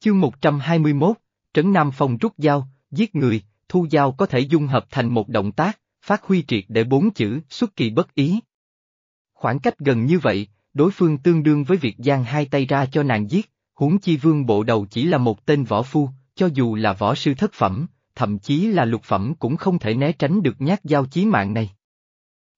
Chương 121, Trấn Nam Phong rút dao, giết người, thu dao có thể dung hợp thành một động tác, phát huy triệt để bốn chữ, xuất kỳ bất ý. Khoảng cách gần như vậy, đối phương tương đương với việc giang hai tay ra cho nàng giết, huống chi vương bộ đầu chỉ là một tên võ phu, cho dù là võ sư thất phẩm, thậm chí là lục phẩm cũng không thể né tránh được nhát dao chí mạng này.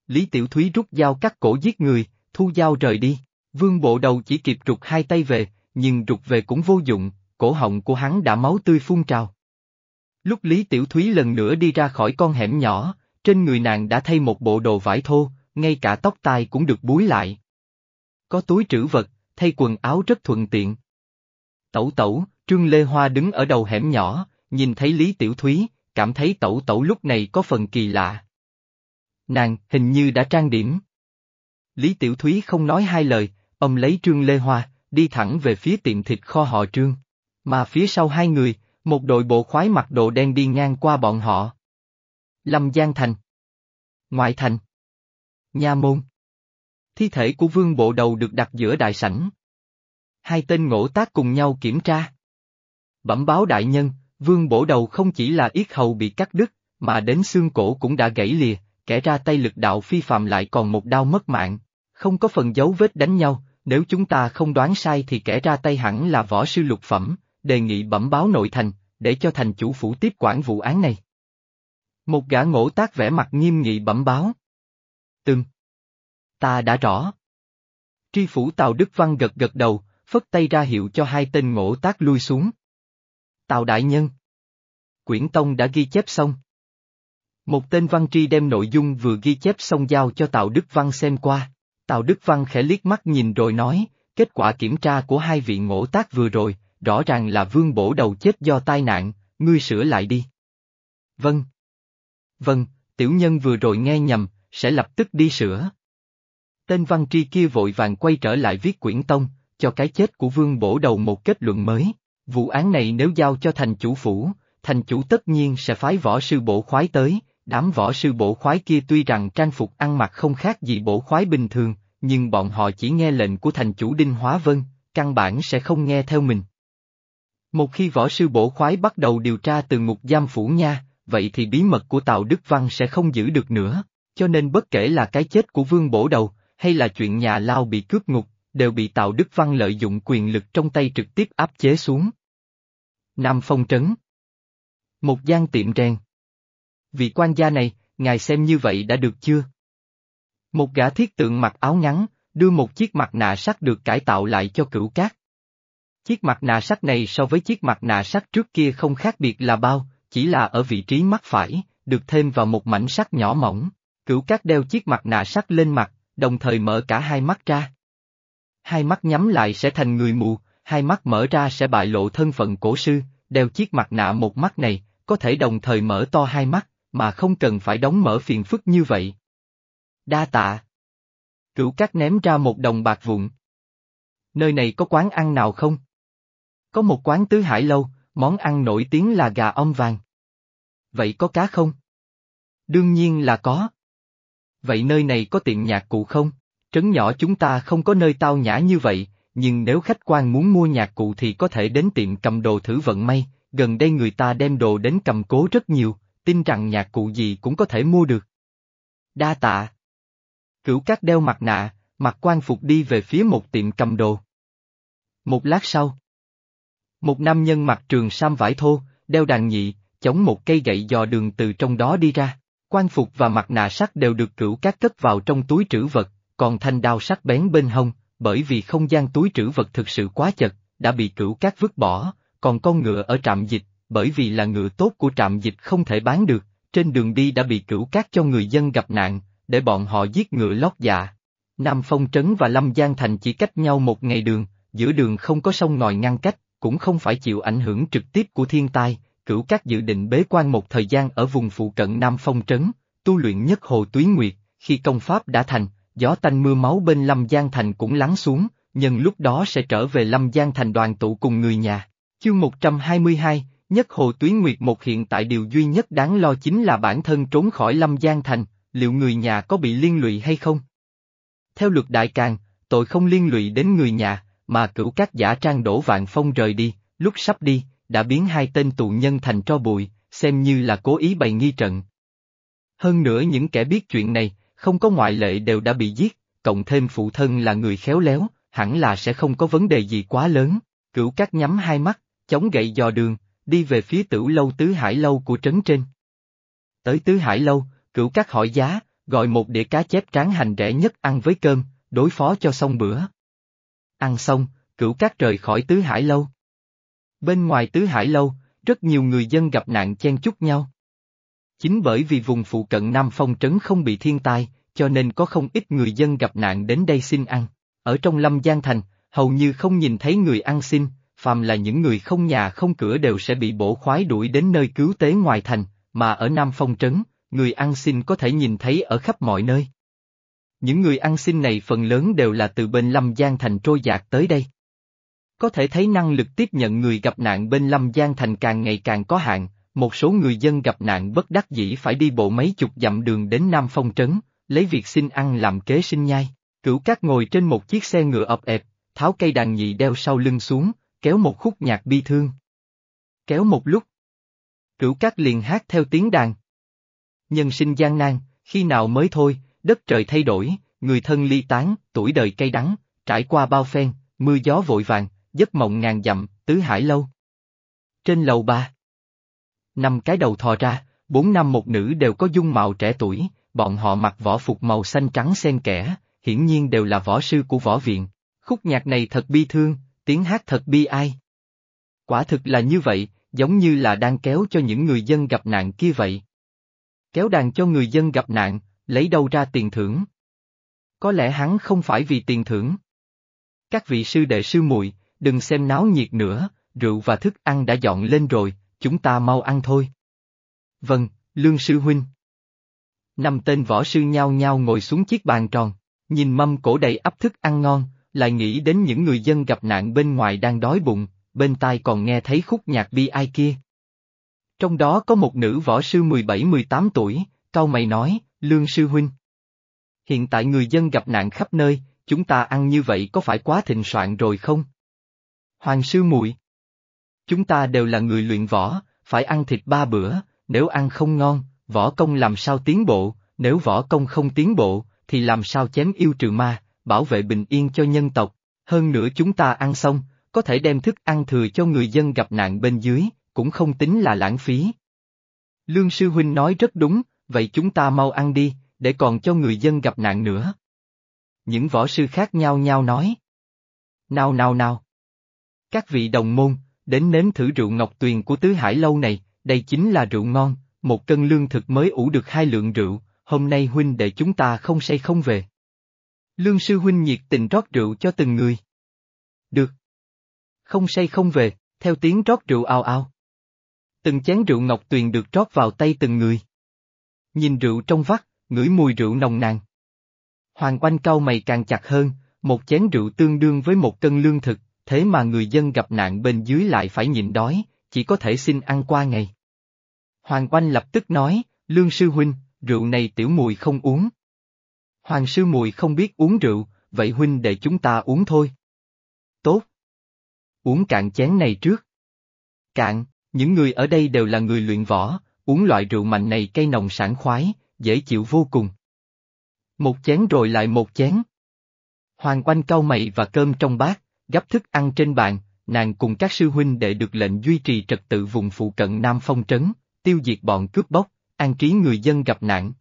Lý Tiểu Thúy rút dao cắt cổ giết người, thu dao rời đi, vương bộ đầu chỉ kịp rụt hai tay về, nhưng rụt về cũng vô dụng, cổ họng của hắn đã máu tươi phun trào. Lúc Lý Tiểu Thúy lần nữa đi ra khỏi con hẻm nhỏ, trên người nàng đã thay một bộ đồ vải thô, ngay cả tóc tai cũng được búi lại. Có túi trữ vật, thay quần áo rất thuận tiện. Tẩu tẩu, Trương Lê Hoa đứng ở đầu hẻm nhỏ, nhìn thấy Lý Tiểu Thúy, cảm thấy tẩu tẩu lúc này có phần kỳ lạ. Nàng, hình như đã trang điểm. Lý Tiểu Thúy không nói hai lời, ông lấy Trương Lê Hoa, đi thẳng về phía tiệm thịt kho họ Trương. Mà phía sau hai người, một đội bộ khoái mặc đồ đen đi ngang qua bọn họ. Lâm Giang Thành. Ngoại Thành. Nha Môn. Thi thể của vương bộ đầu được đặt giữa đại sảnh. Hai tên ngỗ tác cùng nhau kiểm tra. Bẩm báo đại nhân, vương bổ đầu không chỉ là yết hầu bị cắt đứt, mà đến xương cổ cũng đã gãy lìa, kẻ ra tay lực đạo phi phạm lại còn một đau mất mạng. Không có phần dấu vết đánh nhau, nếu chúng ta không đoán sai thì kẻ ra tay hẳn là võ sư lục phẩm, đề nghị bẩm báo nội thành, để cho thành chủ phủ tiếp quản vụ án này. Một gã ngỗ tác vẻ mặt nghiêm nghị bẩm báo. Từng. Ta đã rõ. Tri phủ Tào Đức Văn gật gật đầu, phất tay ra hiệu cho hai tên ngỗ tác lui xuống. Tào Đại Nhân. Quyển Tông đã ghi chép xong. Một tên văn tri đem nội dung vừa ghi chép xong giao cho Tào Đức Văn xem qua. Tào Đức Văn khẽ liếc mắt nhìn rồi nói, kết quả kiểm tra của hai vị ngỗ tác vừa rồi, rõ ràng là vương bổ đầu chết do tai nạn, ngươi sửa lại đi. Vâng. Vâng, tiểu nhân vừa rồi nghe nhầm, sẽ lập tức đi sửa. Tên văn tri kia vội vàng quay trở lại viết quyển tông, cho cái chết của vương bổ đầu một kết luận mới. Vụ án này nếu giao cho thành chủ phủ, thành chủ tất nhiên sẽ phái võ sư bổ khoái tới, đám võ sư bổ khoái kia tuy rằng trang phục ăn mặc không khác gì bổ khoái bình thường, nhưng bọn họ chỉ nghe lệnh của thành chủ Đinh Hóa Vân, căn bản sẽ không nghe theo mình. Một khi võ sư bổ khoái bắt đầu điều tra từ ngục giam phủ nha, vậy thì bí mật của Tào Đức Văn sẽ không giữ được nữa, cho nên bất kể là cái chết của vương bổ đầu, hay là chuyện nhà lao bị cướp ngục, đều bị Tào Đức Văn lợi dụng quyền lực trong tay trực tiếp áp chế xuống. Nam Phong Trấn Một gian tiệm rèn. Vị quan gia này, ngài xem như vậy đã được chưa? Một gã thiết tượng mặc áo ngắn, đưa một chiếc mặt nạ sắt được cải tạo lại cho cửu cát. Chiếc mặt nạ sắt này so với chiếc mặt nạ sắt trước kia không khác biệt là bao, chỉ là ở vị trí mắt phải, được thêm vào một mảnh sắt nhỏ mỏng. Cửu cát đeo chiếc mặt nạ sắt lên mặt, đồng thời mở cả hai mắt ra. Hai mắt nhắm lại sẽ thành người mù, hai mắt mở ra sẽ bại lộ thân phận cổ sư, đeo chiếc mặt nạ một mắt này, có thể đồng thời mở to hai mắt, mà không cần phải đóng mở phiền phức như vậy. Đa tạ. Cửu cát ném ra một đồng bạc vụn. Nơi này có quán ăn nào không? Có một quán tứ hải lâu, món ăn nổi tiếng là gà om vàng. Vậy có cá không? Đương nhiên là có. Vậy nơi này có tiệm nhạc cụ không? Trấn nhỏ chúng ta không có nơi tao nhã như vậy, nhưng nếu khách quan muốn mua nhạc cụ thì có thể đến tiệm cầm đồ thử vận may, gần đây người ta đem đồ đến cầm cố rất nhiều, tin rằng nhạc cụ gì cũng có thể mua được. Đa tạ. Cửu cát đeo mặt nạ, mặc quan phục đi về phía một tiệm cầm đồ. Một lát sau. Một nam nhân mặc trường sam vải thô, đeo đàn nhị, chống một cây gậy dò đường từ trong đó đi ra. Quan phục và mặt nạ sắt đều được cửu cát cất vào trong túi trữ vật, còn thanh đao sắc bén bên hông, bởi vì không gian túi trữ vật thực sự quá chật, đã bị cửu cát vứt bỏ, còn con ngựa ở trạm dịch, bởi vì là ngựa tốt của trạm dịch không thể bán được, trên đường đi đã bị cửu cát cho người dân gặp nạn, để bọn họ giết ngựa lót dạ. Nam Phong Trấn và Lâm Giang Thành chỉ cách nhau một ngày đường, giữa đường không có sông ngòi ngăn cách, cũng không phải chịu ảnh hưởng trực tiếp của thiên tai, cửu các dự định bế quan một thời gian ở vùng phụ cận Nam Phong Trấn, tu luyện nhất hồ túy nguyệt, khi công pháp đã thành, gió tanh mưa máu bên Lâm Giang Thành cũng lắng xuống, nhân lúc đó sẽ trở về Lâm Giang Thành đoàn tụ cùng người nhà. Chương 122, Nhất Hồ Túy Nguyệt một hiện tại điều duy nhất đáng lo chính là bản thân trốn khỏi Lâm Giang Thành, liệu người nhà có bị liên lụy hay không? Theo luật đại càng, tội không liên lụy đến người nhà, mà cửu các giả trang đổ vạn phong rời đi, Lúc sắp đi, đã biến hai tên tù nhân thành tro bụi, xem như là cố ý bày nghi trận. Hơn nữa những kẻ biết chuyện này, không có ngoại lệ đều đã bị giết, cộng thêm phụ thân là người khéo léo, hẳn là sẽ không có vấn đề gì quá lớn. Cửu cát nhắm hai mắt, chống gậy dò đường, đi về phía tử lâu tứ hải lâu của trấn trên. Tới tứ hải lâu, cửu cát hỏi giá, gọi một đĩa cá chép tráng hành rẻ nhất ăn với cơm, đối phó cho xong bữa. Ăn xong, cửu cát rời khỏi tứ hải lâu. Bên ngoài tứ hải lâu, rất nhiều người dân gặp nạn chen chúc nhau. Chính bởi vì vùng phụ cận Nam Phong trấn không bị thiên tai, cho nên có không ít người dân gặp nạn đến đây xin ăn. Ở trong Lâm Giang Thành, hầu như không nhìn thấy người ăn xin, phàm là những người không nhà không cửa đều sẽ bị bổ khoái đuổi đến nơi cứu tế ngoài thành, mà ở Nam Phong Trấn, người ăn xin có thể nhìn thấy ở khắp mọi nơi. Những người ăn xin này phần lớn đều là từ bên Lâm Giang Thành trôi dạt tới đây. Có thể thấy năng lực tiếp nhận người gặp nạn bên Lâm Giang Thành càng ngày càng có hạn, một số người dân gặp nạn bất đắc dĩ phải đi bộ mấy chục dặm đường đến Nam Phong Trấn, lấy việc xin ăn làm kế sinh nhai. Cửu Cát ngồi trên một chiếc xe ngựa ập ẹp, tháo cây đàn nhị đeo sau lưng xuống, kéo một khúc nhạc bi thương. Kéo một lúc. Cửu Cát liền hát theo tiếng đàn. Nhân sinh gian nan, khi nào mới thôi, đất trời thay đổi, người thân ly tán, tuổi đời cay đắng, trải qua bao phen, mưa gió vội vàng, giấc mộng ngàn dặm, tứ hải lâu. Trên lầu ba. Năm cái đầu thò ra, bốn nam một nữ đều có dung mạo trẻ tuổi, bọn họ mặc võ phục màu xanh trắng xen kẽ, hiển nhiên đều là võ sư của võ viện. Khúc nhạc này thật bi thương, tiếng hát thật bi ai. Quả thực là như vậy, giống như là đang kéo cho những người dân gặp nạn kia vậy. Kéo đàn cho người dân gặp nạn, lấy đâu ra tiền thưởng? Có lẽ hắn không phải vì tiền thưởng. Các vị sư đệ sư muội, đừng xem náo nhiệt nữa, rượu và thức ăn đã dọn lên rồi, chúng ta mau ăn thôi. Vâng, Lương Sư Huynh. Năm tên võ sư nhao nhao ngồi xuống chiếc bàn tròn, nhìn mâm cổ đầy ắp thức ăn ngon, lại nghĩ đến những người dân gặp nạn bên ngoài đang đói bụng, bên tai còn nghe thấy khúc nhạc bi ai kia. Trong đó có một nữ võ sư 17-18 tuổi, cau mày nói, Lương Sư Huynh. Hiện tại người dân gặp nạn khắp nơi, chúng ta ăn như vậy có phải quá thịnh soạn rồi không? Hoàng Sư muội Chúng ta đều là người luyện võ, phải ăn thịt ba bữa, nếu ăn không ngon, võ công làm sao tiến bộ, nếu võ công không tiến bộ, thì làm sao chém yêu trừ ma, bảo vệ bình yên cho nhân tộc, hơn nữa chúng ta ăn xong, có thể đem thức ăn thừa cho người dân gặp nạn bên dưới, cũng không tính là lãng phí. Lương Sư Huynh nói rất đúng, vậy chúng ta mau ăn đi, để còn cho người dân gặp nạn nữa. Những võ sư khác nhau nhau nói. Nào nào nào. Các vị đồng môn, đến nếm thử rượu ngọc tuyền của Tứ Hải Lâu này, đây chính là rượu ngon, một cân lương thực mới ủ được hai lượng rượu, hôm nay huynh để chúng ta không say không về. Lương sư huynh nhiệt tình rót rượu cho từng người. Được. Không say không về, theo tiếng rót rượu ao ao. Từng chén rượu ngọc tuyền được rót vào tay từng người. Nhìn rượu trong vắt, ngửi mùi rượu nồng nàn. Hoàng oanh cau mày càng chặt hơn, một chén rượu tương đương với một cân lương thực, thế mà người dân gặp nạn bên dưới lại phải nhịn đói, chỉ có thể xin ăn qua ngày. Hoàng oanh lập tức nói, Lương sư huynh, rượu này tiểu mùi không uống. Hoàng sư mùi không biết uống rượu, vậy huynh để chúng ta uống thôi. Tốt. Uống cạn chén này trước. Cạn, những người ở đây đều là người luyện võ, uống loại rượu mạnh này cây nồng sảng khoái, dễ chịu vô cùng. Một chén rồi lại một chén. Hoàng quanh cau mày và cơm trong bát, gấp thức ăn trên bàn, nàng cùng các sư huynh đệ được lệnh duy trì trật tự vùng phụ cận Nam Phong Trấn, tiêu diệt bọn cướp bóc, an trí người dân gặp nạn.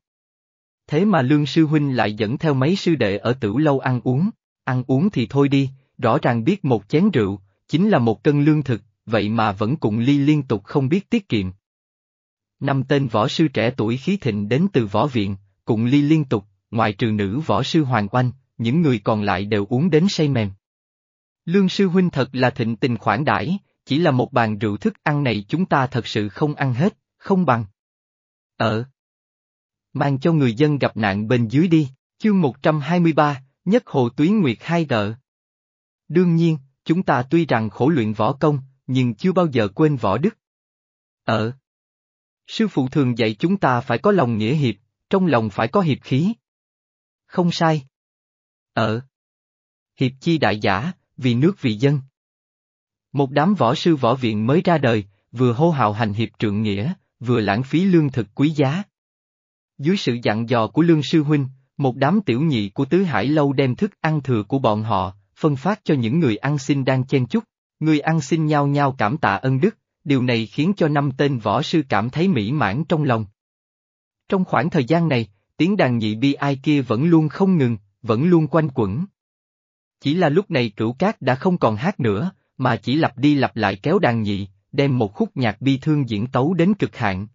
Thế mà Lương Sư Huynh lại dẫn theo mấy sư đệ ở tử lâu ăn uống, ăn uống thì thôi đi, rõ ràng biết một chén rượu, chính là một cân lương thực, vậy mà vẫn cùng ly liên tục không biết tiết kiệm. Năm tên võ sư trẻ tuổi khí thịnh đến từ võ viện, cùng ly liên tục, ngoài trừ nữ võ sư Hoàng Oanh, những người còn lại đều uống đến say mềm. Lương sư huynh thật là thịnh tình khoản đãi, chỉ là một bàn rượu thức ăn này chúng ta thật sự không ăn hết, không bằng. Ở. Mang cho người dân gặp nạn bên dưới đi, chương 123, nhất hồ tuyến nguyệt hai đợ. Đương nhiên, chúng ta tuy rằng khổ luyện võ công, nhưng chưa bao giờ quên võ đức. Ở. Sư phụ thường dạy chúng ta phải có lòng nghĩa hiệp, trong lòng phải có hiệp khí. Không sai. Ở. Hiệp chi đại giả, vì nước vì dân. Một đám võ sư võ viện mới ra đời, vừa hô hào hành hiệp trượng nghĩa, vừa lãng phí lương thực quý giá. Dưới sự dặn dò của lương sư huynh, một đám tiểu nhị của tứ hải lâu đem thức ăn thừa của bọn họ, phân phát cho những người ăn xin đang chen chúc. Người ăn xin nhau nhau cảm tạ ân đức, điều này khiến cho năm tên võ sư cảm thấy mỹ mãn trong lòng. Trong khoảng thời gian này, tiếng đàn nhị bi ai kia vẫn luôn không ngừng, vẫn luôn quanh quẩn. Chỉ là lúc này cửu cát đã không còn hát nữa, mà chỉ lặp đi lặp lại kéo đàn nhị, đem một khúc nhạc bi thương diễn tấu đến cực hạn.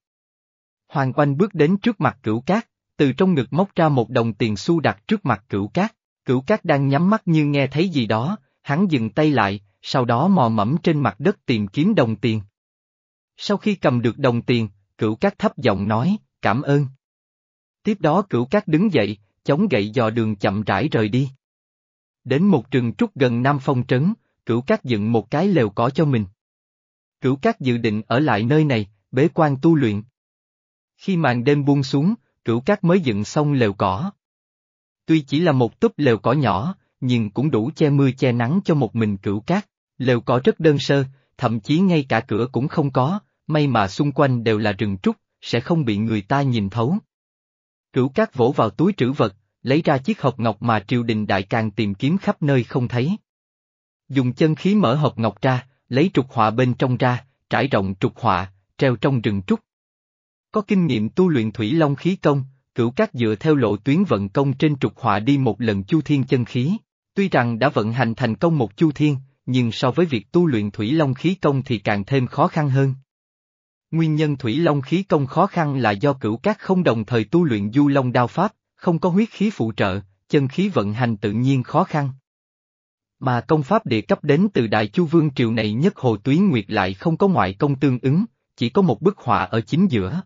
Hoàng Oanh bước đến trước mặt cửu cát, từ trong ngực móc ra một đồng tiền xu đặt trước mặt cửu cát, cửu cát đang nhắm mắt như nghe thấy gì đó, hắn dừng tay lại, sau đó mò mẫm trên mặt đất tìm kiếm đồng tiền. Sau khi cầm được đồng tiền, cửu cát thấp giọng nói, cảm ơn. Tiếp đó cửu cát đứng dậy, chống gậy dò đường chậm rãi rời đi. Đến một rừng trúc gần Nam Phong Trấn, cửu cát dựng một cái lều cỏ cho mình. Cửu cát dự định ở lại nơi này, bế quan tu luyện. Khi màn đêm buông xuống, cửu cát mới dựng xong lều cỏ. Tuy chỉ là một túp lều cỏ nhỏ, nhưng cũng đủ che mưa che nắng cho một mình cửu cát. Lều cỏ rất đơn sơ, thậm chí ngay cả cửa cũng không có, may mà xung quanh đều là rừng trúc, sẽ không bị người ta nhìn thấu. Cửu cát vỗ vào túi trữ vật, lấy ra chiếc hộp ngọc mà triều đình đại càng tìm kiếm khắp nơi không thấy. Dùng chân khí mở hộp ngọc ra, lấy trục họa bên trong ra, trải rộng trục họa, treo trong rừng trúc. Có kinh nghiệm tu luyện thủy long khí công, cửu cát dựa theo lộ tuyến vận công trên trục họa đi một lần chu thiên chân khí. Tuy rằng đã vận hành thành công một chu thiên, nhưng so với việc tu luyện thủy long khí công thì càng thêm khó khăn hơn. Nguyên nhân thủy long khí công khó khăn là do cửu cát không đồng thời tu luyện du long đao pháp, không có huyết khí phụ trợ, chân khí vận hành tự nhiên khó khăn. Mà công pháp địa cấp đến từ Đại Chu Vương triều này nhất Hồ Tuyến Nguyệt lại không có ngoại công tương ứng, chỉ có một bức họa ở chính giữa.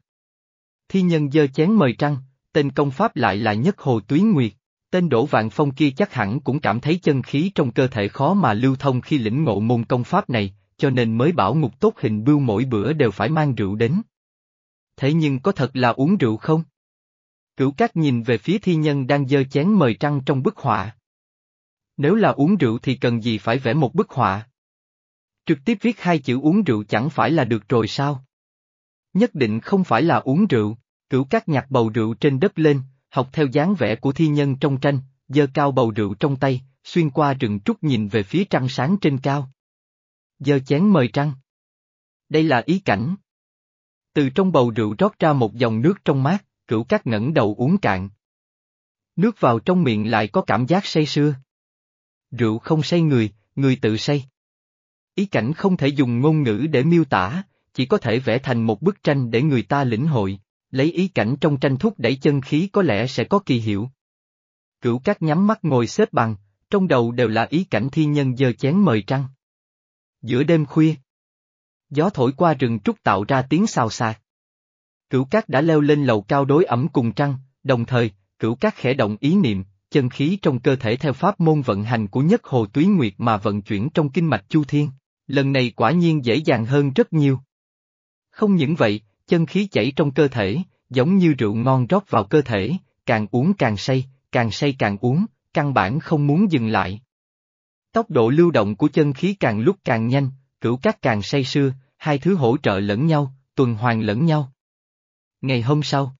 Thi nhân dơ chén mời trăng, tên công pháp lại là nhất Hồ Tuyến Nguyệt. Tên Đỗ Vạn Phong kia chắc hẳn cũng cảm thấy chân khí trong cơ thể khó mà lưu thông khi lĩnh ngộ môn công pháp này, cho nên mới bảo ngục tốt hình bưu mỗi bữa đều phải mang rượu đến. Thế nhưng có thật là uống rượu không? Cửu Cát nhìn về phía thi nhân đang dơ chén mời trăng trong bức họa. Nếu là uống rượu thì cần gì phải vẽ một bức họa? Trực tiếp viết hai chữ uống rượu chẳng phải là được rồi sao? Nhất định không phải là uống rượu, cửu Cát nhặt bầu rượu trên đất lên, học theo dáng vẽ của thi nhân trong tranh, giơ cao bầu rượu trong tay, xuyên qua rừng trúc nhìn về phía trăng sáng trên cao. Giơ chén mời trăng. Đây là ý cảnh. Từ trong bầu rượu rót ra một dòng nước trong mát, cửu cát ngẩng đầu uống cạn. Nước vào trong miệng lại có cảm giác say sưa. Rượu không say người, người tự say. Ý cảnh không thể dùng ngôn ngữ để miêu tả, chỉ có thể vẽ thành một bức tranh để người ta lĩnh hội lấy ý cảnh trong tranh thúc đẩy chân khí có lẽ sẽ có kỳ hiệu. Cửu các nhắm mắt ngồi xếp bằng, trong đầu đều là ý cảnh thi nhân dơ chén mời trăng. Giữa đêm khuya, gió thổi qua rừng trúc tạo ra tiếng xào xạc. Cửu các đã leo lên lầu cao đối ẩm cùng trăng, đồng thời, cửu các khẽ động ý niệm, chân khí trong cơ thể theo pháp môn vận hành của nhất hồ túy nguyệt mà vận chuyển trong kinh mạch chu thiên, lần này quả nhiên dễ dàng hơn rất nhiều. Không những vậy, chân khí chảy trong cơ thể, giống như rượu ngon rót vào cơ thể, càng uống càng say, càng say càng uống, căn bản không muốn dừng lại. Tốc độ lưu động của chân khí càng lúc càng nhanh, cửu cát càng say sưa, hai thứ hỗ trợ lẫn nhau, tuần hoàn lẫn nhau. Ngày hôm sau,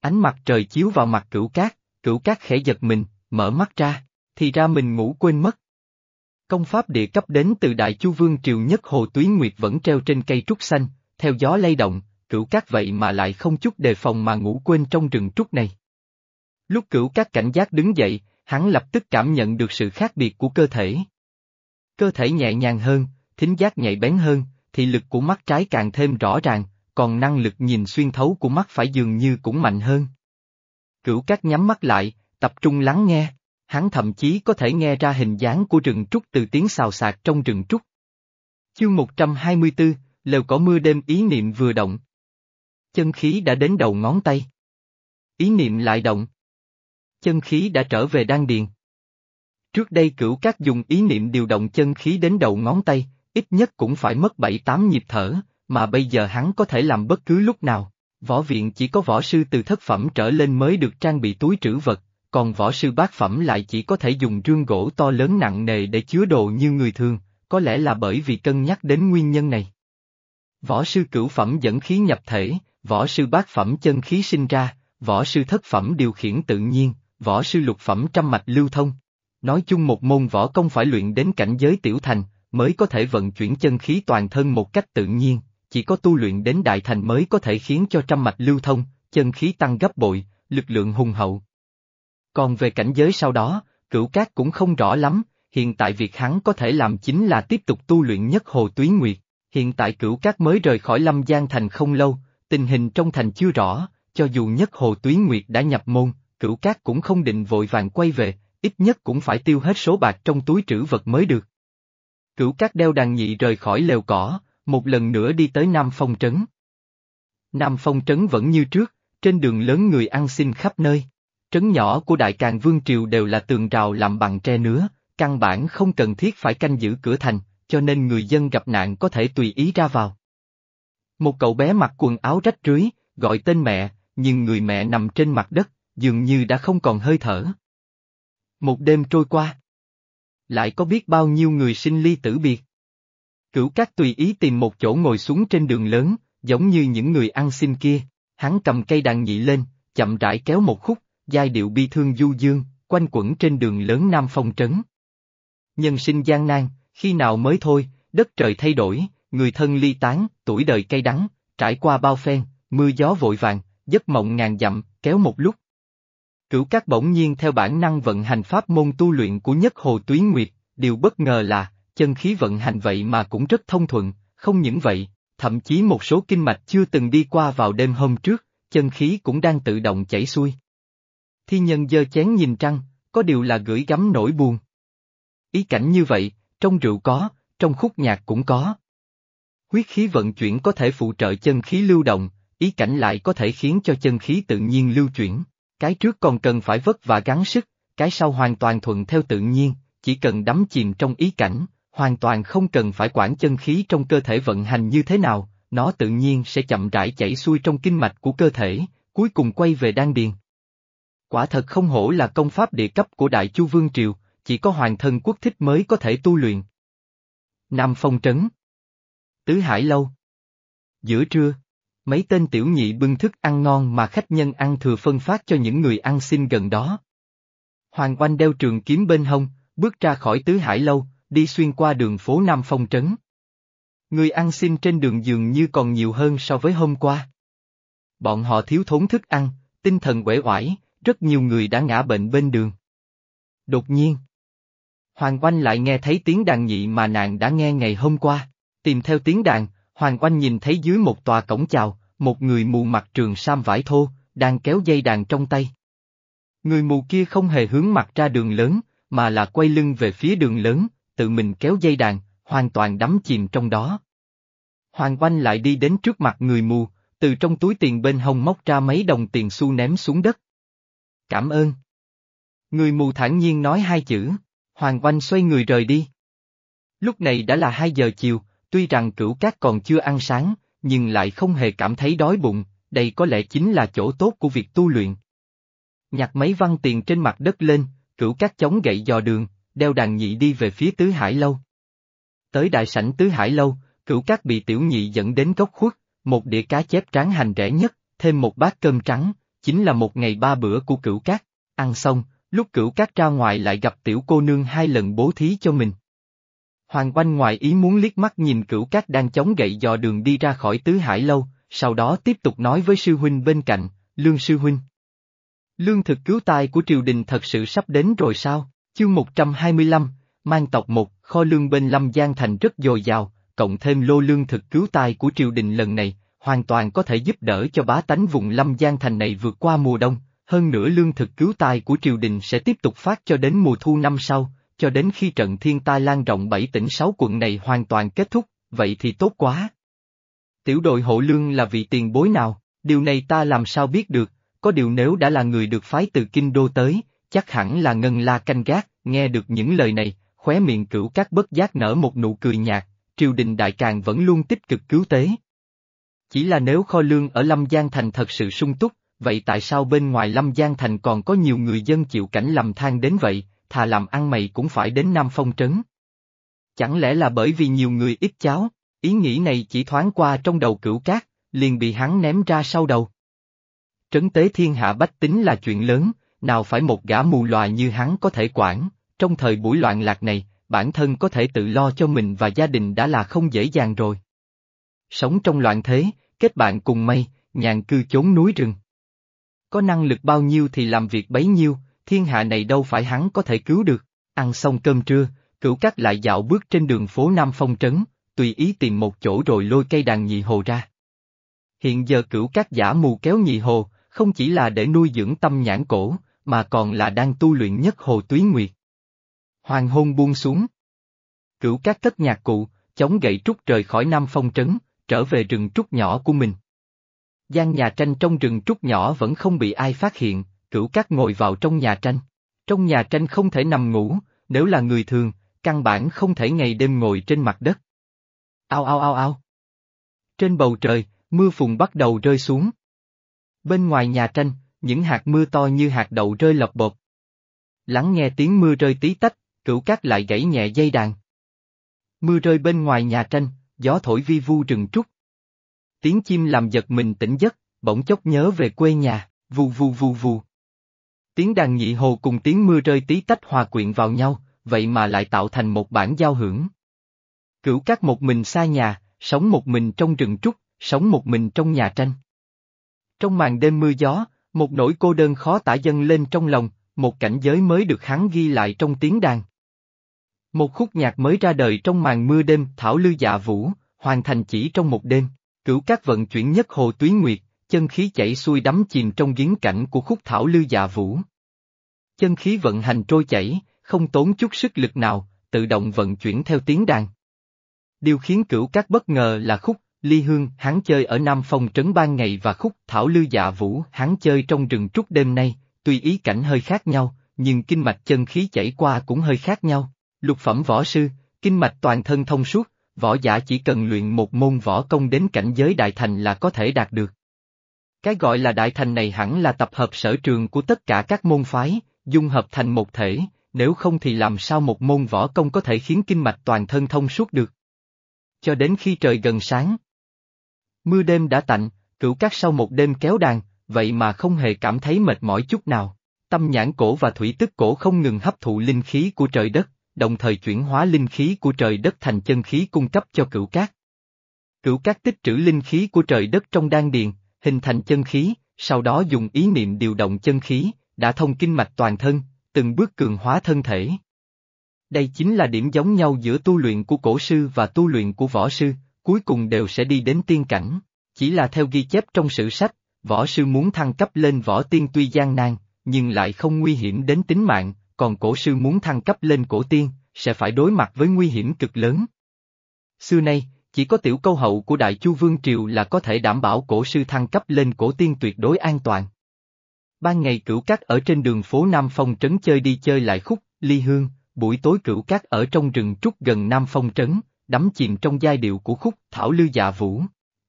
ánh mặt trời chiếu vào mặt cửu cát, cửu cát khẽ giật mình, mở mắt ra, thì ra mình ngủ quên mất. Công pháp địa cấp đến từ Đại Chu Vương Triều Nhất Hồ Túy Nguyệt vẫn treo trên cây trúc xanh, theo gió lay động, cửu cát vậy mà lại không chút đề phòng mà ngủ quên trong rừng trúc này. Lúc cửu cát cảnh giác đứng dậy, hắn lập tức cảm nhận được sự khác biệt của cơ thể. Cơ thể nhẹ nhàng hơn, thính giác nhạy bén hơn, thị lực của mắt trái càng thêm rõ ràng, còn năng lực nhìn xuyên thấu của mắt phải dường như cũng mạnh hơn. Cửu cát nhắm mắt lại, tập trung lắng nghe, hắn thậm chí có thể nghe ra hình dáng của rừng trúc từ tiếng xào xạc trong rừng trúc. Chương 124, lều có mưa đêm ý niệm vừa động, chân khí đã đến đầu ngón tay. Ý niệm lại động. Chân khí đã trở về đan điền. Trước đây cửu các dùng ý niệm điều động chân khí đến đầu ngón tay, ít nhất cũng phải mất 7-8 nhịp thở, mà bây giờ hắn có thể làm bất cứ lúc nào. Võ viện chỉ có võ sư từ thất phẩm trở lên mới được trang bị túi trữ vật, còn võ sư bát phẩm lại chỉ có thể dùng rương gỗ to lớn nặng nề để chứa đồ như người thường, có lẽ là bởi vì cân nhắc đến nguyên nhân này. Võ sư cửu phẩm dẫn khí nhập thể, võ sư bát phẩm chân khí sinh ra, võ sư thất phẩm điều khiển tự nhiên, võ sư lục phẩm trăm mạch lưu thông. Nói chung một môn võ công phải luyện đến cảnh giới tiểu thành, mới có thể vận chuyển chân khí toàn thân một cách tự nhiên, chỉ có tu luyện đến đại thành mới có thể khiến cho trăm mạch lưu thông, chân khí tăng gấp bội, lực lượng hùng hậu. Còn về cảnh giới sau đó, cửu cát cũng không rõ lắm, hiện tại việc hắn có thể làm chính là tiếp tục tu luyện nhất hồ túy nguyệt. Hiện tại cửu cát mới rời khỏi lâm giang thành không lâu, tình hình trong thành chưa rõ, cho dù nhất hồ túy nguyệt đã nhập môn, cửu cát cũng không định vội vàng quay về, ít nhất cũng phải tiêu hết số bạc trong túi trữ vật mới được. Cửu cát đeo đàn nhị rời khỏi lều cỏ, một lần nữa đi tới Nam Phong Trấn. Nam Phong Trấn vẫn như trước, trên đường lớn người ăn xin khắp nơi. Trấn nhỏ của Đại Càng Vương Triều đều là tường rào làm bằng tre nứa, căn bản không cần thiết phải canh giữ cửa thành, cho nên người dân gặp nạn có thể tùy ý ra vào. Một cậu bé mặc quần áo rách rưới, gọi tên mẹ, nhưng người mẹ nằm trên mặt đất, dường như đã không còn hơi thở. Một đêm trôi qua. Lại có biết bao nhiêu người sinh ly tử biệt. Cửu Cát tùy ý tìm một chỗ ngồi xuống trên đường lớn, giống như những người ăn xin kia, hắn cầm cây đàn nhị lên, chậm rãi kéo một khúc, giai điệu bi thương du dương, quanh quẩn trên đường lớn Nam Phong Trấn. Nhân sinh gian nan, khi nào mới thôi, đất trời thay đổi, người thân ly tán, tuổi đời cay đắng, trải qua bao phen, mưa gió vội vàng, giấc mộng ngàn dặm, kéo một lúc. Cửu các bỗng nhiên theo bản năng vận hành pháp môn tu luyện của nhất hồ Tuyến nguyệt, điều bất ngờ là, chân khí vận hành vậy mà cũng rất thông thuận, không những vậy, thậm chí một số kinh mạch chưa từng đi qua vào đêm hôm trước, chân khí cũng đang tự động chảy xuôi. Thi nhân dơ chén nhìn trăng, có điều là gửi gắm nỗi buồn. Ý cảnh như vậy, trong rượu có, trong khúc nhạc cũng có. Huyết khí vận chuyển có thể phụ trợ chân khí lưu động, ý cảnh lại có thể khiến cho chân khí tự nhiên lưu chuyển. Cái trước còn cần phải vất vả gắng sức, cái sau hoàn toàn thuận theo tự nhiên, chỉ cần đắm chìm trong ý cảnh, hoàn toàn không cần phải quản chân khí trong cơ thể vận hành như thế nào, nó tự nhiên sẽ chậm rãi chảy xuôi trong kinh mạch của cơ thể, cuối cùng quay về đan điền. Quả thật không hổ là công pháp địa cấp của Đại Chu Vương Triều, chỉ có hoàng thân quốc thích mới có thể tu luyện. Nam Phong Trấn Tứ Hải Lâu Giữa trưa, mấy tên tiểu nhị bưng thức ăn ngon mà khách nhân ăn thừa phân phát cho những người ăn xin gần đó. Hoàng Oanh đeo trường kiếm bên hông, bước ra khỏi Tứ Hải Lâu, đi xuyên qua đường phố Nam Phong Trấn. Người ăn xin trên đường dường như còn nhiều hơn so với hôm qua. Bọn họ thiếu thốn thức ăn, tinh thần uể oải, rất nhiều người đã ngã bệnh bên đường. Đột nhiên, Hoàng Oanh lại nghe thấy tiếng đàn nhị mà nàng đã nghe ngày hôm qua, tìm theo tiếng đàn, Hoàng Oanh nhìn thấy dưới một tòa cổng chào, một người mù mặt trường sam vải thô, đang kéo dây đàn trong tay. Người mù kia không hề hướng mặt ra đường lớn, mà là quay lưng về phía đường lớn, tự mình kéo dây đàn, hoàn toàn đắm chìm trong đó. Hoàng Oanh lại đi đến trước mặt người mù, từ trong túi tiền bên hông móc ra mấy đồng tiền xu ném xuống đất. Cảm ơn. Người mù thản nhiên nói hai chữ, Hoàng Oanh xoay người rời đi. Lúc này đã là hai giờ chiều, tuy rằng cửu cát còn chưa ăn sáng, nhưng lại không hề cảm thấy đói bụng, đây có lẽ chính là chỗ tốt của việc tu luyện. Nhặt mấy văn tiền trên mặt đất lên, cửu cát chống gậy dò đường, đeo đàn nhị đi về phía Tứ Hải Lâu. Tới đại sảnh Tứ Hải Lâu, cửu cát bị tiểu nhị dẫn đến góc khuất, một đĩa cá chép tráng hành rẻ nhất, thêm một bát cơm trắng, chính là một ngày ba bữa của cửu cát. Ăn xong, lúc cửu cát ra ngoài lại gặp tiểu cô nương hai lần bố thí cho mình. Hoàng Oanh ngoài ý muốn liếc mắt nhìn cửu cát đang chống gậy dò đường đi ra khỏi tứ hải lâu, sau đó tiếp tục nói với sư huynh bên cạnh, Lương sư huynh. Lương thực cứu tai của triều đình thật sự sắp đến rồi sao? Chương 125, mang tộc một, kho lương bên Lâm Giang Thành rất dồi dào, cộng thêm lô lương thực cứu tai của triều đình lần này, hoàn toàn có thể giúp đỡ cho bá tánh vùng Lâm Giang Thành này vượt qua mùa đông, hơn nữa lương thực cứu tai của triều đình sẽ tiếp tục phát cho đến mùa thu năm sau, cho đến khi trận thiên tai lan rộng bảy tỉnh sáu quận này hoàn toàn kết thúc, vậy thì tốt quá. Tiểu đội hộ lương là vị tiền bối nào, điều này ta làm sao biết được, có điều nếu đã là người được phái từ kinh đô tới, chắc hẳn là ngân la canh gác, nghe được những lời này, khóe miệng cửu các bất giác nở một nụ cười nhạt, triều đình đại càng vẫn luôn tích cực cứu tế. Chỉ là nếu kho lương ở Lâm Giang Thành thật sự sung túc, vậy tại sao bên ngoài Lâm Giang Thành còn có nhiều người dân chịu cảnh lầm than đến vậy, thà làm ăn mày cũng phải đến Nam Phong Trấn. Chẳng lẽ là bởi vì nhiều người ít cháo, ý nghĩ này chỉ thoáng qua trong đầu cửu cát, liền bị hắn ném ra sau đầu. Trấn tế thiên hạ bách tính là chuyện lớn, nào phải một gã mù loà như hắn có thể quản, trong thời buổi loạn lạc này, bản thân có thể tự lo cho mình và gia đình đã là không dễ dàng rồi. Sống trong loạn thế, kết bạn cùng mây, nhàn cư chốn núi rừng. Có năng lực bao nhiêu thì làm việc bấy nhiêu, thiên hạ này đâu phải hắn có thể cứu được. Ăn xong cơm trưa, cửu cát lại dạo bước trên đường phố Nam Phong Trấn, tùy ý tìm một chỗ rồi lôi cây đàn nhị hồ ra. Hiện giờ cửu cát giả mù kéo nhị hồ, không chỉ là để nuôi dưỡng tâm nhãn cổ, mà còn là đang tu luyện nhất hồ túy nguyệt. Hoàng hôn buông xuống. Cửu cát cất nhạc cụ, chống gậy trúc rời khỏi Nam Phong Trấn, trở về rừng trúc nhỏ của mình. gian nhà tranh trong rừng trúc nhỏ vẫn không bị ai phát hiện, cửu cát ngồi vào trong nhà tranh. Trong nhà tranh không thể nằm ngủ, nếu là người thường, căn bản không thể ngày đêm ngồi trên mặt đất. Ao ao ao ao. Trên bầu trời, mưa phùn bắt đầu rơi xuống. Bên ngoài nhà tranh, những hạt mưa to như hạt đậu rơi lọc bột. Lắng nghe tiếng mưa rơi tí tách, cửu cát lại gãy nhẹ dây đàn. Mưa rơi bên ngoài nhà tranh, gió thổi vi vu rừng trúc. Tiếng chim làm giật mình tỉnh giấc, bỗng chốc nhớ về quê nhà, vù vù vù vù. Tiếng đàn nhị hồ cùng tiếng mưa rơi tí tách hòa quyện vào nhau, vậy mà lại tạo thành một bản giao hưởng. Cửu cát một mình xa nhà, sống một mình trong rừng trúc, sống một mình trong nhà tranh. Trong màn đêm mưa gió, một nỗi cô đơn khó tả dâng lên trong lòng, một cảnh giới mới được hắn ghi lại trong tiếng đàn. Một khúc nhạc mới ra đời trong màn mưa đêm Thảo Lư Dạ Vũ, hoàn thành chỉ trong một đêm, cửu các vận chuyển nhất hồ túy nguyệt, chân khí chảy xuôi đắm chìm trong giếng cảnh của khúc Thảo Lư Dạ Vũ. Chân khí vận hành trôi chảy, không tốn chút sức lực nào, tự động vận chuyển theo tiếng đàn. Điều khiến cửu các bất ngờ là khúc Ly Hương hắn chơi ở Nam Phong trấn ban ngày và khúc Thảo Lư Dạ Vũ hắn chơi trong rừng trúc đêm nay, tuy ý cảnh hơi khác nhau, nhưng kinh mạch chân khí chảy qua cũng hơi khác nhau. Lục phẩm võ sư, kinh mạch toàn thân thông suốt, võ giả chỉ cần luyện một môn võ công đến cảnh giới đại thành là có thể đạt được. Cái gọi là đại thành này hẳn là tập hợp sở trường của tất cả các môn phái, dung hợp thành một thể, nếu không thì làm sao một môn võ công có thể khiến kinh mạch toàn thân thông suốt được. Cho đến khi trời gần sáng. Mưa đêm đã tạnh, cửu cát sau một đêm kéo đàn, vậy mà không hề cảm thấy mệt mỏi chút nào. Tâm nhãn cổ và thủy tức cổ không ngừng hấp thụ linh khí của trời đất, đồng thời chuyển hóa linh khí của trời đất thành chân khí cung cấp cho cửu cát. Cửu cát tích trữ linh khí của trời đất trong đan điền, hình thành chân khí, sau đó dùng ý niệm điều động chân khí, đã thông kinh mạch toàn thân, từng bước cường hóa thân thể. Đây chính là điểm giống nhau giữa tu luyện của cổ sư và tu luyện của võ sư, cuối cùng đều sẽ đi đến tiên cảnh. Chỉ là theo ghi chép trong sử sách, võ sư muốn thăng cấp lên võ tiên tuy gian nan, nhưng lại không nguy hiểm đến tính mạng, còn cổ sư muốn thăng cấp lên cổ tiên, sẽ phải đối mặt với nguy hiểm cực lớn. Xưa nay, chỉ có tiểu câu hậu của Đại Chu Vương Triều là có thể đảm bảo cổ sư thăng cấp lên cổ tiên tuyệt đối an toàn. Ban ngày cửu cát ở trên đường phố Nam Phong Trấn chơi đi chơi lại khúc, ly hương, buổi tối cửu cát ở trong rừng trúc gần Nam Phong Trấn, đắm chìm trong giai điệu của khúc Thảo Lư Dạ Vũ.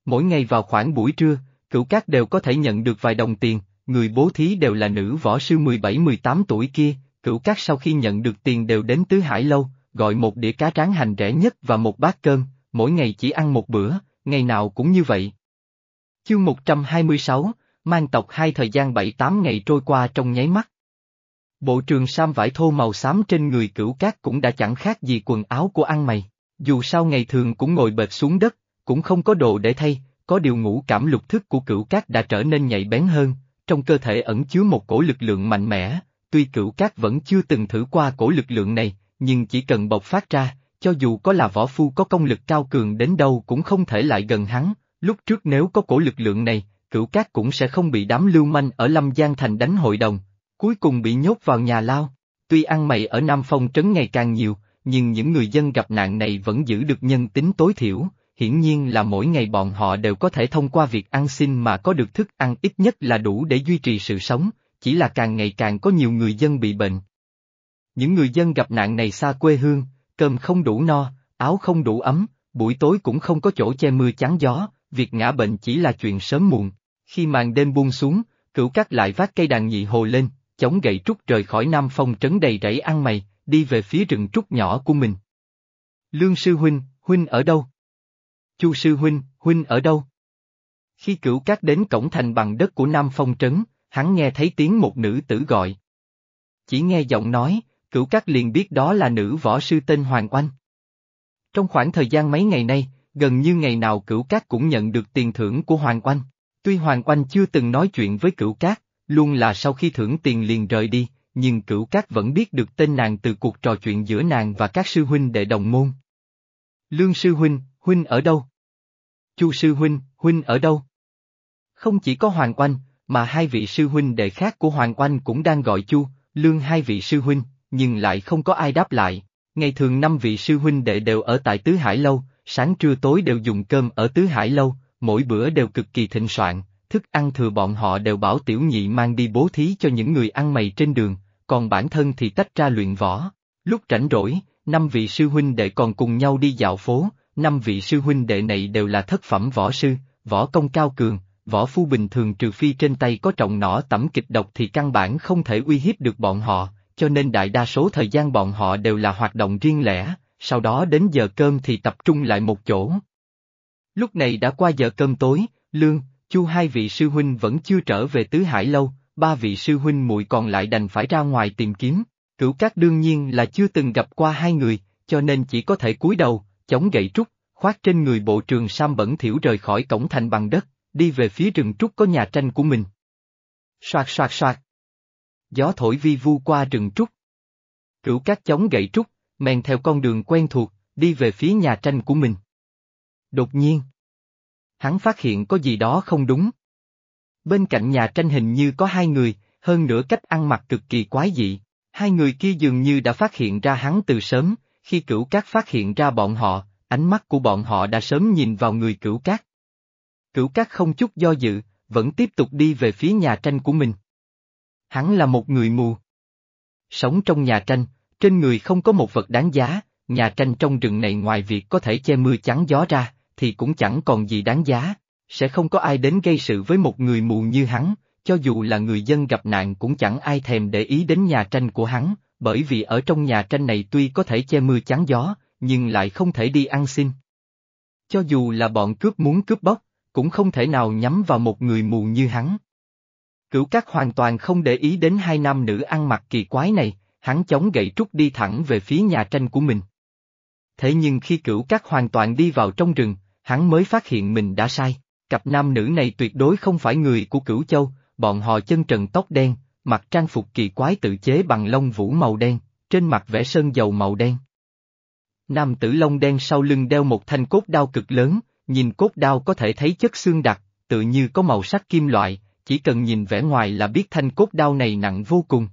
Mỗi ngày vào khoảng buổi trưa, cửu cát đều có thể nhận được vài đồng tiền, người bố thí đều là nữ võ sư 17-18 tuổi kia, cửu cát sau khi nhận được tiền đều đến Tứ Hải Lâu, gọi một đĩa cá tráng hành rẻ nhất và một bát cơm, mỗi ngày chỉ ăn một bữa, ngày nào cũng như vậy. Chương 126, mang tộc hai thời gian 7-8 ngày trôi qua trong nháy mắt. Bộ trường sam vải thô màu xám trên người cửu cát cũng đã chẳng khác gì quần áo của ăn mày, dù sao ngày thường cũng ngồi bệt xuống đất, cũng không có đồ để thay, có điều ngũ cảm lục thức của cửu cát đã trở nên nhạy bén hơn, trong cơ thể ẩn chứa một cổ lực lượng mạnh mẽ, tuy cửu cát vẫn chưa từng thử qua cổ lực lượng này, nhưng chỉ cần bộc phát ra, cho dù có là võ phu có công lực cao cường đến đâu cũng không thể lại gần hắn, lúc trước nếu có cổ lực lượng này, cửu cát cũng sẽ không bị đám lưu manh ở Lâm Giang Thành đánh hội đồng, cuối cùng bị nhốt vào nhà lao. Tuy ăn mày ở Nam Phong trấn ngày càng nhiều, nhưng những người dân gặp nạn này vẫn giữ được nhân tính tối thiểu, hiển nhiên là mỗi ngày bọn họ đều có thể thông qua việc ăn xin mà có được thức ăn ít nhất là đủ để duy trì sự sống, chỉ là càng ngày càng có nhiều người dân bị bệnh. Những người dân gặp nạn này xa quê hương, cơm không đủ no, áo không đủ ấm, buổi tối cũng không có chỗ che mưa chắn gió, việc ngã bệnh chỉ là chuyện sớm muộn. Khi màn đêm buông xuống, cửu cát lại vác cây đàn nhị hồ lên, chống gậy trúc rời khỏi Nam Phong trấn đầy rẫy ăn mày, đi về phía rừng trúc nhỏ của mình. Lương sư huynh, huynh ở đâu? Chu sư huynh, huynh ở đâu? Khi cửu cát đến cổng thành bằng đất của Nam Phong Trấn, hắn nghe thấy tiếng một nữ tử gọi. Chỉ nghe giọng nói, cửu cát liền biết đó là nữ võ sư tên Hoàng Oanh. Trong khoảng thời gian mấy ngày nay, gần như ngày nào cửu cát cũng nhận được tiền thưởng của Hoàng Oanh. Tuy Hoàng Oanh chưa từng nói chuyện với cửu cát, luôn là sau khi thưởng tiền liền rời đi, nhưng cửu cát vẫn biết được tên nàng từ cuộc trò chuyện giữa nàng và các sư huynh đệ đồng môn. Lương sư huynh, huynh ở đâu? Chu sư huynh, huynh ở đâu? Không chỉ có Hoàng Oanh, mà hai vị sư huynh đệ khác của Hoàng Oanh cũng đang gọi Chu, Lương hai vị sư huynh, nhưng lại không có ai đáp lại. Ngày thường năm vị sư huynh đệ đều ở tại Tứ Hải Lâu, sáng trưa tối đều dùng cơm ở Tứ Hải Lâu, mỗi bữa đều cực kỳ thịnh soạn, thức ăn thừa bọn họ đều bảo tiểu nhị mang đi bố thí cho những người ăn mày trên đường, còn bản thân thì tách ra luyện võ. Lúc rảnh rỗi, năm vị sư huynh đệ còn cùng nhau đi dạo phố, năm vị sư huynh đệ này đều là thất phẩm võ sư, võ công cao cường, võ phu bình thường trừ phi trên tay có trọng nỏ tẩm kịch độc thì căn bản không thể uy hiếp được bọn họ, cho nên đại đa số thời gian bọn họ đều là hoạt động riêng lẻ, sau đó đến giờ cơm thì tập trung lại một chỗ. Lúc này đã qua giờ cơm tối, Lương, Chu hai vị sư huynh vẫn chưa trở về Tứ Hải Lâu, ba vị sư huynh muội còn lại đành phải ra ngoài tìm kiếm, cửu các đương nhiên là chưa từng gặp qua hai người, cho nên chỉ có thể cúi đầu, chống gậy trúc, khoác trên người bộ trường sam bẩn thiểu rời khỏi cổng thành bằng đất, đi về phía rừng trúc có nhà tranh của mình. Soạt soạt soạt. Gió thổi vi vu qua rừng trúc. Cửu các chống gậy trúc, men theo con đường quen thuộc, đi về phía nhà tranh của mình. Đột nhiên, hắn phát hiện có gì đó không đúng. Bên cạnh nhà tranh hình như có hai người, hơn nữa cách ăn mặc cực kỳ quái dị. Hai người kia dường như đã phát hiện ra hắn từ sớm, khi cửu cát phát hiện ra bọn họ, ánh mắt của bọn họ đã sớm nhìn vào người cửu cát. Cửu cát không chút do dự, vẫn tiếp tục đi về phía nhà tranh của mình. Hắn là một người mù. Sống trong nhà tranh, trên người không có một vật đáng giá, nhà tranh trong rừng này ngoài việc có thể che mưa chắn gió ra, thì cũng chẳng còn gì đáng giá, sẽ không có ai đến gây sự với một người mù như hắn, cho dù là người dân gặp nạn cũng chẳng ai thèm để ý đến nhà tranh của hắn, bởi vì ở trong nhà tranh này tuy có thể che mưa chắn gió, nhưng lại không thể đi ăn xin. Cho dù là bọn cướp muốn cướp bóc, cũng không thể nào nhắm vào một người mù như hắn. Cửu Cát hoàn toàn không để ý đến hai nam nữ ăn mặc kỳ quái này, hắn chống gậy trúc đi thẳng về phía nhà tranh của mình. Thế nhưng khi cửu Cát hoàn toàn đi vào trong rừng, hắn mới phát hiện mình đã sai. Cặp nam nữ này tuyệt đối không phải người của cửu châu, bọn họ chân trần tóc đen, mặc trang phục kỳ quái tự chế bằng lông vũ màu đen, trên mặt vẽ sơn dầu màu đen. Nam tử lông đen sau lưng đeo một thanh cốt đao cực lớn, nhìn cốt đao có thể thấy chất xương đặc, tự như có màu sắc kim loại, chỉ cần nhìn vẻ ngoài là biết thanh cốt đao này nặng vô cùng.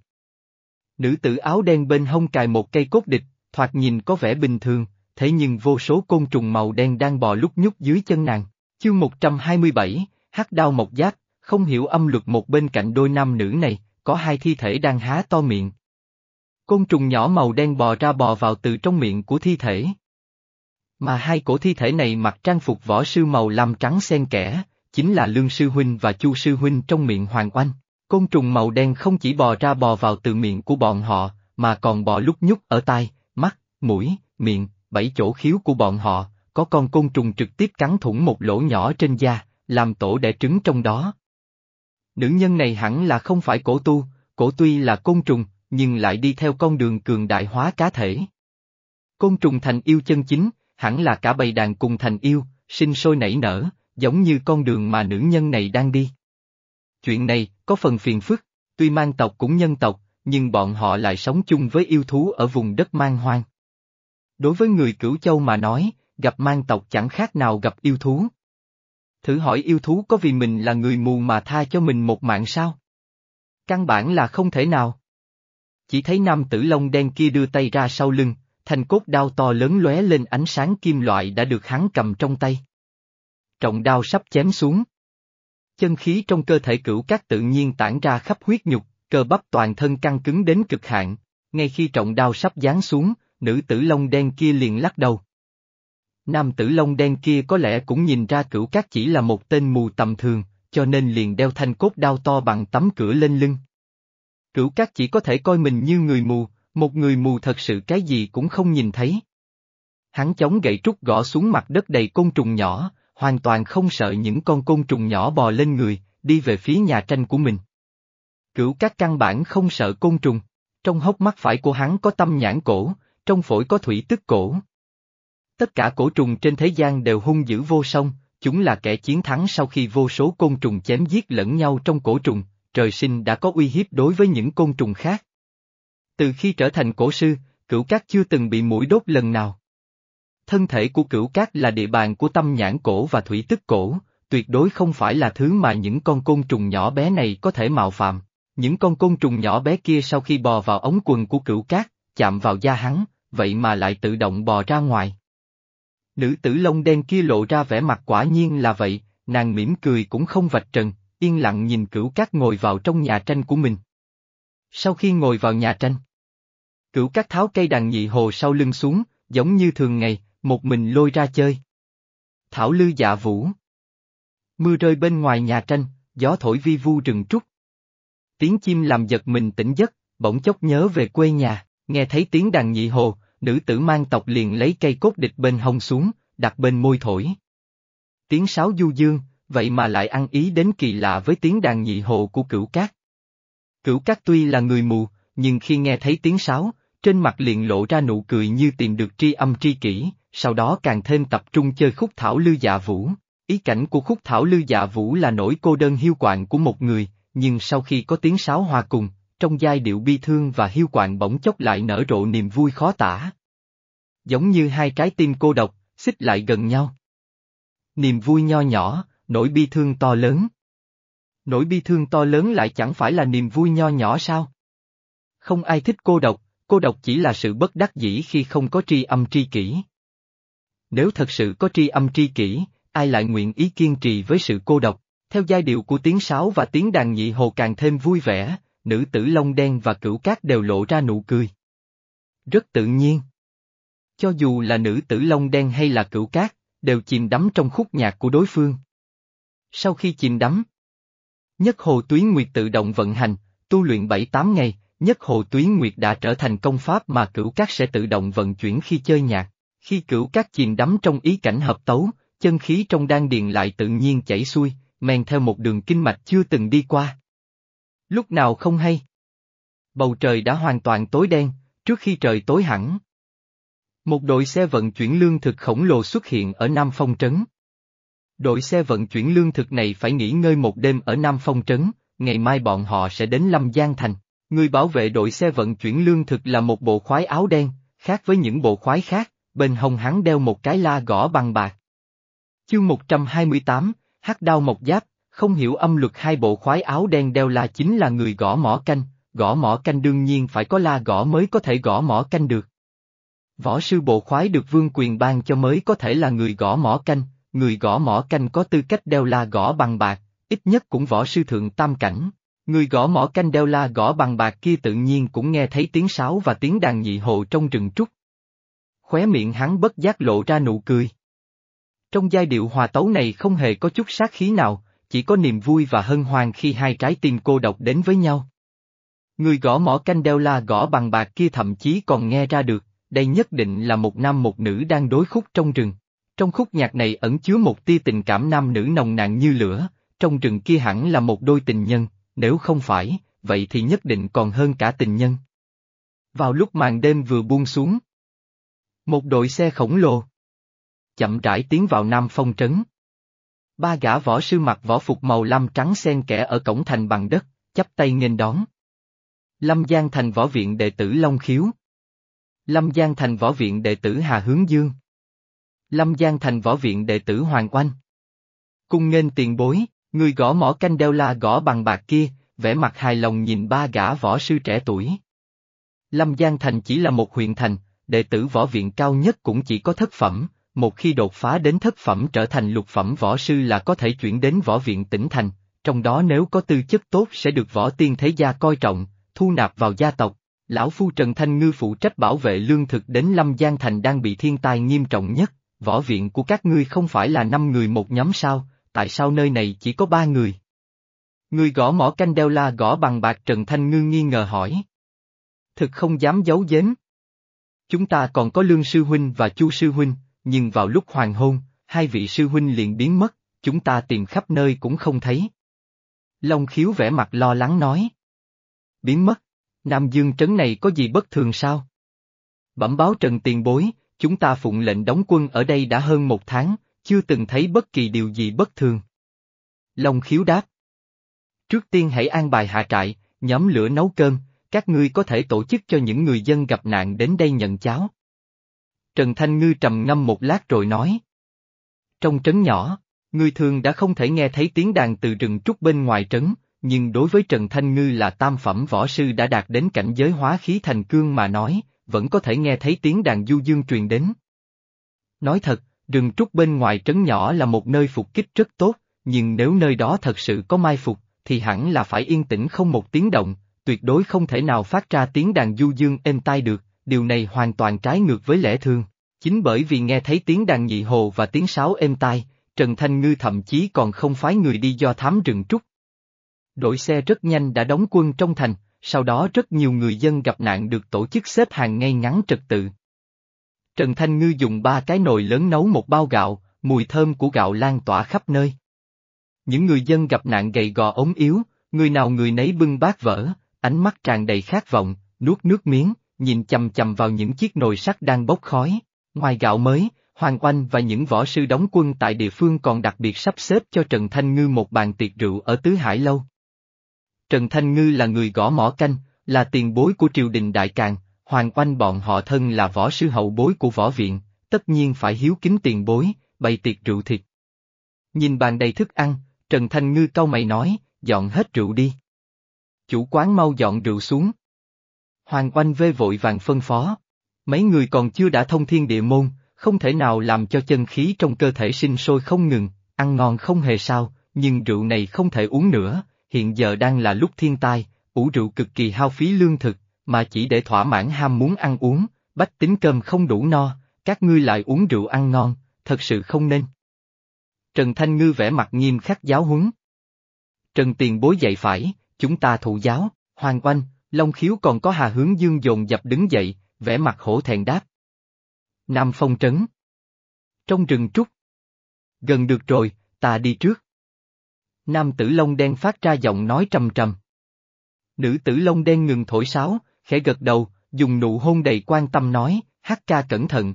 Nữ tử áo đen bên hông cài một cây cốt địch, thoạt nhìn có vẻ bình thường, thế nhưng vô số côn trùng màu đen đang bò lúc nhúc dưới chân nàng. Chương 127, hắc đao mộc giác, không hiểu âm luật một bên cạnh đôi nam nữ này, có hai thi thể đang há to miệng. Côn trùng nhỏ màu đen bò ra bò vào từ trong miệng của thi thể. Mà hai cổ thi thể này mặc trang phục võ sư màu lam trắng xen kẽ, chính là Lương Sư Huynh và Chu Sư Huynh trong miệng Hoàng Oanh. Côn trùng màu đen không chỉ bò ra bò vào từ miệng của bọn họ, mà còn bò lúc nhúc ở tai, mắt, mũi, miệng, bảy chỗ khiếu của bọn họ, có con côn trùng trực tiếp cắn thủng một lỗ nhỏ trên da, làm tổ đẻ trứng trong đó. Nữ nhân này hẳn là không phải cổ tu, cổ tuy là côn trùng, nhưng lại đi theo con đường cường đại hóa cá thể. Côn trùng thành yêu chân chính, hẳn là cả bầy đàn cùng thành yêu, sinh sôi nảy nở, giống như con đường mà nữ nhân này đang đi. Chuyện này, có phần phiền phức, tuy mang tộc cũng nhân tộc, nhưng bọn họ lại sống chung với yêu thú ở vùng đất mang hoang. Đối với người cửu châu mà nói, gặp mang tộc chẳng khác nào gặp yêu thú. Thử hỏi yêu thú có vì mình là người mù mà tha cho mình một mạng sao? Căn bản là không thể nào. Chỉ thấy nam tử lông đen kia đưa tay ra sau lưng, thành cốt đao to lớn lóe lên ánh sáng kim loại đã được hắn cầm trong tay. Trọng đao sắp chém xuống. Chân khí trong cơ thể cửu các tự nhiên tản ra khắp huyết nhục, cơ bắp toàn thân căng cứng đến cực hạn, ngay khi trọng đao sắp giáng xuống, nữ tử lông đen kia liền lắc đầu. Nam tử lông đen kia có lẽ cũng nhìn ra cửu cát chỉ là một tên mù tầm thường, cho nên liền đeo thanh cốt đao to bằng tấm cửa lên lưng. Cửu cát chỉ có thể coi mình như người mù, một người mù thật sự cái gì cũng không nhìn thấy. Hắn chống gậy trúc gõ xuống mặt đất đầy côn trùng nhỏ, hoàn toàn không sợ những con côn trùng nhỏ bò lên người, đi về phía nhà tranh của mình. Cửu các căn bản không sợ côn trùng, trong hốc mắt phải của hắn có tâm nhãn cổ, trong phổi có thủy tức cổ. Tất cả cổ trùng trên thế gian đều hung dữ vô song, chúng là kẻ chiến thắng sau khi vô số côn trùng chém giết lẫn nhau trong cổ trùng, trời sinh đã có uy hiếp đối với những côn trùng khác. Từ khi trở thành cổ sư, cửu cát chưa từng bị mũi đốt lần nào. Thân thể của cửu cát là địa bàn của tâm nhãn cổ và thủy tức cổ, tuyệt đối không phải là thứ mà những con côn trùng nhỏ bé này có thể mạo phạm. Những con côn trùng nhỏ bé kia sau khi bò vào ống quần của cửu cát, chạm vào da hắn, vậy mà lại tự động bò ra ngoài. Nữ tử lông đen kia lộ ra vẻ mặt quả nhiên là vậy, nàng mỉm cười cũng không vạch trần, yên lặng nhìn cửu cát ngồi vào trong nhà tranh của mình. Sau khi ngồi vào nhà tranh, cửu cát tháo cây đàn nhị hồ sau lưng xuống, giống như thường ngày, một mình lôi ra chơi. Thảo lư dạ vũ. Mưa rơi bên ngoài nhà tranh, gió thổi vi vu rừng trúc. Tiếng chim làm giật mình tỉnh giấc, bỗng chốc nhớ về quê nhà, nghe thấy tiếng đàn nhị hồ, nữ tử mang tộc liền lấy cây cốt địch bên hông xuống, đặt bên môi thổi. Tiếng sáo du dương, vậy mà lại ăn ý đến kỳ lạ với tiếng đàn nhị hồ của cửu cát. Cửu cát tuy là người mù, nhưng khi nghe thấy tiếng sáo, trên mặt liền lộ ra nụ cười như tìm được tri âm tri kỷ, sau đó càng thêm tập trung chơi khúc thảo lư dạ vũ. Ý cảnh của khúc thảo lư dạ vũ là nỗi cô đơn hiu quạnh của một người, nhưng sau khi có tiếng sáo hòa cùng, trong giai điệu bi thương và hiu quạnh bỗng chốc lại nở rộ niềm vui khó tả. Giống như hai trái tim cô độc, xích lại gần nhau. Niềm vui nho nhỏ, nỗi bi thương to lớn. Nỗi bi thương to lớn lại chẳng phải là niềm vui nho nhỏ sao? Không ai thích cô độc, cô độc chỉ là sự bất đắc dĩ khi không có tri âm tri kỷ. Nếu thật sự có tri âm tri kỷ, ai lại nguyện ý kiên trì với sự cô độc, theo giai điệu của tiếng sáo và tiếng đàn nhị hồ càng thêm vui vẻ, nữ tử lông đen và cửu cát đều lộ ra nụ cười. Rất tự nhiên. Cho dù là nữ tử lông đen hay là cửu cát, đều chìm đắm trong khúc nhạc của đối phương. Sau khi chìm đắm, Nhất Hồ Tuyến Nguyệt tự động vận hành, tu luyện 7-8 ngày, Nhất Hồ Tuyến Nguyệt đã trở thành công pháp mà cửu cát sẽ tự động vận chuyển khi chơi nhạc. Khi cửu các chìm đắm trong ý cảnh hợp tấu, chân khí trong đan điền lại tự nhiên chảy xuôi, men theo một đường kinh mạch chưa từng đi qua. Lúc nào không hay. Bầu trời đã hoàn toàn tối đen, trước khi trời tối hẳn. Một đội xe vận chuyển lương thực khổng lồ xuất hiện ở Nam Phong Trấn. Đội xe vận chuyển lương thực này phải nghỉ ngơi một đêm ở Nam Phong Trấn, ngày mai bọn họ sẽ đến Lâm Giang Thành. Người bảo vệ đội xe vận chuyển lương thực là một bộ khoái áo đen, khác với những bộ khoái khác, bên hông hắn đeo một cái la gõ bằng bạc. Chương 128, hắc đao mộc giáp, không hiểu âm luật hai bộ khoái áo đen đeo la chính là người gõ mỏ canh, gõ mỏ canh đương nhiên phải có la gõ mới có thể gõ mỏ canh được. Võ sư bộ khoái được vương quyền ban cho mới có thể là người gõ mỏ canh, người gõ mỏ canh có tư cách đeo la gõ bằng bạc, ít nhất cũng võ sư thượng tam cảnh. Người gõ mỏ canh đeo la gõ bằng bạc kia tự nhiên cũng nghe thấy tiếng sáo và tiếng đàn nhị hộ trong rừng trúc. Khóe miệng hắn bất giác lộ ra nụ cười. Trong giai điệu hòa tấu này không hề có chút sát khí nào, chỉ có niềm vui và hân hoan khi hai trái tim cô độc đến với nhau. Người gõ mỏ canh đeo la gõ bằng bạc kia thậm chí còn nghe ra được, đây nhất định là một nam một nữ đang đối khúc trong rừng. Trong khúc nhạc này ẩn chứa một tia tình cảm nam nữ nồng nàn như lửa, trong rừng kia hẳn là một đôi tình nhân, nếu không phải, vậy thì nhất định còn hơn cả tình nhân. Vào lúc màn đêm vừa buông xuống, một đội xe khổng lồ chậm rãi tiến vào Nam Phong trấn. Ba gã võ sư mặc võ phục màu lam trắng xen kẽ ở cổng thành bằng đất, chắp tay nghênh đón. Lâm Giang thành võ viện đệ tử Long Khiếu. Lâm Giang thành võ viện đệ tử Hà Hướng Dương. Lâm Giang thành võ viện đệ tử Hoàng Oanh. Cung nghênh tiền bối, người gõ mỏ canh đeo la gõ bằng bạc kia, vẻ mặt hài lòng nhìn ba gã võ sư trẻ tuổi. Lâm Giang thành chỉ là một huyện thành, đệ tử võ viện cao nhất cũng chỉ có thất phẩm, một khi đột phá đến thất phẩm trở thành lục phẩm võ sư là có thể chuyển đến võ viện tỉnh thành, trong đó nếu có tư chất tốt sẽ được võ tiên thế gia coi trọng, thu nạp vào gia tộc. Lão Phu Trần Thanh Ngư phụ trách bảo vệ lương thực đến Lâm Giang Thành đang bị thiên tai nghiêm trọng nhất, võ viện của các ngươi không phải là năm người một nhóm sao, tại sao nơi này chỉ có ba người? Người gõ mỏ canh đeo la gõ bằng bạc Trần Thanh Ngư nghi ngờ hỏi. Thực không dám giấu giếm. Chúng ta còn có Lương Sư Huynh và Chu Sư Huynh, nhưng vào lúc hoàng hôn, hai vị Sư Huynh liền biến mất, chúng ta tìm khắp nơi cũng không thấy. Long khiếu vẻ mặt lo lắng nói. Biến mất, Nam Dương trấn này có gì bất thường sao? Bẩm báo Trần Tiền Bối, chúng ta phụng lệnh đóng quân ở đây đã hơn một tháng, chưa từng thấy bất kỳ điều gì bất thường. Long khiếu đáp. Trước tiên hãy an bài hạ trại, nhóm lửa nấu cơm, các ngươi có thể tổ chức cho những người dân gặp nạn đến đây nhận cháo. Trần Thanh Ngư trầm ngâm một lát rồi nói. Trong trấn nhỏ, người thường đã không thể nghe thấy tiếng đàn từ rừng trúc bên ngoài trấn, nhưng đối với Trần Thanh Ngư là tam phẩm võ sư đã đạt đến cảnh giới hóa khí thành cương mà nói, vẫn có thể nghe thấy tiếng đàn du dương truyền đến. Nói thật, rừng trúc bên ngoài trấn nhỏ là một nơi phục kích rất tốt, nhưng nếu nơi đó thật sự có mai phục, thì hẳn là phải yên tĩnh không một tiếng động, tuyệt đối không thể nào phát ra tiếng đàn du dương êm tai được, điều này hoàn toàn trái ngược với lẽ thường. Chính bởi vì nghe thấy tiếng đàn nhị hồ và tiếng sáo êm tai, Trần Thanh Ngư thậm chí còn không phái người đi do thám rừng trúc. Đội xe rất nhanh đã đóng quân trong thành, sau đó rất nhiều người dân gặp nạn được tổ chức xếp hàng ngay ngắn trật tự. Trần Thanh Ngư dùng ba cái nồi lớn nấu một bao gạo, mùi thơm của gạo lan tỏa khắp nơi. Những người dân gặp nạn gầy gò ốm yếu, người nào người nấy bưng bát vỡ, ánh mắt tràn đầy khát vọng, nuốt nước miếng, nhìn chầm chầm vào những chiếc nồi sắt đang bốc khói. Ngoài gạo mới, Hoàng Oanh và những võ sư đóng quân tại địa phương còn đặc biệt sắp xếp cho Trần Thanh Ngư một bàn tiệc rượu ở Tứ Hải Lâu. Trần Thanh Ngư là người gõ mỏ canh, là tiền bối của triều đình Đại Càng. Hoàng Oanh bọn họ thân là võ sư hậu bối của võ viện, tất nhiên phải hiếu kính tiền bối, bày tiệc rượu thịt. Nhìn bàn đầy thức ăn, Trần Thanh Ngư cau mày nói, dọn hết rượu đi. Chủ quán mau dọn rượu xuống. Hoàng Oanh vê vội vàng phân phó. Mấy người còn chưa đã thông thiên địa môn, không thể nào làm cho chân khí trong cơ thể sinh sôi không ngừng, ăn ngon không hề sao, nhưng rượu này không thể uống nữa, hiện giờ đang là lúc thiên tai, ủ rượu cực kỳ hao phí lương thực, mà chỉ để thỏa mãn ham muốn ăn uống, bách tính cơm không đủ no, các ngươi lại uống rượu ăn ngon, thật sự không nên. Trần Thanh Ngư vẻ mặt nghiêm khắc giáo huấn. Trần Tiền Bối dạy phải, chúng ta thụ giáo, Hoàng Oanh, Long Khiếu còn có Hà Hướng Dương dồn dập đứng dậy, vẻ mặt hổ thẹn đáp. Nam Phong Trấn Trong rừng trúc Gần được rồi, ta đi trước. Nam tử lông đen phát ra giọng nói trầm trầm. Nữ tử lông đen ngừng thổi sáo, khẽ gật đầu, dùng nụ hôn đầy quan tâm nói, hát ca cẩn thận.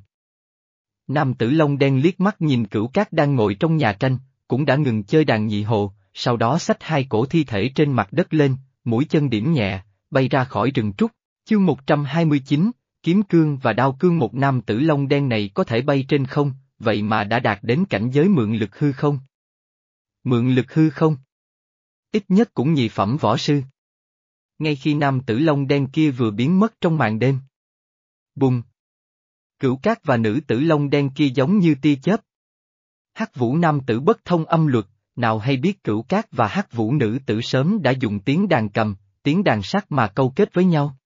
Nam tử lông đen liếc mắt nhìn cửu cát đang ngồi trong nhà tranh, cũng đã ngừng chơi đàn nhị hồ, sau đó xách hai cổ thi thể trên mặt đất lên, mũi chân điểm nhẹ, bay ra khỏi rừng trúc. Chương 129, kiếm cương và đao cương một nam tử lông đen này có thể bay trên không, vậy mà đã đạt đến cảnh giới mượn lực hư không. Mượn lực hư không? Ít nhất cũng nhị phẩm võ sư. Ngay khi nam tử lông đen kia vừa biến mất trong màn đêm. Bùng! Cửu cát và nữ tử lông đen kia giống như tia chớp. Hắc vũ nam tử bất thông âm luật, nào hay biết cửu cát và hắc vũ nữ tử sớm đã dùng tiếng đàn cầm, tiếng đàn sắt mà câu kết với nhau.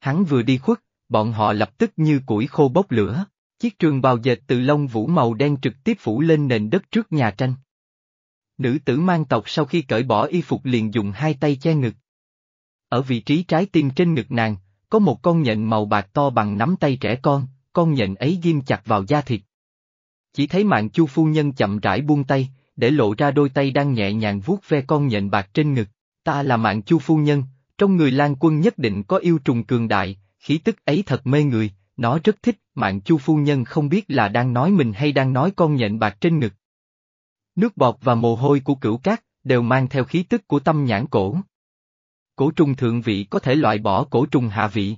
Hắn vừa đi khuất, bọn họ lập tức như củi khô bốc lửa, chiếc trường bào dệt từ lông vũ màu đen trực tiếp phủ lên nền đất trước nhà tranh. Nữ tử mang tộc sau khi cởi bỏ y phục liền dùng hai tay che ngực. Ở vị trí trái tim trên ngực nàng, có một con nhện màu bạc to bằng nắm tay trẻ con, con nhện ấy ghim chặt vào da thịt. Chỉ thấy mạng chu phu nhân chậm rãi buông tay, để lộ ra đôi tay đang nhẹ nhàng vuốt ve con nhện bạc trên ngực. Ta là mạng chu phu nhân, trong người lan quân nhất định có yêu trùng cường đại, khí tức ấy thật mê người, nó rất thích, mạng chu phu nhân không biết là đang nói mình hay đang nói con nhện bạc trên ngực. Nước bọt và mồ hôi của cửu cát, đều mang theo khí tức của tâm nhãn cổ. Cổ trùng thượng vị có thể loại bỏ cổ trùng hạ vị.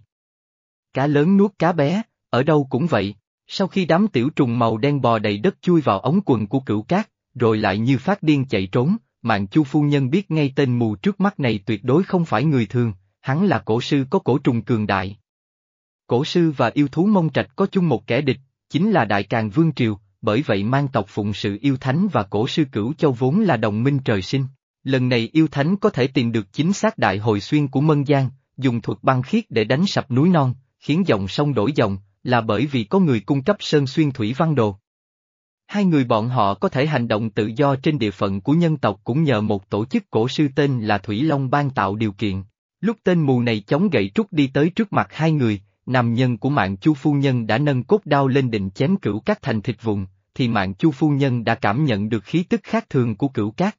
Cá lớn nuốt cá bé, ở đâu cũng vậy, sau khi đám tiểu trùng màu đen bò đầy đất chui vào ống quần của cửu cát, rồi lại như phát điên chạy trốn, mạng chu phu nhân biết ngay tên mù trước mắt này tuyệt đối không phải người thường, hắn là cổ sư có cổ trùng cường đại. Cổ sư và yêu thú mông trạch có chung một kẻ địch, chính là Đại Càng Vương Triều, bởi vậy mang tộc phụng sự yêu thánh và cổ sư cửu châu vốn là đồng minh trời sinh. Lần này yêu thánh có thể tìm được chính xác đại hồi xuyên của Mân Giang, dùng thuật băng khiết để đánh sập núi non, khiến dòng sông đổi dòng, là bởi vì có người cung cấp sơn xuyên thủy văn đồ. Hai người bọn họ có thể hành động tự do trên địa phận của nhân tộc cũng nhờ một tổ chức cổ sư tên là Thủy Long ban tạo điều kiện. Lúc tên mù này chống gậy trúc đi tới trước mặt hai người, nam nhân của mạng chu phu nhân đã nâng cốt đao lên định chém cửu cát thành thịt vùng, thì mạng chu phu nhân đã cảm nhận được khí tức khác thường của cửu cát.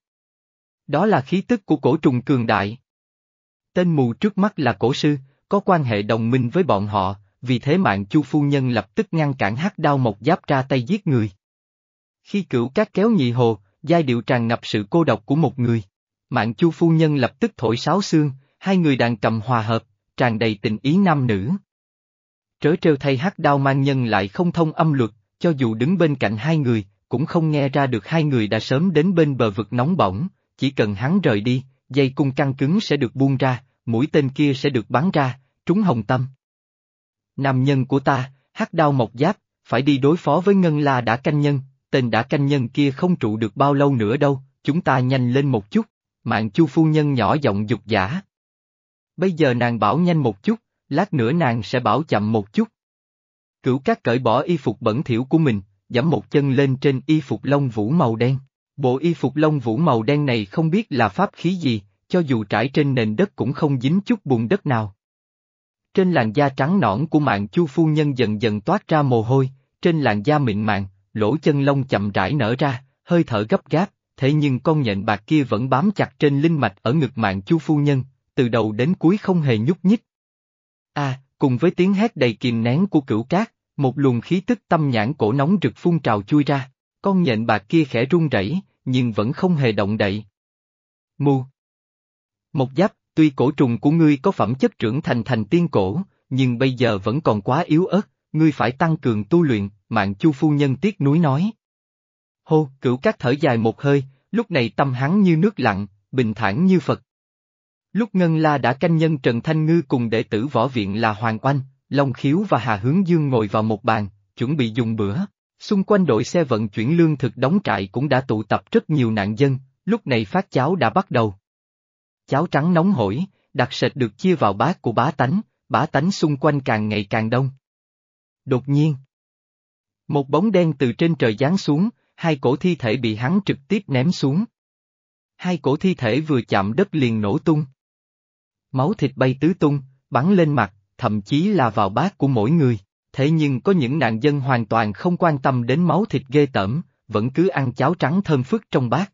Đó là khí tức của cổ trùng cường đại. Tên mù trước mắt là cổ sư, có quan hệ đồng minh với bọn họ, vì thế mạng chu phu nhân lập tức ngăn cản hắc đao mộc giáp ra tay giết người. Khi cửu cát kéo nhị hồ, giai điệu tràn ngập sự cô độc của một người. Mạng chu phu nhân lập tức thổi sáo xương, hai người đàn cầm hòa hợp, tràn đầy tình ý nam nữ. Trớ trêu thay hắc đao mang nhân lại không thông âm luật, cho dù đứng bên cạnh hai người, cũng không nghe ra được hai người đã sớm đến bên bờ vực nóng bỏng, chỉ cần hắn rời đi, dây cung căng cứng sẽ được buông ra, mũi tên kia sẽ được bắn ra, trúng hồng tâm. Nam nhân của ta, hắc đao mộc giáp, phải đi đối phó với Ngân La đã canh nhân, tên đã canh nhân kia không trụ được bao lâu nữa đâu, chúng ta nhanh lên một chút, mạng chu phu nhân nhỏ giọng dục giả. Bây giờ nàng bảo nhanh một chút, lát nữa nàng sẽ bảo chậm một chút. Cửu cát cởi bỏ y phục bẩn thỉu của mình, giẫm một chân lên trên y phục lông vũ màu đen. Bộ y phục lông vũ màu đen này không biết là pháp khí gì, cho dù trải trên nền đất cũng không dính chút bùn đất nào. Trên làn da trắng nõn của mạng chu phu nhân dần dần toát ra mồ hôi, trên làn da mịn màng, lỗ chân lông chậm rãi nở ra, hơi thở gấp gáp, thế nhưng con nhện bạc kia vẫn bám chặt trên linh mạch ở ngực mạng chu phu nhân, từ đầu đến cuối không hề nhúc nhích. A, cùng với tiếng hét đầy kìm nén của cửu cát, một luồng khí tức tâm nhãn cổ nóng rực phun trào chui ra, con nhện bạc kia khẽ run rẩy, nhưng vẫn không hề động đậy. Mu Một giáp, tuy cổ trùng của ngươi có phẩm chất trưởng thành thành tiên cổ, nhưng bây giờ vẫn còn quá yếu ớt, ngươi phải tăng cường tu luyện, mạng chu phu nhân tiếc núi nói. Hô, cửu cát thở dài một hơi, lúc này tâm hắn như nước lặng, bình thản như Phật. Lúc Ngân La đã canh nhân Trần Thanh Ngư cùng đệ tử võ viện là Hoàng Oanh, Long Khiếu và Hà Hướng Dương ngồi vào một bàn, chuẩn bị dùng bữa. Xung quanh đội xe vận chuyển lương thực đóng trại cũng đã tụ tập rất nhiều nạn dân, lúc này phát cháo đã bắt đầu. Cháo trắng nóng hổi, đặc sệt được chia vào bát của bá tánh, bá tánh xung quanh càng ngày càng đông. Đột nhiên, một bóng đen từ trên trời giáng xuống, hai cổ thi thể bị hắn trực tiếp ném xuống. Hai cổ thi thể vừa chạm đất liền nổ tung. Máu thịt bay tứ tung, bắn lên mặt, thậm chí là vào bát của mỗi người. Thế nhưng có những nạn dân hoàn toàn không quan tâm đến máu thịt ghê tởm, vẫn cứ ăn cháo trắng thơm phức trong bát.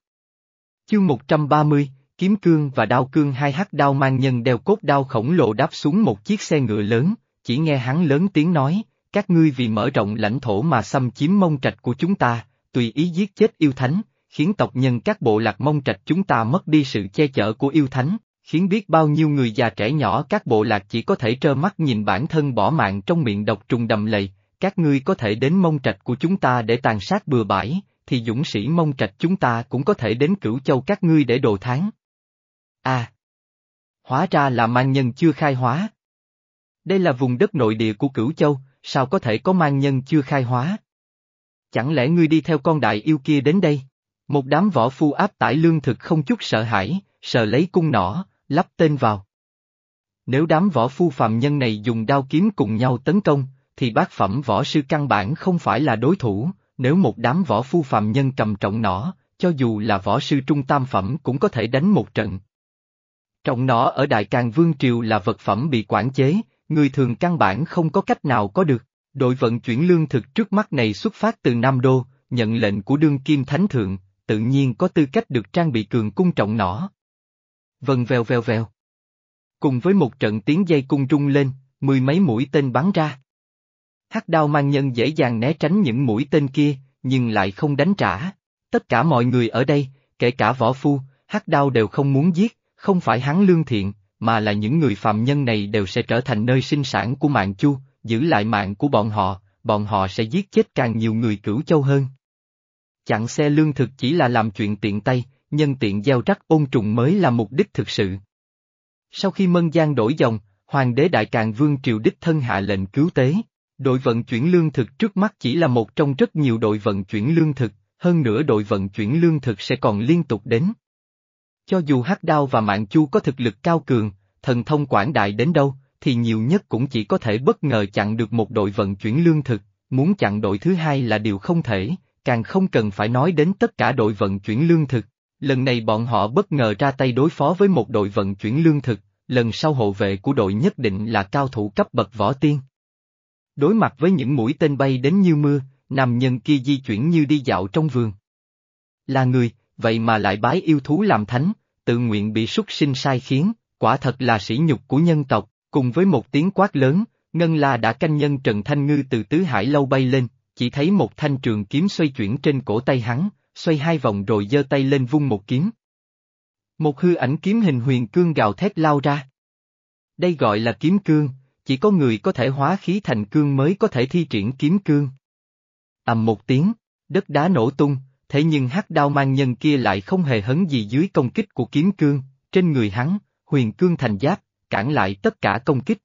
Chương 130, kiếm cương và đao cương hai hắc đao mang nhân đeo cốt đao khổng lồ đáp xuống một chiếc xe ngựa lớn, chỉ nghe hắn lớn tiếng nói, các ngươi vì mở rộng lãnh thổ mà xâm chiếm mông trạch của chúng ta, tùy ý giết chết yêu thánh, khiến tộc nhân các bộ lạc mông trạch chúng ta mất đi sự che chở của yêu thánh, khiến biết bao nhiêu người già trẻ nhỏ các bộ lạc chỉ có thể trơ mắt nhìn bản thân bỏ mạng trong miệng độc trùng đầm lầy, các ngươi có thể đến mông trạch của chúng ta để tàn sát bừa bãi, thì dũng sĩ mông trạch chúng ta cũng có thể đến cửu châu các ngươi để đồ tháng. À! Hóa ra là mang nhân chưa khai hóa. Đây là vùng đất nội địa của cửu châu, sao có thể có mang nhân chưa khai hóa? Chẳng lẽ ngươi đi theo con đại yêu kia đến đây? Một đám võ phu áp tải lương thực không chút sợ hãi, sờ lấy cung nỏ, lắp tên vào. Nếu đám võ phu phạm nhân này dùng đao kiếm cùng nhau tấn công, thì bác phẩm võ sư căn bản không phải là đối thủ, nếu một đám võ phu phạm nhân cầm trọng nỏ, cho dù là võ sư trung tam phẩm cũng có thể đánh một trận. Trọng nỏ ở Đại Càng Vương Triều là vật phẩm bị quản chế, người thường căn bản không có cách nào có được. Đội vận chuyển lương thực trước mắt này xuất phát từ Nam Đô, nhận lệnh của đương kim thánh thượng, tự nhiên có tư cách được trang bị cường cung trọng nỏ. Vần vèo vèo vèo. Cùng với một trận tiếng dây cung rung lên, mười mấy mũi tên bắn ra. Hắc đao mang nhân dễ dàng né tránh những mũi tên kia, nhưng lại không đánh trả. Tất cả mọi người ở đây, kể cả võ phu, hắc đao đều không muốn giết, không phải hắn lương thiện, mà là những người phạm nhân này đều sẽ trở thành nơi sinh sản của mạng chu, giữ lại mạng của bọn họ, bọn họ sẽ giết chết càng nhiều người cửu châu hơn. Chặn xe lương thực chỉ là làm chuyện tiện tay, nhân tiện gieo rắc ôn trùng mới là mục đích thực sự. Sau khi Mân Giang đổi dòng, Hoàng đế Đại Càng Vương Triều Đích thân hạ lệnh cứu tế. Đội vận chuyển lương thực trước mắt chỉ là một trong rất nhiều đội vận chuyển lương thực, hơn nữa đội vận chuyển lương thực sẽ còn liên tục đến. Cho dù Hắc Đao và Mạng Chu có thực lực cao cường, thần thông quảng đại đến đâu, thì nhiều nhất cũng chỉ có thể bất ngờ chặn được một đội vận chuyển lương thực, muốn chặn đội thứ hai là điều không thể, càng không cần phải nói đến tất cả đội vận chuyển lương thực. Lần này bọn họ bất ngờ ra tay đối phó với một đội vận chuyển lương thực, lần sau hộ vệ của đội nhất định là cao thủ cấp bậc võ tiên. Đối mặt với những mũi tên bay đến như mưa, nam nhân kia di chuyển như đi dạo trong vườn. Là người, vậy mà lại bái yêu thú làm thánh, tự nguyện bị súc sinh sai khiến, quả thật là sỉ nhục của nhân tộc, cùng với một tiếng quát lớn, Ngân La đã canh nhân Trần Thanh Ngư từ tứ hải lâu bay lên, chỉ thấy một thanh trường kiếm xoay chuyển trên cổ tay hắn, xoay hai vòng rồi giơ tay lên vung một kiếm. Một hư ảnh kiếm hình huyền cương gào thét lao ra. Đây gọi là kiếm cương, chỉ có người có thể hóa khí thành cương mới có thể thi triển kiếm cương. ầm một tiếng, đất đá nổ tung, thế nhưng hắc đao mang nhân kia lại không hề hấn gì dưới công kích của kiếm cương, trên người hắn, huyền cương thành giáp, cản lại tất cả công kích.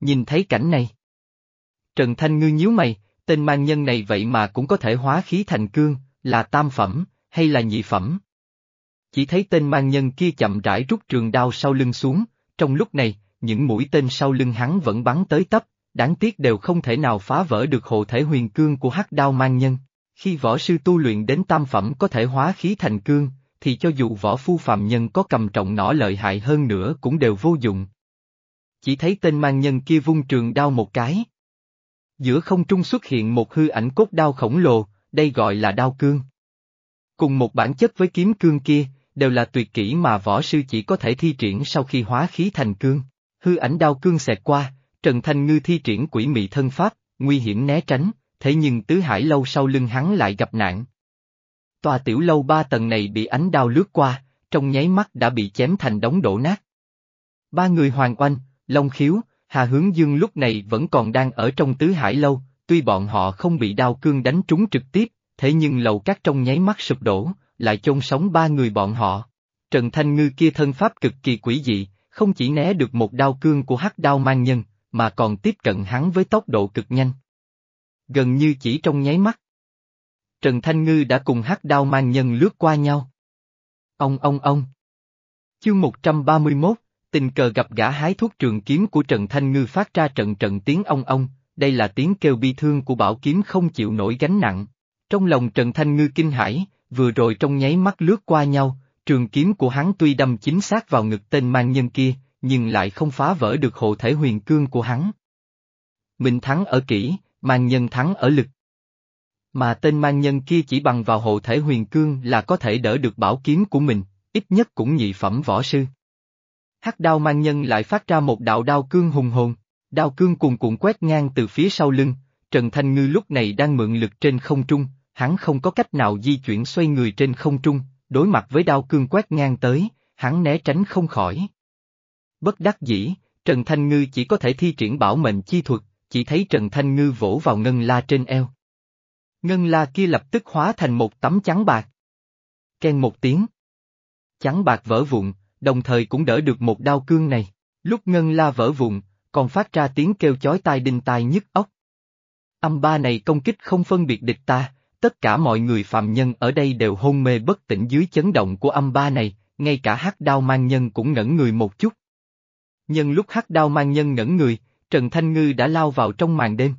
Nhìn thấy cảnh này. Trần Thanh Ngư nhíu mày, tên mang nhân này vậy mà cũng có thể hóa khí thành cương, là tam phẩm, hay là nhị phẩm? Chỉ thấy tên mang nhân kia chậm rãi rút trường đao sau lưng xuống, trong lúc này, những mũi tên sau lưng hắn vẫn bắn tới tấp, đáng tiếc đều không thể nào phá vỡ được hộ thể huyền cương của hắc đao mang nhân. Khi võ sư tu luyện đến tam phẩm có thể hóa khí thành cương, thì cho dù võ phu phạm nhân có cầm trọng nỏ lợi hại hơn nữa cũng đều vô dụng. Chỉ thấy tên mang nhân kia vung trường đao một cái. Giữa không trung xuất hiện một hư ảnh cốt đao khổng lồ, đây gọi là đao cương. Cùng một bản chất với kiếm cương kia, đều là tuyệt kỹ mà võ sư chỉ có thể thi triển sau khi hóa khí thành cương. Hư ảnh đao cương xẹt qua, Trần Thanh Ngư thi triển quỷ mị thân pháp, nguy hiểm né tránh, thế nhưng tứ hải lâu sau lưng hắn lại gặp nạn. Tòa tiểu lâu ba tầng này bị ánh đao lướt qua, trong nháy mắt đã bị chém thành đống đổ nát. Ba người Hoàng Oanh, Long Khiếu, Hà Hướng Dương lúc này vẫn còn đang ở trong tứ hải lâu, tuy bọn họ không bị đao cương đánh trúng trực tiếp, thế nhưng lầu các trong nháy mắt sụp đổ, lại chôn sống ba người bọn họ. Trần Thanh Ngư kia thân pháp cực kỳ quỷ dị, không chỉ né được một đao cương của hắc đao mang nhân, mà còn tiếp cận hắn với tốc độ cực nhanh. Gần như chỉ trong nháy mắt. Trần Thanh Ngư đã cùng hắc đao mang nhân lướt qua nhau. Ông ông ông. Chương 131, tình cờ gặp gã hái thuốc trường kiếm của Trần Thanh Ngư phát ra trận trận tiếng ông ông, đây là tiếng kêu bi thương của bảo kiếm không chịu nổi gánh nặng. Trong lòng Trần Thanh Ngư kinh hãi, vừa rồi trong nháy mắt lướt qua nhau, trường kiếm của hắn tuy đâm chính xác vào ngực tên mang nhân kia, nhưng lại không phá vỡ được hộ thể huyền cương của hắn. Mình thắng ở kỹ, mang nhân thắng ở lực. Mà tên mang nhân kia chỉ bằng vào hộ thể huyền cương là có thể đỡ được bảo kiếm của mình, ít nhất cũng nhị phẩm võ sư. Hắc đao mang nhân lại phát ra một đạo đao cương hùng hồn, đao cương cuồn cuộn quét ngang từ phía sau lưng, Trần Thanh Ngư lúc này đang mượn lực trên không trung, hắn không có cách nào di chuyển xoay người trên không trung, đối mặt với đao cương quét ngang tới, hắn né tránh không khỏi. Bất đắc dĩ, Trần Thanh Ngư chỉ có thể thi triển bảo mệnh chi thuật, chỉ thấy Trần Thanh Ngư vỗ vào ngân la trên eo. Ngân la kia lập tức hóa thành một tấm trắng bạc. Ken một tiếng. Trắng bạc vỡ vụn, đồng thời cũng đỡ được một đao cương này. Lúc ngân la vỡ vụn, còn phát ra tiếng kêu chói tai đinh tai nhức óc. Âm ba này công kích không phân biệt địch ta, tất cả mọi người phạm nhân ở đây đều hôn mê bất tỉnh dưới chấn động của âm ba này, ngay cả hắc đao mang nhân cũng ngẩn người một chút. Nhân lúc hắc đao mang nhân ngẩn người, Trần Thanh Ngư đã lao vào trong màn đêm.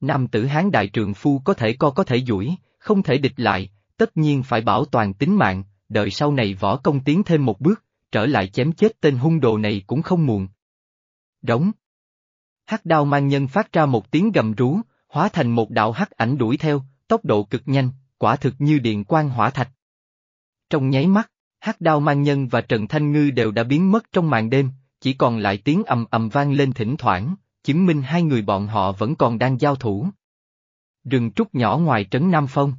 Nam tử hán đại trượng phu có thể co có thể duỗi, không thể địch lại, tất nhiên phải bảo toàn tính mạng, đợi sau này võ công tiến thêm một bước, trở lại chém chết tên hung đồ này cũng không muộn. Đóng. Hắc đao mang nhân phát ra một tiếng gầm rú, hóa thành một đạo hắc ảnh đuổi theo, tốc độ cực nhanh, quả thực như điện quang hỏa thạch. Trong nháy mắt, hắc đao mang nhân và Trần Thanh Ngư đều đã biến mất trong màn đêm, chỉ còn lại tiếng ầm ầm vang lên thỉnh thoảng, chứng minh hai người bọn họ vẫn còn đang giao thủ. Rừng trúc nhỏ ngoài trấn Nam Phong.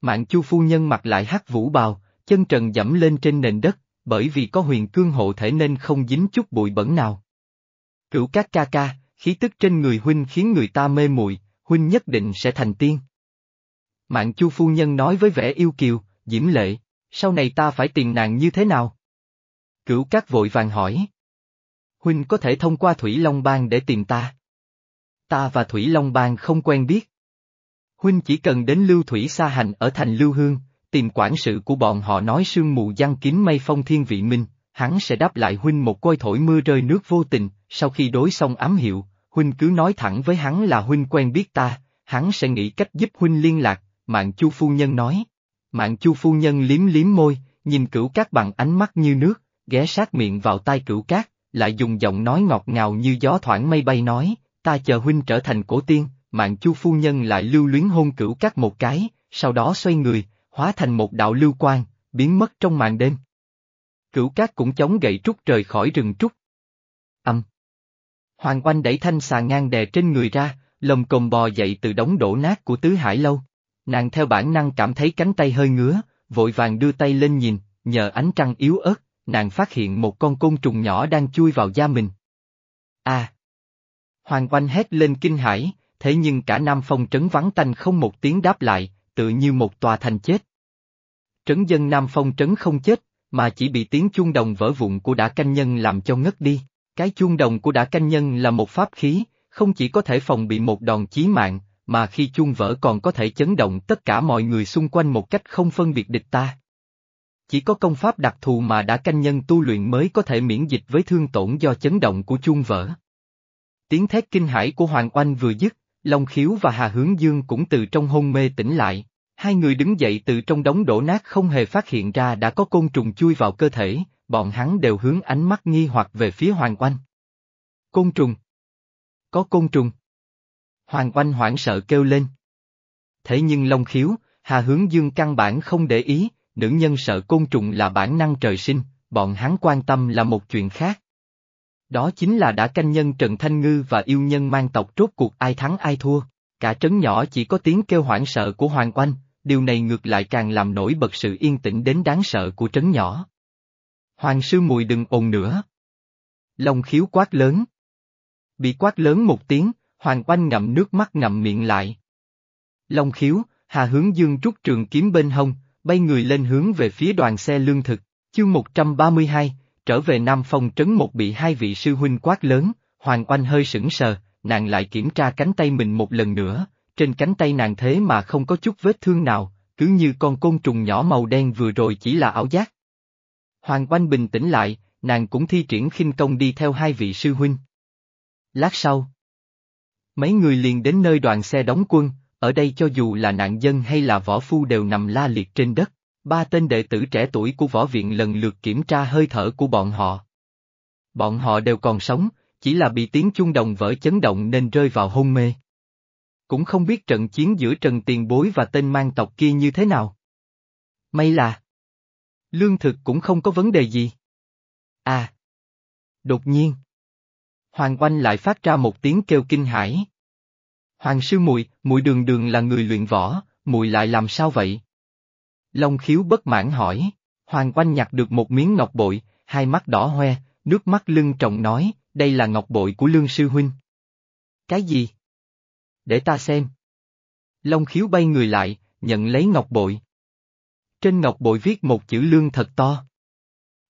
Mạng chu phu nhân mặc lại hắc vũ bào, chân trần dẫm lên trên nền đất, bởi vì có huyền cương hộ thể nên không dính chút bụi bẩn nào. Cửu các ca ca, khí tức trên người huynh khiến người ta mê muội, huynh nhất định sẽ thành tiên. Mạng chu phu nhân nói với vẻ yêu kiều, diễm lệ, sau này ta phải tìm nàng như thế nào? Cửu các vội vàng hỏi. Huynh có thể thông qua Thủy Long Bang để tìm ta. Ta và Thủy Long Bang không quen biết. Huynh chỉ cần đến Lưu Thủy Sa Hành ở thành Lưu Hương, tìm quản sự của bọn họ nói sương mù giăng kín mây phong thiên vị minh, hắn sẽ đáp lại Huynh một coi thổi mưa rơi nước vô tình, sau khi đối xong ám hiệu, Huynh cứ nói thẳng với hắn là Huynh quen biết ta, hắn sẽ nghĩ cách giúp Huynh liên lạc, mạng chu phu nhân nói. Mạng chu phu nhân liếm liếm môi, nhìn cửu cát bằng ánh mắt như nước, ghé sát miệng vào tai cửu cát, lại dùng giọng nói ngọt ngào như gió thoảng mây bay nói, ta chờ huynh trở thành cổ tiên, mạng chu phu nhân lại lưu luyến hôn cửu các một cái, sau đó xoay người, hóa thành một đạo lưu quang, biến mất trong màn đêm. Cửu cát cũng chống gậy trúc trời khỏi rừng trúc. Âm. Hoàng oanh đẩy thanh xà ngang đè trên người ra, lồng cồm bò dậy từ đống đổ nát của tứ hải lâu. Nàng theo bản năng cảm thấy cánh tay hơi ngứa, vội vàng đưa tay lên nhìn, nhờ ánh trăng yếu ớt, nàng phát hiện một con côn trùng nhỏ đang chui vào da mình. À! Hoàng oanh hét lên kinh hãi, thế nhưng cả Nam Phong trấn vắng tanh không một tiếng đáp lại, tự như một tòa thành chết. Trấn dân Nam Phong trấn không chết, mà chỉ bị tiếng chuông đồng vỡ vụn của đã canh nhân làm cho ngất đi. Cái chuông đồng của đã canh nhân là một pháp khí, không chỉ có thể phòng bị một đòn chí mạng, mà khi chuông vỡ còn có thể chấn động tất cả mọi người xung quanh một cách không phân biệt địch ta. Chỉ có công pháp đặc thù mà đã canh nhân tu luyện mới có thể miễn dịch với thương tổn do chấn động của chuông vỡ. Tiếng thét kinh hãi của Hoàng Oanh vừa dứt, Long Khiếu và Hà Hướng Dương cũng từ trong hôn mê tỉnh lại. Hai người đứng dậy từ trong đống đổ nát không hề phát hiện ra đã có côn trùng chui vào cơ thể, bọn hắn đều hướng ánh mắt nghi hoặc về phía Hoàng Oanh. Côn trùng! Có côn trùng! Hoàng Oanh hoảng sợ kêu lên. Thế nhưng Long Khiếu, Hà Hướng Dương căn bản không để ý, nữ nhân sợ côn trùng là bản năng trời sinh, bọn hắn quan tâm là một chuyện khác. Đó chính là đã canh nhân Trần Thanh Ngư và yêu nhân mang tộc rốt cuộc ai thắng ai thua. Cả trấn nhỏ chỉ có tiếng kêu hoảng sợ của Hoàng Oanh, điều này ngược lại càng làm nổi bật sự yên tĩnh đến đáng sợ của trấn nhỏ. Hoàng sư mùi đừng ồn nữa. Long khiếu quát lớn. Bị quát lớn một tiếng, Hoàng Oanh ngậm nước mắt ngậm miệng lại. Long khiếu, Hà Hướng Dương rút trường kiếm bên hông, bay người lên hướng về phía đoàn xe lương thực, chương 132, trở về Nam Phong trấn một bị hai vị sư huynh quát lớn, Hoàng Oanh hơi sững sờ, nàng lại kiểm tra cánh tay mình một lần nữa, trên cánh tay nàng thế mà không có chút vết thương nào, cứ như con côn trùng nhỏ màu đen vừa rồi chỉ là ảo giác. Hoàng Oanh bình tĩnh lại, nàng cũng thi triển khinh công đi theo hai vị sư huynh. Lát sau, mấy người liền đến nơi đoàn xe đóng quân, ở đây cho dù là nạn dân hay là võ phu đều nằm la liệt trên đất. Ba tên đệ tử trẻ tuổi của võ viện lần lượt kiểm tra hơi thở của bọn họ. Bọn họ đều còn sống, chỉ là bị tiếng chuông đồng vỡ chấn động nên rơi vào hôn mê. Cũng không biết trận chiến giữa Trần Tiền Bối và tên mang tộc kia như thế nào. May là lương thực cũng không có vấn đề gì. À! Đột nhiên, Hoàng Oanh lại phát ra một tiếng kêu kinh hãi. Hoàng sư muội, muội đường đường là người luyện võ, muội lại làm sao vậy? Long khiếu bất mãn hỏi, Hoàng Oanh nhặt được một miếng ngọc bội, hai mắt đỏ hoe, nước mắt lưng trọng nói, đây là ngọc bội của lương sư huynh. Cái gì? Để ta xem. Long khiếu bay người lại, nhận lấy ngọc bội. Trên ngọc bội viết một chữ lương thật to.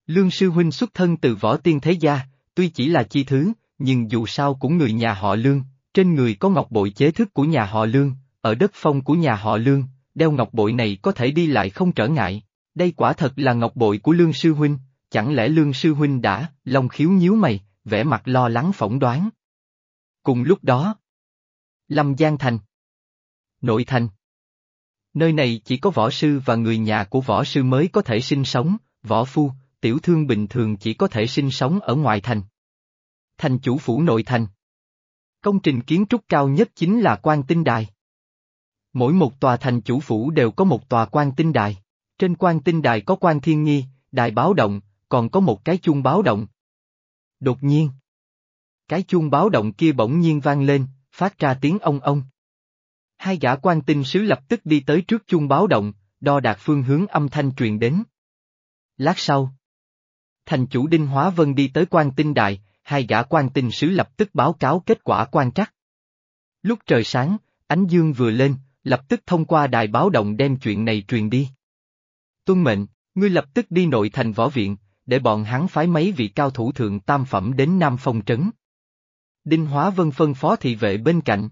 Lương sư huynh xuất thân từ võ tiên thế gia, tuy chỉ là chi thứ, nhưng dù sao cũng người nhà họ lương, trên người có ngọc bội chế thức của nhà họ lương, ở đất phong của nhà họ lương, đeo ngọc bội này có thể đi lại không trở ngại. Đây quả thật là ngọc bội của Lương Sư Huynh, chẳng lẽ Lương Sư Huynh đã, Long khiếu nhíu mày, vẻ mặt lo lắng phỏng đoán. Cùng lúc đó, Lâm Giang Thành Nội Thành Nơi này chỉ có võ sư và người nhà của võ sư mới có thể sinh sống, võ phu, tiểu thương bình thường chỉ có thể sinh sống ở ngoài thành. Thành chủ phủ nội thành Công trình kiến trúc cao nhất chính là quan tinh đài. Mỗi một tòa thành chủ phủ đều có một tòa quan tinh đài. Trên quan tinh đài có quan thiên nghi, đài báo động, còn có một cái chuông báo động. Đột nhiên, cái chuông báo động kia bỗng nhiên vang lên, phát ra tiếng ông ông. Hai gã quan tinh sứ lập tức đi tới trước chuông báo động, đo đạt phương hướng âm thanh truyền đến. Lát sau, thành chủ Đinh Hóa Vân đi tới quan tinh đài, hai gã quan tinh sứ lập tức báo cáo kết quả quan trắc. Lúc trời sáng, ánh dương vừa lên, lập tức thông qua đài báo động đem chuyện này truyền đi. Tuân mệnh, ngươi lập tức đi nội thành võ viện, để bọn hắn phái mấy vị cao thủ thượng tam phẩm đến Nam Phong Trấn. Đinh Hóa Vân phân phó thị vệ bên cạnh.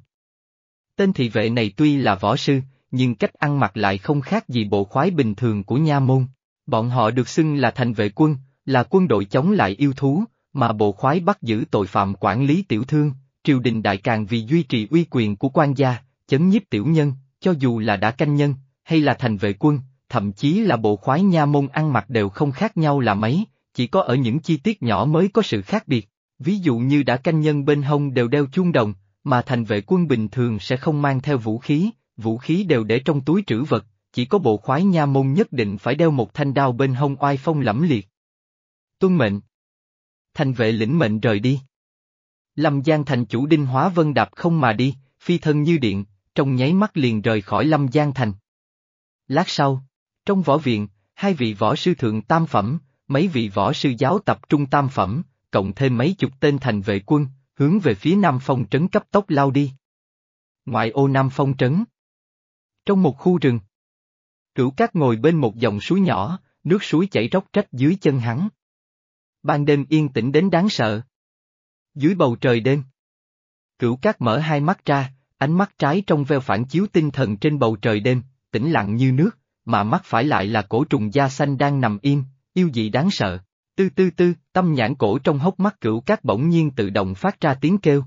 Tên thị vệ này tuy là võ sư, nhưng cách ăn mặc lại không khác gì bộ khoái bình thường của nha môn. Bọn họ được xưng là thành vệ quân, là quân đội chống lại yêu thú, mà bộ khoái bắt giữ tội phạm quản lý tiểu thương, triều đình đại càng vì duy trì uy quyền của quan gia, chấn nhiếp tiểu nhân, cho dù là đã canh nhân, hay là thành vệ quân, thậm chí là bộ khoái nha môn ăn mặc đều không khác nhau là mấy, chỉ có ở những chi tiết nhỏ mới có sự khác biệt. Ví dụ như đã canh nhân bên hông đều đeo chuông đồng, mà thành vệ quân bình thường sẽ không mang theo vũ khí, vũ khí đều để trong túi trữ vật, chỉ có bộ khoái nha môn nhất định phải đeo một thanh đao bên hông oai phong lẫm liệt. Tuân mệnh. Thành vệ lĩnh mệnh rời đi. Lâm Giang thành chủ Đinh Hóa Vân đạp không mà đi, phi thân như điện, trong nháy mắt liền rời khỏi Lâm Giang thành. Lát sau, trong võ viện, hai vị võ sư thượng tam phẩm, mấy vị võ sư giáo tập trung tam phẩm, cộng thêm mấy chục tên thành vệ quân, hướng về phía Nam Phong trấn cấp tốc lao đi. Ngoại ô Nam Phong trấn. Trong một khu rừng. Cửu cát ngồi bên một dòng suối nhỏ, nước suối chảy róc rách dưới chân hắn. Ban đêm yên tĩnh đến đáng sợ. Dưới bầu trời đêm. Cửu cát mở hai mắt ra, ánh mắt trái trong veo phản chiếu tinh thần trên bầu trời đêm, tĩnh lặng như nước, mà mắt phải lại là cổ trùng da xanh đang nằm im, yêu dị đáng sợ. Tư tư tư, tâm nhãn cổ trong hốc mắt cửu cát bỗng nhiên tự động phát ra tiếng kêu.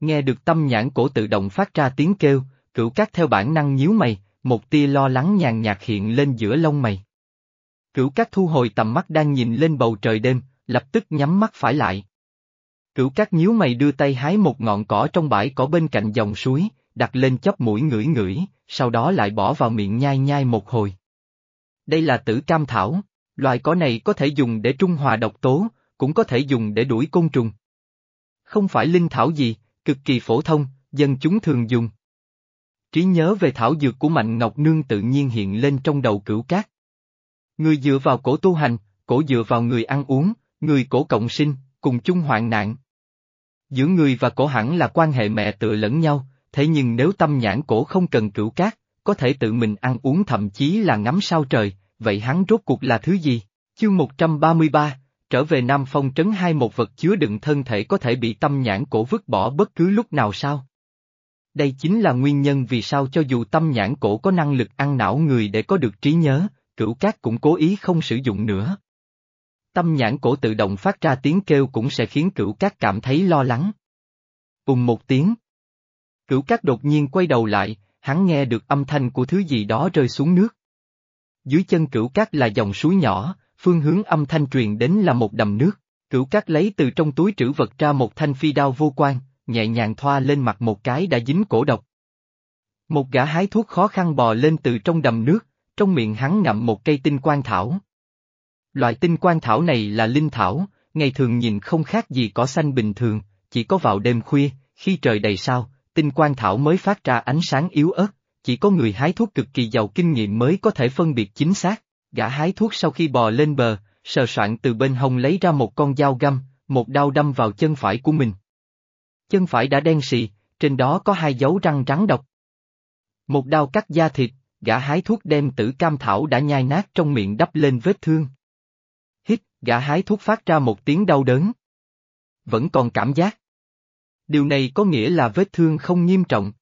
Nghe được tâm nhãn cổ tự động phát ra tiếng kêu, cửu cát theo bản năng nhíu mày, một tia lo lắng nhàn nhạt hiện lên giữa lông mày. Cửu cát thu hồi tầm mắt đang nhìn lên bầu trời đêm, lập tức nhắm mắt phải lại. Cửu cát nhíu mày đưa tay hái một ngọn cỏ trong bãi cỏ bên cạnh dòng suối, đặt lên chóp mũi ngửi ngửi, sau đó lại bỏ vào miệng nhai nhai một hồi. Đây là tử cam thảo. Loại cỏ này có thể dùng để trung hòa độc tố, cũng có thể dùng để đuổi côn trùng. Không phải linh thảo gì, cực kỳ phổ thông, dân chúng thường dùng. Trí nhớ về thảo dược của Mạnh Ngọc Nương tự nhiên hiện lên trong đầu cửu cát. Người dựa vào cổ tu hành, cổ dựa vào người ăn uống, người cổ cộng sinh, cùng chung hoạn nạn. Giữa người và cổ hẳn là quan hệ mẹ tựa lẫn nhau, thế nhưng nếu tâm nhãn cổ không cần cửu cát, có thể tự mình ăn uống thậm chí là ngắm sao trời, vậy hắn rốt cuộc là thứ gì? Chương 133, trở về Nam Phong trấn hai một vật chứa đựng thân thể có thể bị tâm nhãn cổ vứt bỏ bất cứ lúc nào sao? Đây chính là nguyên nhân vì sao cho dù tâm nhãn cổ có năng lực ăn não người để có được trí nhớ, cửu cát cũng cố ý không sử dụng nữa. Tâm nhãn cổ tự động phát ra tiếng kêu cũng sẽ khiến cửu cát cảm thấy lo lắng. Cùng một tiếng. Cửu cát đột nhiên quay đầu lại, hắn nghe được âm thanh của thứ gì đó rơi xuống nước dưới chân cửu cát là dòng suối nhỏ, phương hướng âm thanh truyền đến là một đầm nước. Cửu cát lấy từ trong túi trữ vật ra một thanh phi đao vô quan, nhẹ nhàng thoa lên mặt một cái đã dính cổ độc. Một gã hái thuốc khó khăn bò lên từ trong đầm nước, trong miệng hắn ngậm một cây tinh quan thảo. Loại tinh quan thảo này là linh thảo, ngày thường nhìn không khác gì cỏ xanh bình thường, chỉ có vào đêm khuya, khi trời đầy sao, tinh quan thảo mới phát ra ánh sáng yếu ớt, chỉ có người hái thuốc cực kỳ giàu kinh nghiệm mới có thể phân biệt chính xác. Gã hái thuốc sau khi bò lên bờ, sờ soạn từ bên hông lấy ra một con dao găm, một đao đâm vào chân phải của mình. Chân phải đã đen xì, trên đó có hai dấu răng trắng độc. Một đao cắt da thịt, gã hái thuốc đem tử cam thảo đã nhai nát trong miệng đắp lên vết thương. Hít, gã hái thuốc phát ra một tiếng đau đớn. Vẫn còn cảm giác. Điều này có nghĩa là vết thương không nghiêm trọng.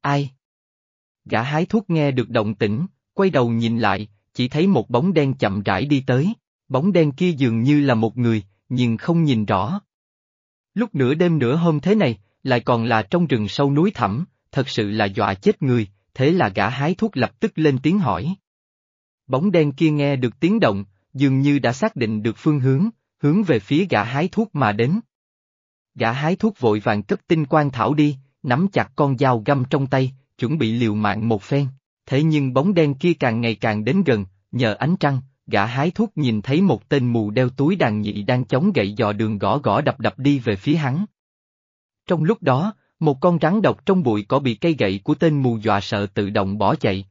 Ai? Gã hái thuốc nghe được động tĩnh, quay đầu nhìn lại, chỉ thấy một bóng đen chậm rãi đi tới, bóng đen kia dường như là một người, nhưng không nhìn rõ. Lúc nửa đêm nửa hôm thế này, lại còn là trong rừng sâu núi thẳm, thật sự là dọa chết người, thế là gã hái thuốc lập tức lên tiếng hỏi. Bóng đen kia nghe được tiếng động, dường như đã xác định được phương hướng, hướng về phía gã hái thuốc mà đến. Gã hái thuốc vội vàng cất tinh quan thảo đi, nắm chặt con dao găm trong tay, chuẩn bị liều mạng một phen, thế nhưng bóng đen kia càng ngày càng đến gần, nhờ ánh trăng, gã hái thuốc nhìn thấy một tên mù đeo túi đàn nhị đang chống gậy dò đường gõ gõ đập đập đi về phía hắn. Trong lúc đó, một con rắn độc trong bụi cỏ bị cây gậy của tên mù dọa sợ tự động bỏ chạy.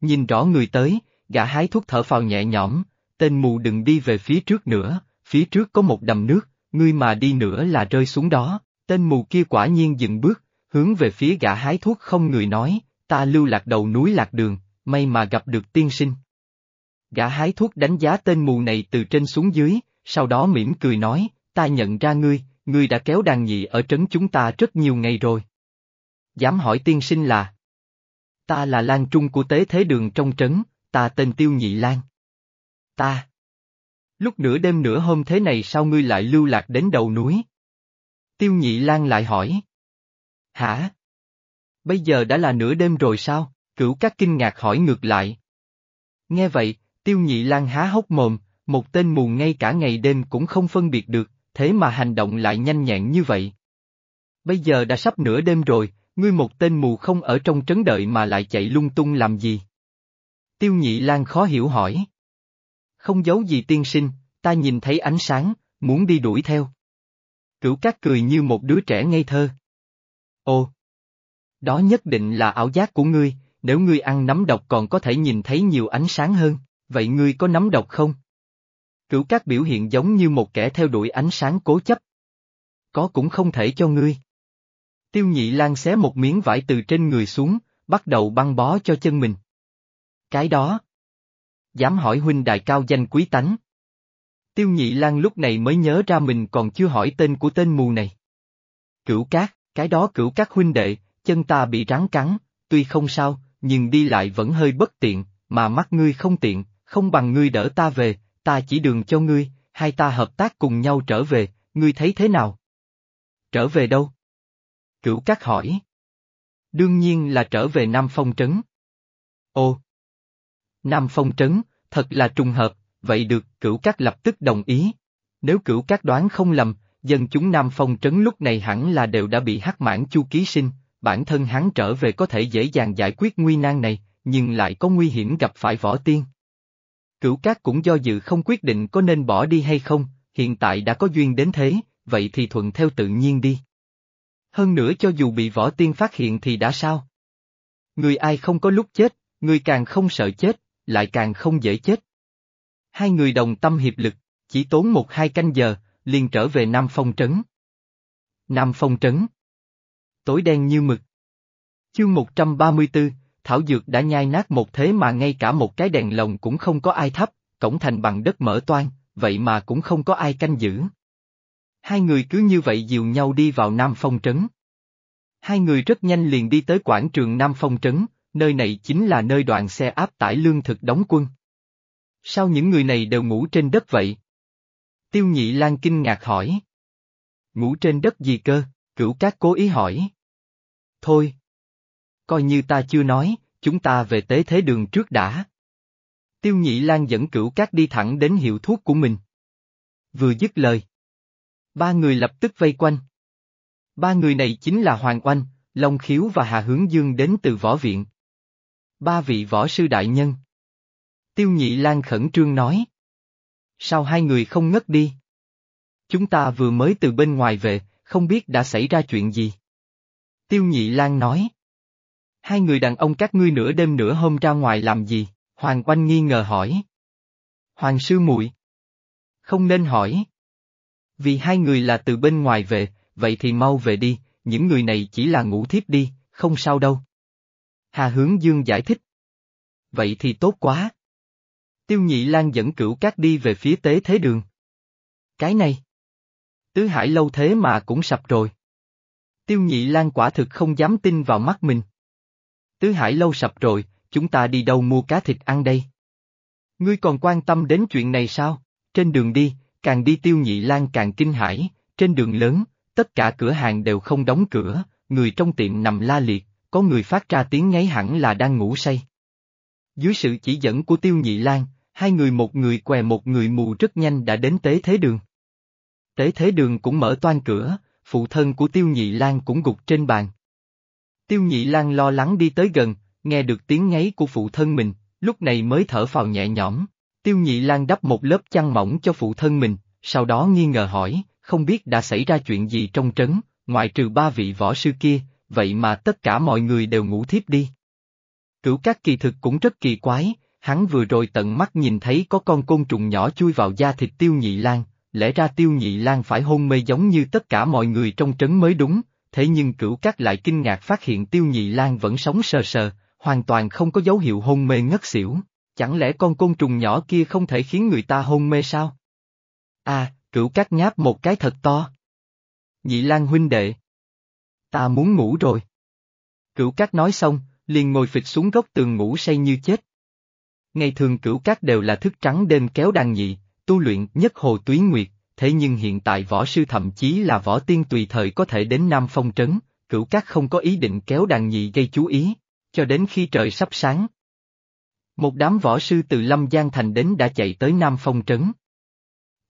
Nhìn rõ người tới, gã hái thuốc thở phào nhẹ nhõm, tên mù đừng đi về phía trước nữa, phía trước có một đầm nước, ngươi mà đi nữa là rơi xuống đó, tên mù kia quả nhiên dừng bước, hướng về phía gã hái thuốc không người nói, ta lưu lạc đầu núi lạc đường, may mà gặp được tiên sinh. Gã hái thuốc đánh giá tên mù này từ trên xuống dưới, sau đó mỉm cười nói, ta nhận ra ngươi, ngươi đã kéo đàn nhị ở trấn chúng ta rất nhiều ngày rồi. Dám hỏi tiên sinh là? Ta là Lan Trung của tế thế đường trong trấn, ta tên Tiêu Nhị Lan. Ta. Lúc nửa đêm nửa hôm thế này sao ngươi lại lưu lạc đến đầu núi? Tiêu Nhị Lan lại hỏi. Hả? Bây giờ đã là nửa đêm rồi sao? Cửu các kinh ngạc hỏi ngược lại. Nghe vậy, tiêu nhị lan há hốc mồm, một tên mù ngay cả ngày đêm cũng không phân biệt được, thế mà hành động lại nhanh nhẹn như vậy. Bây giờ đã sắp nửa đêm rồi, ngươi một tên mù không ở trong trấn đợi mà lại chạy lung tung làm gì? Tiêu nhị lan khó hiểu hỏi. Không giấu gì tiên sinh, ta nhìn thấy ánh sáng, muốn đi đuổi theo. Cửu cát cười như một đứa trẻ ngây thơ. Ồ! Đó nhất định là ảo giác của ngươi, nếu ngươi ăn nấm độc còn có thể nhìn thấy nhiều ánh sáng hơn, vậy ngươi có nấm độc không? Cửu cát biểu hiện giống như một kẻ theo đuổi ánh sáng cố chấp. Có cũng không thể cho ngươi. Tiêu nhị lan xé một miếng vải từ trên người xuống, bắt đầu băng bó cho chân mình. Cái đó. Dám hỏi huynh đại cao danh quý tánh. Tiêu nhị lan lúc này mới nhớ ra mình còn chưa hỏi tên của tên mù này. Cửu cát, cái đó cửu cát huynh đệ, chân ta bị rắn cắn, tuy không sao, nhưng đi lại vẫn hơi bất tiện, mà mắt ngươi không tiện, không bằng ngươi đỡ ta về, ta chỉ đường cho ngươi, hai ta hợp tác cùng nhau trở về, ngươi thấy thế nào? Trở về đâu? Cửu Cát hỏi. Đương nhiên là trở về Nam Phong Trấn. Ồ! Nam Phong Trấn, thật là trùng hợp, vậy được, Cửu Cát lập tức đồng ý. Nếu Cửu Cát đoán không lầm, dân chúng Nam Phong Trấn lúc này hẳn là đều đã bị hắc mãn chu ký sinh, bản thân hắn trở về có thể dễ dàng giải quyết nguy nan này, nhưng lại có nguy hiểm gặp phải võ tiên. Cửu Cát cũng do dự không quyết định có nên bỏ đi hay không, hiện tại đã có duyên đến thế, vậy thì thuận theo tự nhiên đi. Hơn nữa cho dù bị võ tiên phát hiện thì đã sao? Người ai không có lúc chết, người càng không sợ chết, lại càng không dễ chết. Hai người đồng tâm hiệp lực, chỉ tốn một hai canh giờ, liền trở về Nam Phong Trấn. Nam Phong Trấn Tối đen như mực. Chương 134, Thảo Dược đã nhai nát một thế mà ngay cả một cái đèn lồng cũng không có ai thắp, cổng thành bằng đất mở toan, vậy mà cũng không có ai canh giữ. Hai người cứ như vậy dìu nhau đi vào Nam Phong Trấn. Hai người rất nhanh liền đi tới quảng trường Nam Phong Trấn, nơi này chính là nơi đoàn xe áp tải lương thực đóng quân. Sao những người này đều ngủ trên đất vậy? Tiêu Nhị Lan kinh ngạc hỏi. Ngủ trên đất gì cơ, cửu cát cố ý hỏi. Thôi. Coi như ta chưa nói, chúng ta về tế thế đường trước đã. Tiêu Nhị Lan dẫn cửu cát đi thẳng đến hiệu thuốc của mình. Vừa dứt lời. Ba người lập tức vây quanh. Ba người này chính là Hoàng Oanh, Long Khiếu và Hà Hướng Dương đến từ võ viện. Ba vị võ sư đại nhân. Tiêu Nhị Lan khẩn trương nói. Sao hai người không ngất đi? Chúng ta vừa mới từ bên ngoài về, không biết đã xảy ra chuyện gì. Tiêu Nhị Lan nói. Hai người đàn ông các ngươi nửa đêm nửa hôm ra ngoài làm gì? Hoàng Oanh nghi ngờ hỏi. Hoàng sư muội Không nên hỏi. Vì hai người là từ bên ngoài về, vậy thì mau về đi, những người này chỉ là ngủ thiếp đi, không sao đâu. Hà Hướng Dương giải thích. Vậy thì tốt quá. Tiêu Nhị Lan dẫn cửu cát đi về phía tế thế đường. Cái này. Tứ Hải lâu thế mà cũng sập rồi. Tiêu Nhị Lan quả thực không dám tin vào mắt mình. Tứ Hải lâu sập rồi, chúng ta đi đâu mua cá thịt ăn đây? Ngươi còn quan tâm đến chuyện này sao? Trên đường đi, càng đi Tiêu Nhị Lan càng kinh hãi, trên đường lớn, tất cả cửa hàng đều không đóng cửa, người trong tiệm nằm la liệt, có người phát ra tiếng ngáy hẳn là đang ngủ say. Dưới sự chỉ dẫn của Tiêu Nhị Lan, hai người một người què một người mù rất nhanh đã đến tế thế đường. Tế thế đường cũng mở toan cửa, phụ thân của Tiêu Nhị Lan cũng gục trên bàn. Tiêu Nhị Lan lo lắng đi tới gần, nghe được tiếng ngáy của phụ thân mình, lúc này mới thở phào nhẹ nhõm. Tiêu Nhị Lan đắp một lớp chăn mỏng cho phụ thân mình, sau đó nghi ngờ hỏi, không biết đã xảy ra chuyện gì trong trấn, ngoại trừ ba vị võ sư kia, vậy mà tất cả mọi người đều ngủ thiếp đi. Cửu các kỳ thực cũng rất kỳ quái, hắn vừa rồi tận mắt nhìn thấy có con côn trùng nhỏ chui vào da thịt tiêu nhị lan, lẽ ra tiêu nhị lan phải hôn mê giống như tất cả mọi người trong trấn mới đúng, thế nhưng cửu các lại kinh ngạc phát hiện tiêu nhị lan vẫn sống sờ sờ, hoàn toàn không có dấu hiệu hôn mê ngất xỉu, chẳng lẽ con côn trùng nhỏ kia không thể khiến người ta hôn mê sao? À, cửu cát nháp một cái thật to. Nhị Lan huynh đệ. Ta muốn ngủ rồi. Cửu cát nói xong, liền ngồi phịch xuống góc tường ngủ say như chết. Ngày thường cửu cát đều là thức trắng đêm kéo đàn nhị, tu luyện nhất hồ túy nguyệt, thế nhưng hiện tại võ sư thậm chí là võ tiên tùy thời có thể đến Nam Phong Trấn, cửu các không có ý định kéo đàn nhị gây chú ý, cho đến khi trời sắp sáng. Một đám võ sư từ Lâm Giang Thành đến đã chạy tới Nam Phong Trấn.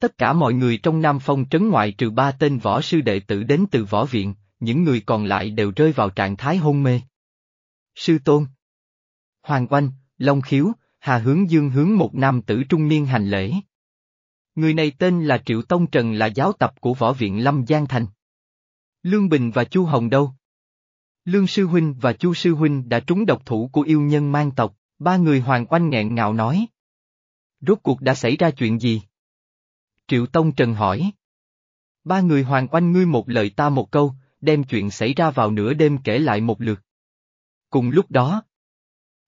Tất cả mọi người trong Nam Phong trấn ngoại trừ ba tên võ sư đệ tử đến từ võ viện, những người còn lại đều rơi vào trạng thái hôn mê. Sư Tôn Hoàng Oanh, Long Khiếu, Hà Hướng Dương hướng một nam tử trung niên hành lễ. Người này tên là Triệu Tông Trần là giáo tập của Võ viện Lâm Giang Thành. Lương Bình và Chu Hồng đâu? Lương Sư Huynh và Chu Sư Huynh đã trúng độc thủ của yêu nhân mang tộc, ba người Hoàng Oanh nghẹn ngào nói. Rốt cuộc đã xảy ra chuyện gì? Triệu Tông Trần hỏi. Ba người Hoàng Oanh ngươi một lời ta một câu, đem chuyện xảy ra vào nửa đêm kể lại một lượt. Cùng lúc đó,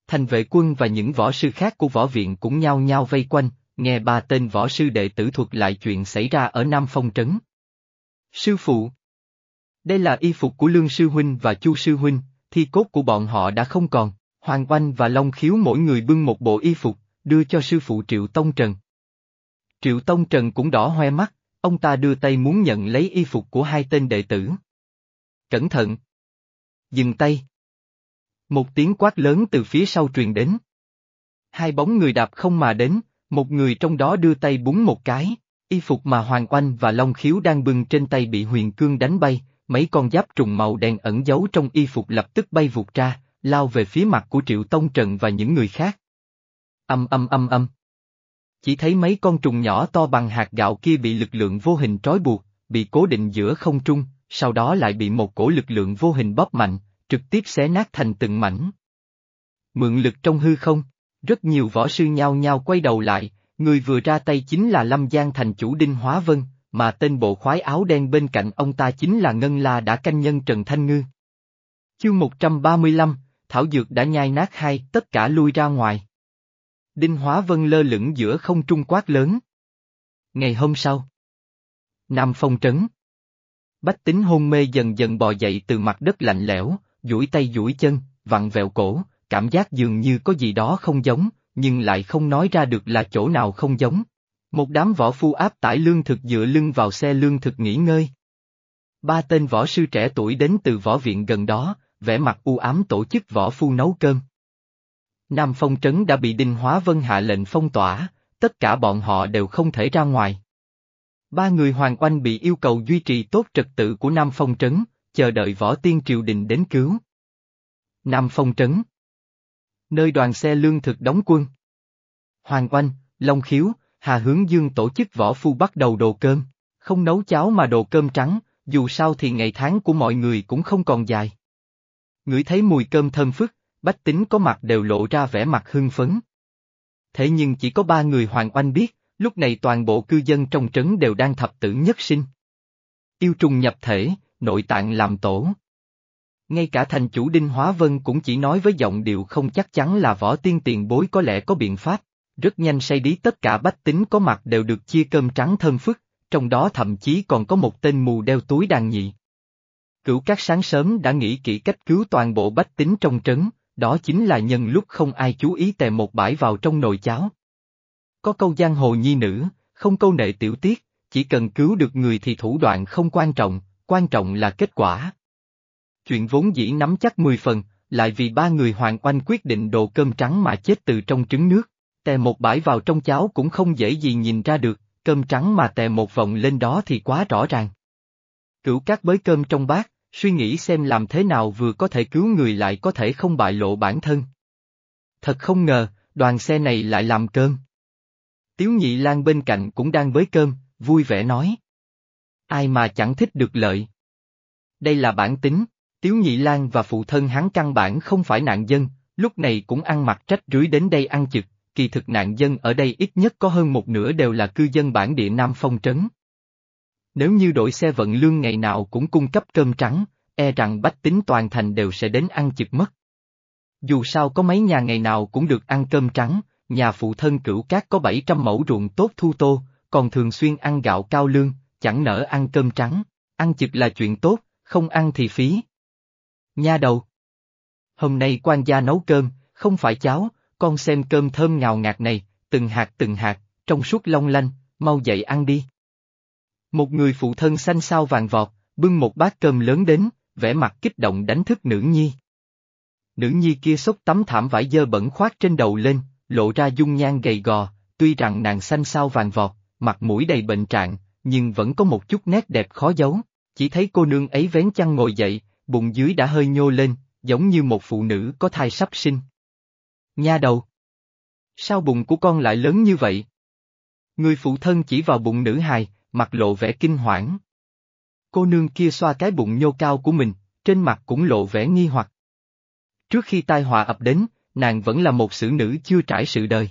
thành vệ quân và những võ sư khác của võ viện cũng nhao nhao vây quanh, nghe ba tên võ sư đệ tử thuật lại chuyện xảy ra ở Nam Phong Trấn. Sư phụ Đây là y phục của Lương Sư Huynh và Chu Sư Huynh, thi cốt của bọn họ đã không còn, Hoàng Oanh và Long Khiếu mỗi người bưng một bộ y phục, đưa cho sư phụ Triệu Tông Trần. Triệu Tông Trần cũng đỏ hoe mắt, ông ta đưa tay muốn nhận lấy y phục của hai tên đệ tử. Cẩn thận! Dừng tay! Một tiếng quát lớn từ phía sau truyền đến. Hai bóng người đạp không mà đến, một người trong đó đưa tay búng một cái, y phục mà Hoàng Oanh và Long Khiếu đang bưng trên tay bị huyền cương đánh bay, mấy con giáp trùng màu đen ẩn giấu trong y phục lập tức bay vụt ra, lao về phía mặt của Triệu Tông Trần và những người khác. Âm âm âm âm. Chỉ thấy mấy con trùng nhỏ to bằng hạt gạo kia bị lực lượng vô hình trói buộc, bị cố định giữa không trung, sau đó lại bị một cổ lực lượng vô hình bóp mạnh, trực tiếp xé nát thành từng mảnh. Mượn lực trong hư không, rất nhiều võ sư nhao nhao quay đầu lại, người vừa ra tay chính là Lâm Giang thành chủ Đinh Hóa Vân, mà tên bộ khoái áo đen bên cạnh ông ta chính là Ngân La đã canh nhân Trần Thanh Ngư. Chương 135, Thảo Dược đã nhai nát hai, tất cả lui ra ngoài. Đinh Hóa Vân lơ lửng giữa không trung quát lớn. Ngày hôm sau. Nam Phong Trấn. Bách tính hôn mê dần dần bò dậy từ mặt đất lạnh lẽo, duỗi tay duỗi chân, vặn vẹo cổ, cảm giác dường như có gì đó không giống, nhưng lại không nói ra được là chỗ nào không giống. Một đám võ phu áp tải lương thực dựa lưng vào xe lương thực nghỉ ngơi. Ba tên võ sư trẻ tuổi đến từ võ viện gần đó, vẻ mặt u ám tổ chức võ phu nấu cơm. Nam Phong Trấn đã bị Đinh Hóa Vân hạ lệnh phong tỏa, tất cả bọn họ đều không thể ra ngoài. Ba người Hoàng Oanh bị yêu cầu duy trì tốt trật tự của Nam Phong Trấn, chờ đợi võ tiên triều đình đến cứu. Nam Phong Trấn Nơi đoàn xe lương thực đóng quân. Hoàng Oanh, Long Khiếu, Hà Hướng Dương tổ chức võ phu bắt đầu đồ cơm, không nấu cháo mà đồ cơm trắng, dù sao thì ngày tháng của mọi người cũng không còn dài. Ngửi thấy mùi cơm thơm phức, bách tính có mặt đều lộ ra vẻ mặt hưng phấn. Thế nhưng chỉ có ba người Hoàng Oanh biết, lúc này toàn bộ cư dân trong trấn đều đang thập tử nhất sinh. Yêu trùng nhập thể, nội tạng làm tổ. Ngay cả thành chủ Đinh Hóa Vân cũng chỉ nói với giọng điệu không chắc chắn là võ tiên tiền bối có lẽ có biện pháp, rất nhanh say đí tất cả bách tính có mặt đều được chia cơm trắng thơm phức, trong đó thậm chí còn có một tên mù đeo túi đàn nhị. Cửu các sáng sớm đã nghĩ kỹ cách cứu toàn bộ bách tính trong trấn, đó chính là nhân lúc không ai chú ý tè một bãi vào trong nồi cháo. Có câu giang hồ nhi nữ, không câu nệ tiểu tiết, chỉ cần cứu được người thì thủ đoạn không quan trọng, quan trọng là kết quả. Chuyện vốn dĩ nắm chắc 10 phần, lại vì ba người hoàng oanh quyết định đồ cơm trắng mà chết từ trong trứng nước, tè một bãi vào trong cháo cũng không dễ gì nhìn ra được, cơm trắng mà tè một vòng lên đó thì quá rõ ràng. Cửu các bới cơm trong bát, suy nghĩ xem làm thế nào vừa có thể cứu người lại có thể không bại lộ bản thân. Thật không ngờ, đoàn xe này lại làm cơm. Tiếu nhị lan bên cạnh cũng đang bới cơm, vui vẻ nói. Ai mà chẳng thích được lợi. Đây là bản tính, Tiếu nhị lan và phụ thân hắn căn bản không phải nạn dân, lúc này cũng ăn mặc trách rưới đến đây ăn chực, kỳ thực nạn dân ở đây ít nhất có hơn một nửa đều là cư dân bản địa Nam Phong Trấn. Nếu như đội xe vận lương ngày nào cũng cung cấp cơm trắng, e rằng bách tính toàn thành đều sẽ đến ăn chực mất. Dù sao có mấy nhà ngày nào cũng được ăn cơm trắng, nhà phụ thân cửu cát có 700 mẫu ruộng tốt thu tô, còn thường xuyên ăn gạo cao lương, chẳng nỡ ăn cơm trắng, ăn chực là chuyện tốt, không ăn thì phí. Nha đầu! Hôm nay quan gia nấu cơm, không phải cháo, con xem cơm thơm ngào ngạt này, từng hạt từng hạt, trong suốt long lanh, mau dậy ăn đi. Một người phụ thân xanh sao vàng vọt, bưng một bát cơm lớn đến, vẻ mặt kích động đánh thức nữ nhi. Nữ nhi kia xốc tấm thảm vải dơ bẩn khoát trên đầu lên, lộ ra dung nhan gầy gò, tuy rằng nàng xanh sao vàng vọt, mặt mũi đầy bệnh trạng, nhưng vẫn có một chút nét đẹp khó giấu. Chỉ thấy cô nương ấy vén chăn ngồi dậy, bụng dưới đã hơi nhô lên, giống như một phụ nữ có thai sắp sinh. Nha đầu! Sao bụng của con lại lớn như vậy? Người phụ thân chỉ vào bụng nữ hài, mặt lộ vẻ kinh hoảng. Cô nương kia xoa cái bụng nhô cao của mình, trên mặt cũng lộ vẻ nghi hoặc. Trước khi tai họa ập đến, nàng vẫn là một xử nữ chưa trải sự đời.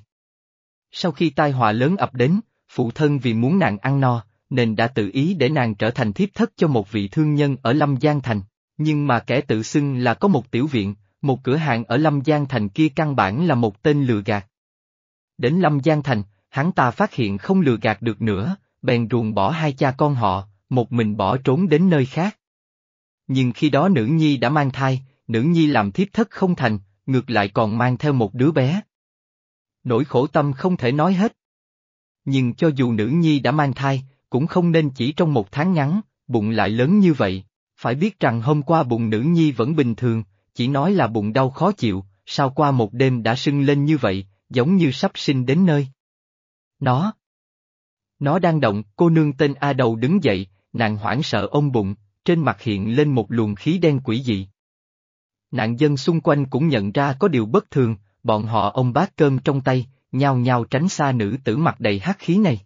Sau khi tai họa lớn ập đến, phụ thân vì muốn nàng ăn no, nên đã tự ý để nàng trở thành thiếp thất cho một vị thương nhân ở Lâm Giang Thành. Nhưng mà kẻ tự xưng là có một tiểu viện, một cửa hàng ở Lâm Giang Thành kia căn bản là một tên lừa gạt. Đến Lâm Giang Thành, hắn ta phát hiện không lừa gạt được nữa, bèn ruồng bỏ hai cha con họ, một mình bỏ trốn đến nơi khác. Nhưng khi đó nữ nhi đã mang thai, nữ nhi làm thiếp thất không thành, ngược lại còn mang theo một đứa bé. Nỗi khổ tâm không thể nói hết. Nhưng cho dù nữ nhi đã mang thai, cũng không nên chỉ trong một tháng ngắn, bụng lại lớn như vậy. Phải biết rằng hôm qua bụng nữ nhi vẫn bình thường, chỉ nói là bụng đau khó chịu, sao qua một đêm đã sưng lên như vậy, giống như sắp sinh đến nơi. Nó. Nó đang động, cô nương tên A đầu đứng dậy, nàng hoảng sợ ôm bụng, trên mặt hiện lên một luồng khí đen quỷ dị. Nạn dân xung quanh cũng nhận ra có điều bất thường, bọn họ ôm bát cơm trong tay, nhao nhao tránh xa nữ tử mặt đầy hắc khí này.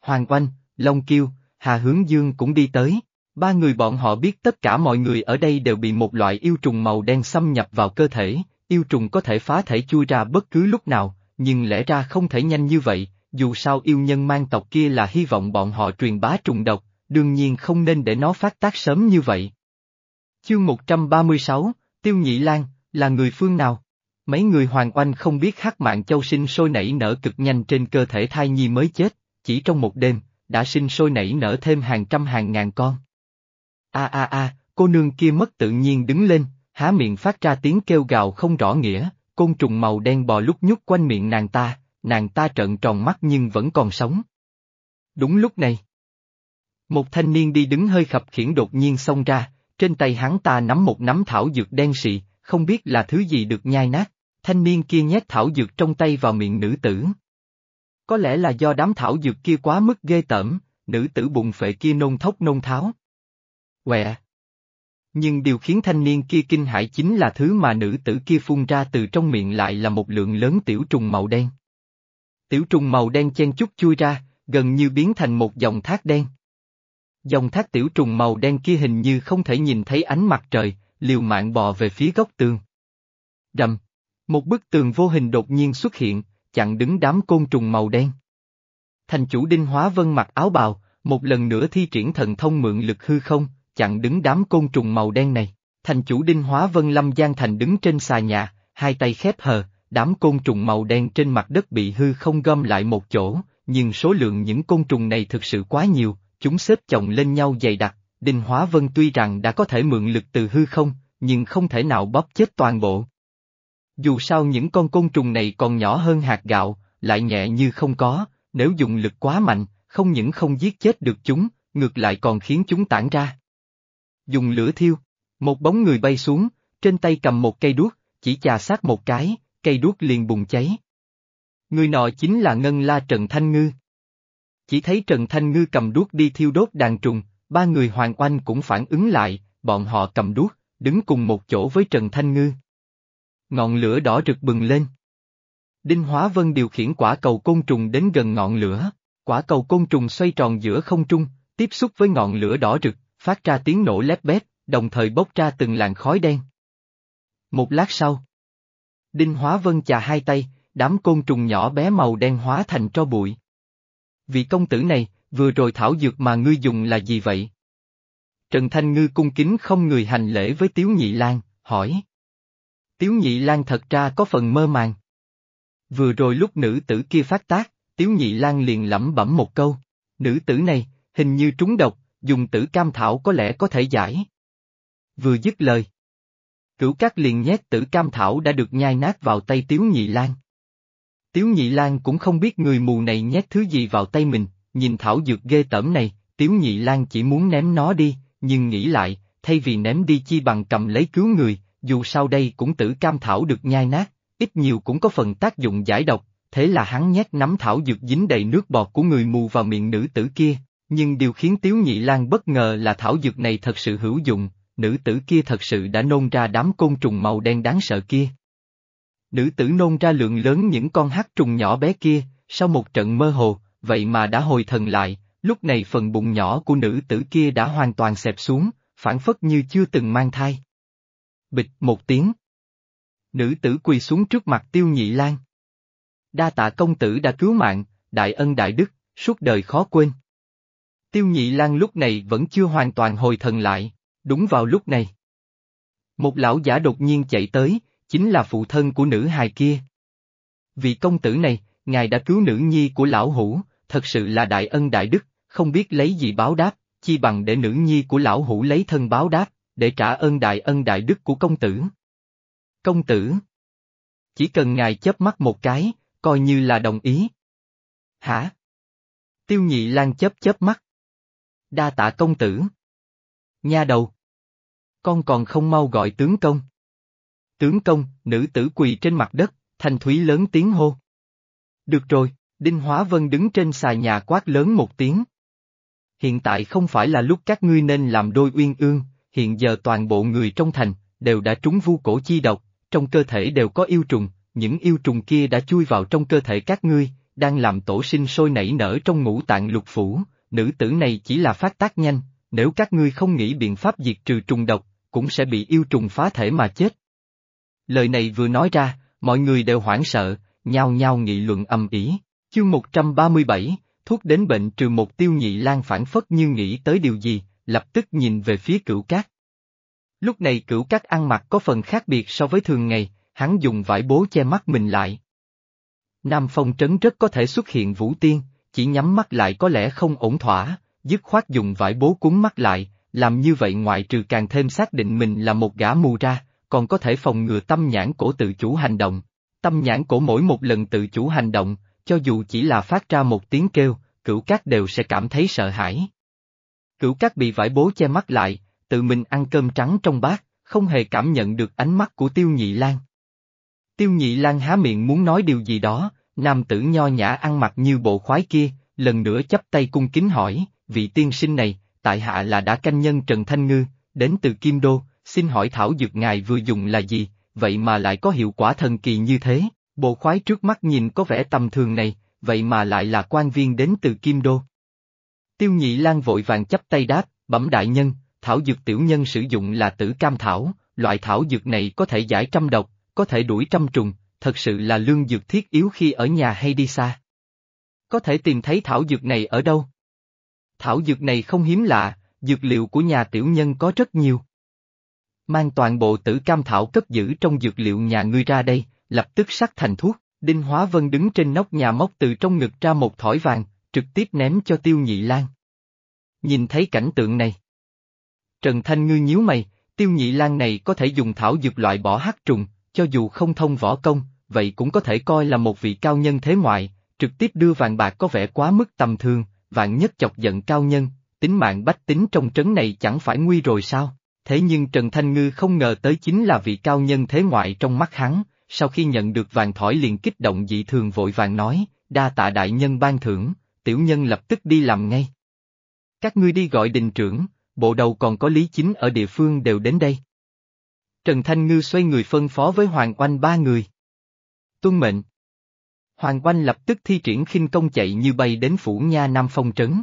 Hoàng Oanh, Long Kiêu, Hà Hướng Dương cũng đi tới. Ba người bọn họ biết tất cả mọi người ở đây đều bị một loại yêu trùng màu đen xâm nhập vào cơ thể, yêu trùng có thể phá thể chui ra bất cứ lúc nào, nhưng lẽ ra không thể nhanh như vậy, dù sao yêu nhân mang tộc kia là hy vọng bọn họ truyền bá trùng độc, đương nhiên không nên để nó phát tác sớm như vậy. Chương 136, Tiêu Nhị Lan, là người phương nào? Mấy người hoàng oanh không biết hắc mạng châu sinh sôi nảy nở cực nhanh trên cơ thể thai nhi mới chết, chỉ trong một đêm, đã sinh sôi nảy nở thêm hàng trăm hàng ngàn con. A a a, cô nương kia mất tự nhiên đứng lên, há miệng phát ra tiếng kêu gào không rõ nghĩa, côn trùng màu đen bò lúc nhúc quanh miệng nàng ta, nàng ta trợn tròn mắt nhưng vẫn còn sống. Đúng lúc này. Một thanh niên đi đứng hơi khập khiển đột nhiên xông ra, trên tay hắn ta nắm một nắm thảo dược đen sì, không biết là thứ gì được nhai nát, thanh niên kia nhét thảo dược trong tay vào miệng nữ tử. Có lẽ là do đám thảo dược kia quá mức ghê tởm, nữ tử bụng phệ kia nôn thốc nôn tháo. Quẹ! Nhưng điều khiến thanh niên kia kinh hãi chính là thứ mà nữ tử kia phun ra từ trong miệng lại là một lượng lớn tiểu trùng màu đen. Tiểu trùng màu đen chen chút chui ra, gần như biến thành một dòng thác đen. Dòng thác tiểu trùng màu đen kia hình như không thể nhìn thấy ánh mặt trời, liều mạng bò về phía góc tường. Rầm. Một bức tường vô hình đột nhiên xuất hiện, chặn đứng đám côn trùng màu đen. Thành chủ Đinh Hóa Vân mặc áo bào, một lần nữa thi triển thần thông mượn lực hư không, chặn đứng đám côn trùng màu đen này. Thành chủ Đinh Hóa Vân Lâm Giang Thành đứng trên xà nhà, hai tay khép hờ, đám côn trùng màu đen trên mặt đất bị hư không gom lại một chỗ, nhưng số lượng những côn trùng này thực sự quá nhiều, chúng xếp chồng lên nhau dày đặc, Đinh Hóa Vân tuy rằng đã có thể mượn lực từ hư không, nhưng không thể nào bóp chết toàn bộ. Dù sao những con côn trùng này còn nhỏ hơn hạt gạo, lại nhẹ như không có, nếu dùng lực quá mạnh, không những không giết chết được chúng, ngược lại còn khiến chúng tản ra. Dùng lửa thiêu, một bóng người bay xuống, trên tay cầm một cây đuốc, chỉ chà sát một cái, cây đuốc liền bùng cháy. Người nọ chính là Ngân La Trần Thanh Ngư. Chỉ thấy Trần Thanh Ngư cầm đuốc đi thiêu đốt đàn trùng, ba người Hoàng Oanh cũng phản ứng lại, bọn họ cầm đuốc, đứng cùng một chỗ với Trần Thanh Ngư. Ngọn lửa đỏ rực bừng lên. Đinh Hóa Vân điều khiển quả cầu côn trùng đến gần ngọn lửa, quả cầu côn trùng xoay tròn giữa không trung, tiếp xúc với ngọn lửa đỏ rực, phát ra tiếng nổ lép bép, đồng thời bốc ra từng làn khói đen. Một lát sau, Đinh Hóa Vân chà hai tay, đám côn trùng nhỏ bé màu đen hóa thành tro bụi. Vị công tử này, vừa rồi thảo dược mà ngươi dùng là gì vậy? Trần Thanh Ngư cung kính không người hành lễ với Tiếu Nhị Lan, hỏi. Tiếu Nhị Lan thật ra có phần mơ màng. Vừa rồi lúc nữ tử kia phát tác, Tiếu Nhị Lan liền lẩm bẩm một câu, nữ tử này, hình như trúng độc, dùng tử cam thảo có lẽ có thể giải. Vừa dứt lời. Cửu cát liền nhét tử cam thảo đã được nhai nát vào tay Tiếu Nhị Lan. Tiếu Nhị Lan cũng không biết người mù này nhét thứ gì vào tay mình, nhìn thảo dược ghê tởm này, Tiếu Nhị Lan chỉ muốn ném nó đi, nhưng nghĩ lại, thay vì ném đi chi bằng cầm lấy cứu người, dù sau đây cũng tử cam thảo được nhai nát, ít nhiều cũng có phần tác dụng giải độc, thế là hắn nhét nắm thảo dược dính đầy nước bọt của người mù vào miệng nữ tử kia, nhưng điều khiến Tiếu Nhị Lan bất ngờ là thảo dược này thật sự hữu dụng, nữ tử kia thật sự đã nôn ra đám côn trùng màu đen đáng sợ kia. Nữ tử nôn ra lượng lớn những con hát trùng nhỏ bé kia, sau một trận mơ hồ, vậy mà đã hồi thần lại, lúc này phần bụng nhỏ của nữ tử kia đã hoàn toàn xẹp xuống, phản phất như chưa từng mang thai. Bịch một tiếng. Nữ tử quỳ xuống trước mặt tiêu nhị lan. Đa tạ công tử đã cứu mạng, đại ân đại đức, suốt đời khó quên. Tiêu nhị lan lúc này vẫn chưa hoàn toàn hồi thần lại, đúng vào lúc này. Một lão giả đột nhiên chạy tới, chính là phụ thân của nữ hài kia. Vị công tử này, ngài đã cứu nữ nhi của lão hủ, thật sự là đại ân đại đức, không biết lấy gì báo đáp, chi bằng để nữ nhi của lão hủ lấy thân báo đáp, để trả ơn đại ân đại đức của công tử. Công tử. Chỉ cần ngài chớp mắt một cái, coi như là đồng ý. Hả? Tiêu nhị lan chớp chớp mắt. Đa tạ công tử. Nha đầu. Con còn không mau gọi tướng công. Tướng công, nữ tử quỳ trên mặt đất, thanh thúy lớn tiếng hô. Được rồi, Đinh Hóa Vân đứng trên xà nhà quát lớn một tiếng. Hiện tại không phải là lúc các ngươi nên làm đôi uyên ương, hiện giờ toàn bộ người trong thành, đều đã trúng vu cổ chi độc, trong cơ thể đều có yêu trùng, những yêu trùng kia đã chui vào trong cơ thể các ngươi, đang làm tổ sinh sôi nảy nở trong ngũ tạng lục phủ, nữ tử này chỉ là phát tác nhanh, nếu các ngươi không nghĩ biện pháp diệt trừ trùng độc, cũng sẽ bị yêu trùng phá thể mà chết. Lời này vừa nói ra, mọi người đều hoảng sợ, nhao nhao nghị luận âm ỉ. Chương 137, thuốc đến bệnh trừ một tiêu nhị lan phản phất như nghĩ tới điều gì, lập tức nhìn về phía cửu cát. Lúc này cửu cát ăn mặc có phần khác biệt so với thường ngày, hắn dùng vải bố che mắt mình lại. Nam phong trấn rất có thể xuất hiện vũ tiên, chỉ nhắm mắt lại có lẽ không ổn thỏa, dứt khoát dùng vải bố cuốn mắt lại, làm như vậy ngoại trừ càng thêm xác định mình là một gã mù ra, còn có thể phòng ngừa tâm nhãn cổ tự chủ hành động. Tâm nhãn cổ mỗi một lần tự chủ hành động, cho dù chỉ là phát ra một tiếng kêu, cửu cát đều sẽ cảm thấy sợ hãi. Cửu cát bị vải bố che mắt lại, tự mình ăn cơm trắng trong bát, không hề cảm nhận được ánh mắt của tiêu nhị lan. Tiêu nhị lan há miệng muốn nói điều gì đó, nam tử nho nhã ăn mặc như bộ khoái kia, lần nữa chấp tay cung kính hỏi, vị tiên sinh này, tại hạ là đã canh nhân Trần Thanh Ngư, đến từ Kim Đô, xin hỏi thảo dược ngài vừa dùng là gì, vậy mà lại có hiệu quả thần kỳ như thế, bộ khoái trước mắt nhìn có vẻ tầm thường này, vậy mà lại là quan viên đến từ Kim Đô. Tiêu nhị lan vội vàng chấp tay đáp, bẩm đại nhân, thảo dược tiểu nhân sử dụng là tử cam thảo, loại thảo dược này có thể giải trăm độc, có thể đuổi trăm trùng, thật sự là lương dược thiết yếu khi ở nhà hay đi xa. Có thể tìm thấy thảo dược này ở đâu? Thảo dược này không hiếm lạ, dược liệu của nhà tiểu nhân có rất nhiều. Mang toàn bộ tử cam thảo cất giữ trong dược liệu nhà ngươi ra đây, lập tức sắc thành thuốc. Đinh Hóa Vân đứng trên nóc nhà móc từ trong ngực ra một thỏi vàng, trực tiếp ném cho Tiêu Nhị Lan. Nhìn thấy cảnh tượng này. Trần Thanh Ngư nhíu mày, Tiêu Nhị Lan này có thể dùng thảo dược loại bỏ hắc trùng, cho dù không thông võ công, vậy cũng có thể coi là một vị cao nhân thế ngoại, trực tiếp đưa vàng bạc có vẻ quá mức tầm thường, vạn nhất chọc giận cao nhân, tính mạng bách tính trong trấn này chẳng phải nguy rồi sao? Thế nhưng Trần Thanh Ngư không ngờ tới chính là vị cao nhân thế ngoại trong mắt hắn, sau khi nhận được vàng thỏi liền kích động dị thường vội vàng nói, đa tạ đại nhân ban thưởng, tiểu nhân lập tức đi làm ngay. Các ngươi đi gọi đình trưởng, bộ đầu còn có lý chính ở địa phương đều đến đây. Trần Thanh Ngư xoay người phân phó với Hoàng Oanh ba người. Tuân mệnh. Hoàng Oanh lập tức thi triển khinh công chạy như bay đến phủ nha Nam Phong Trấn.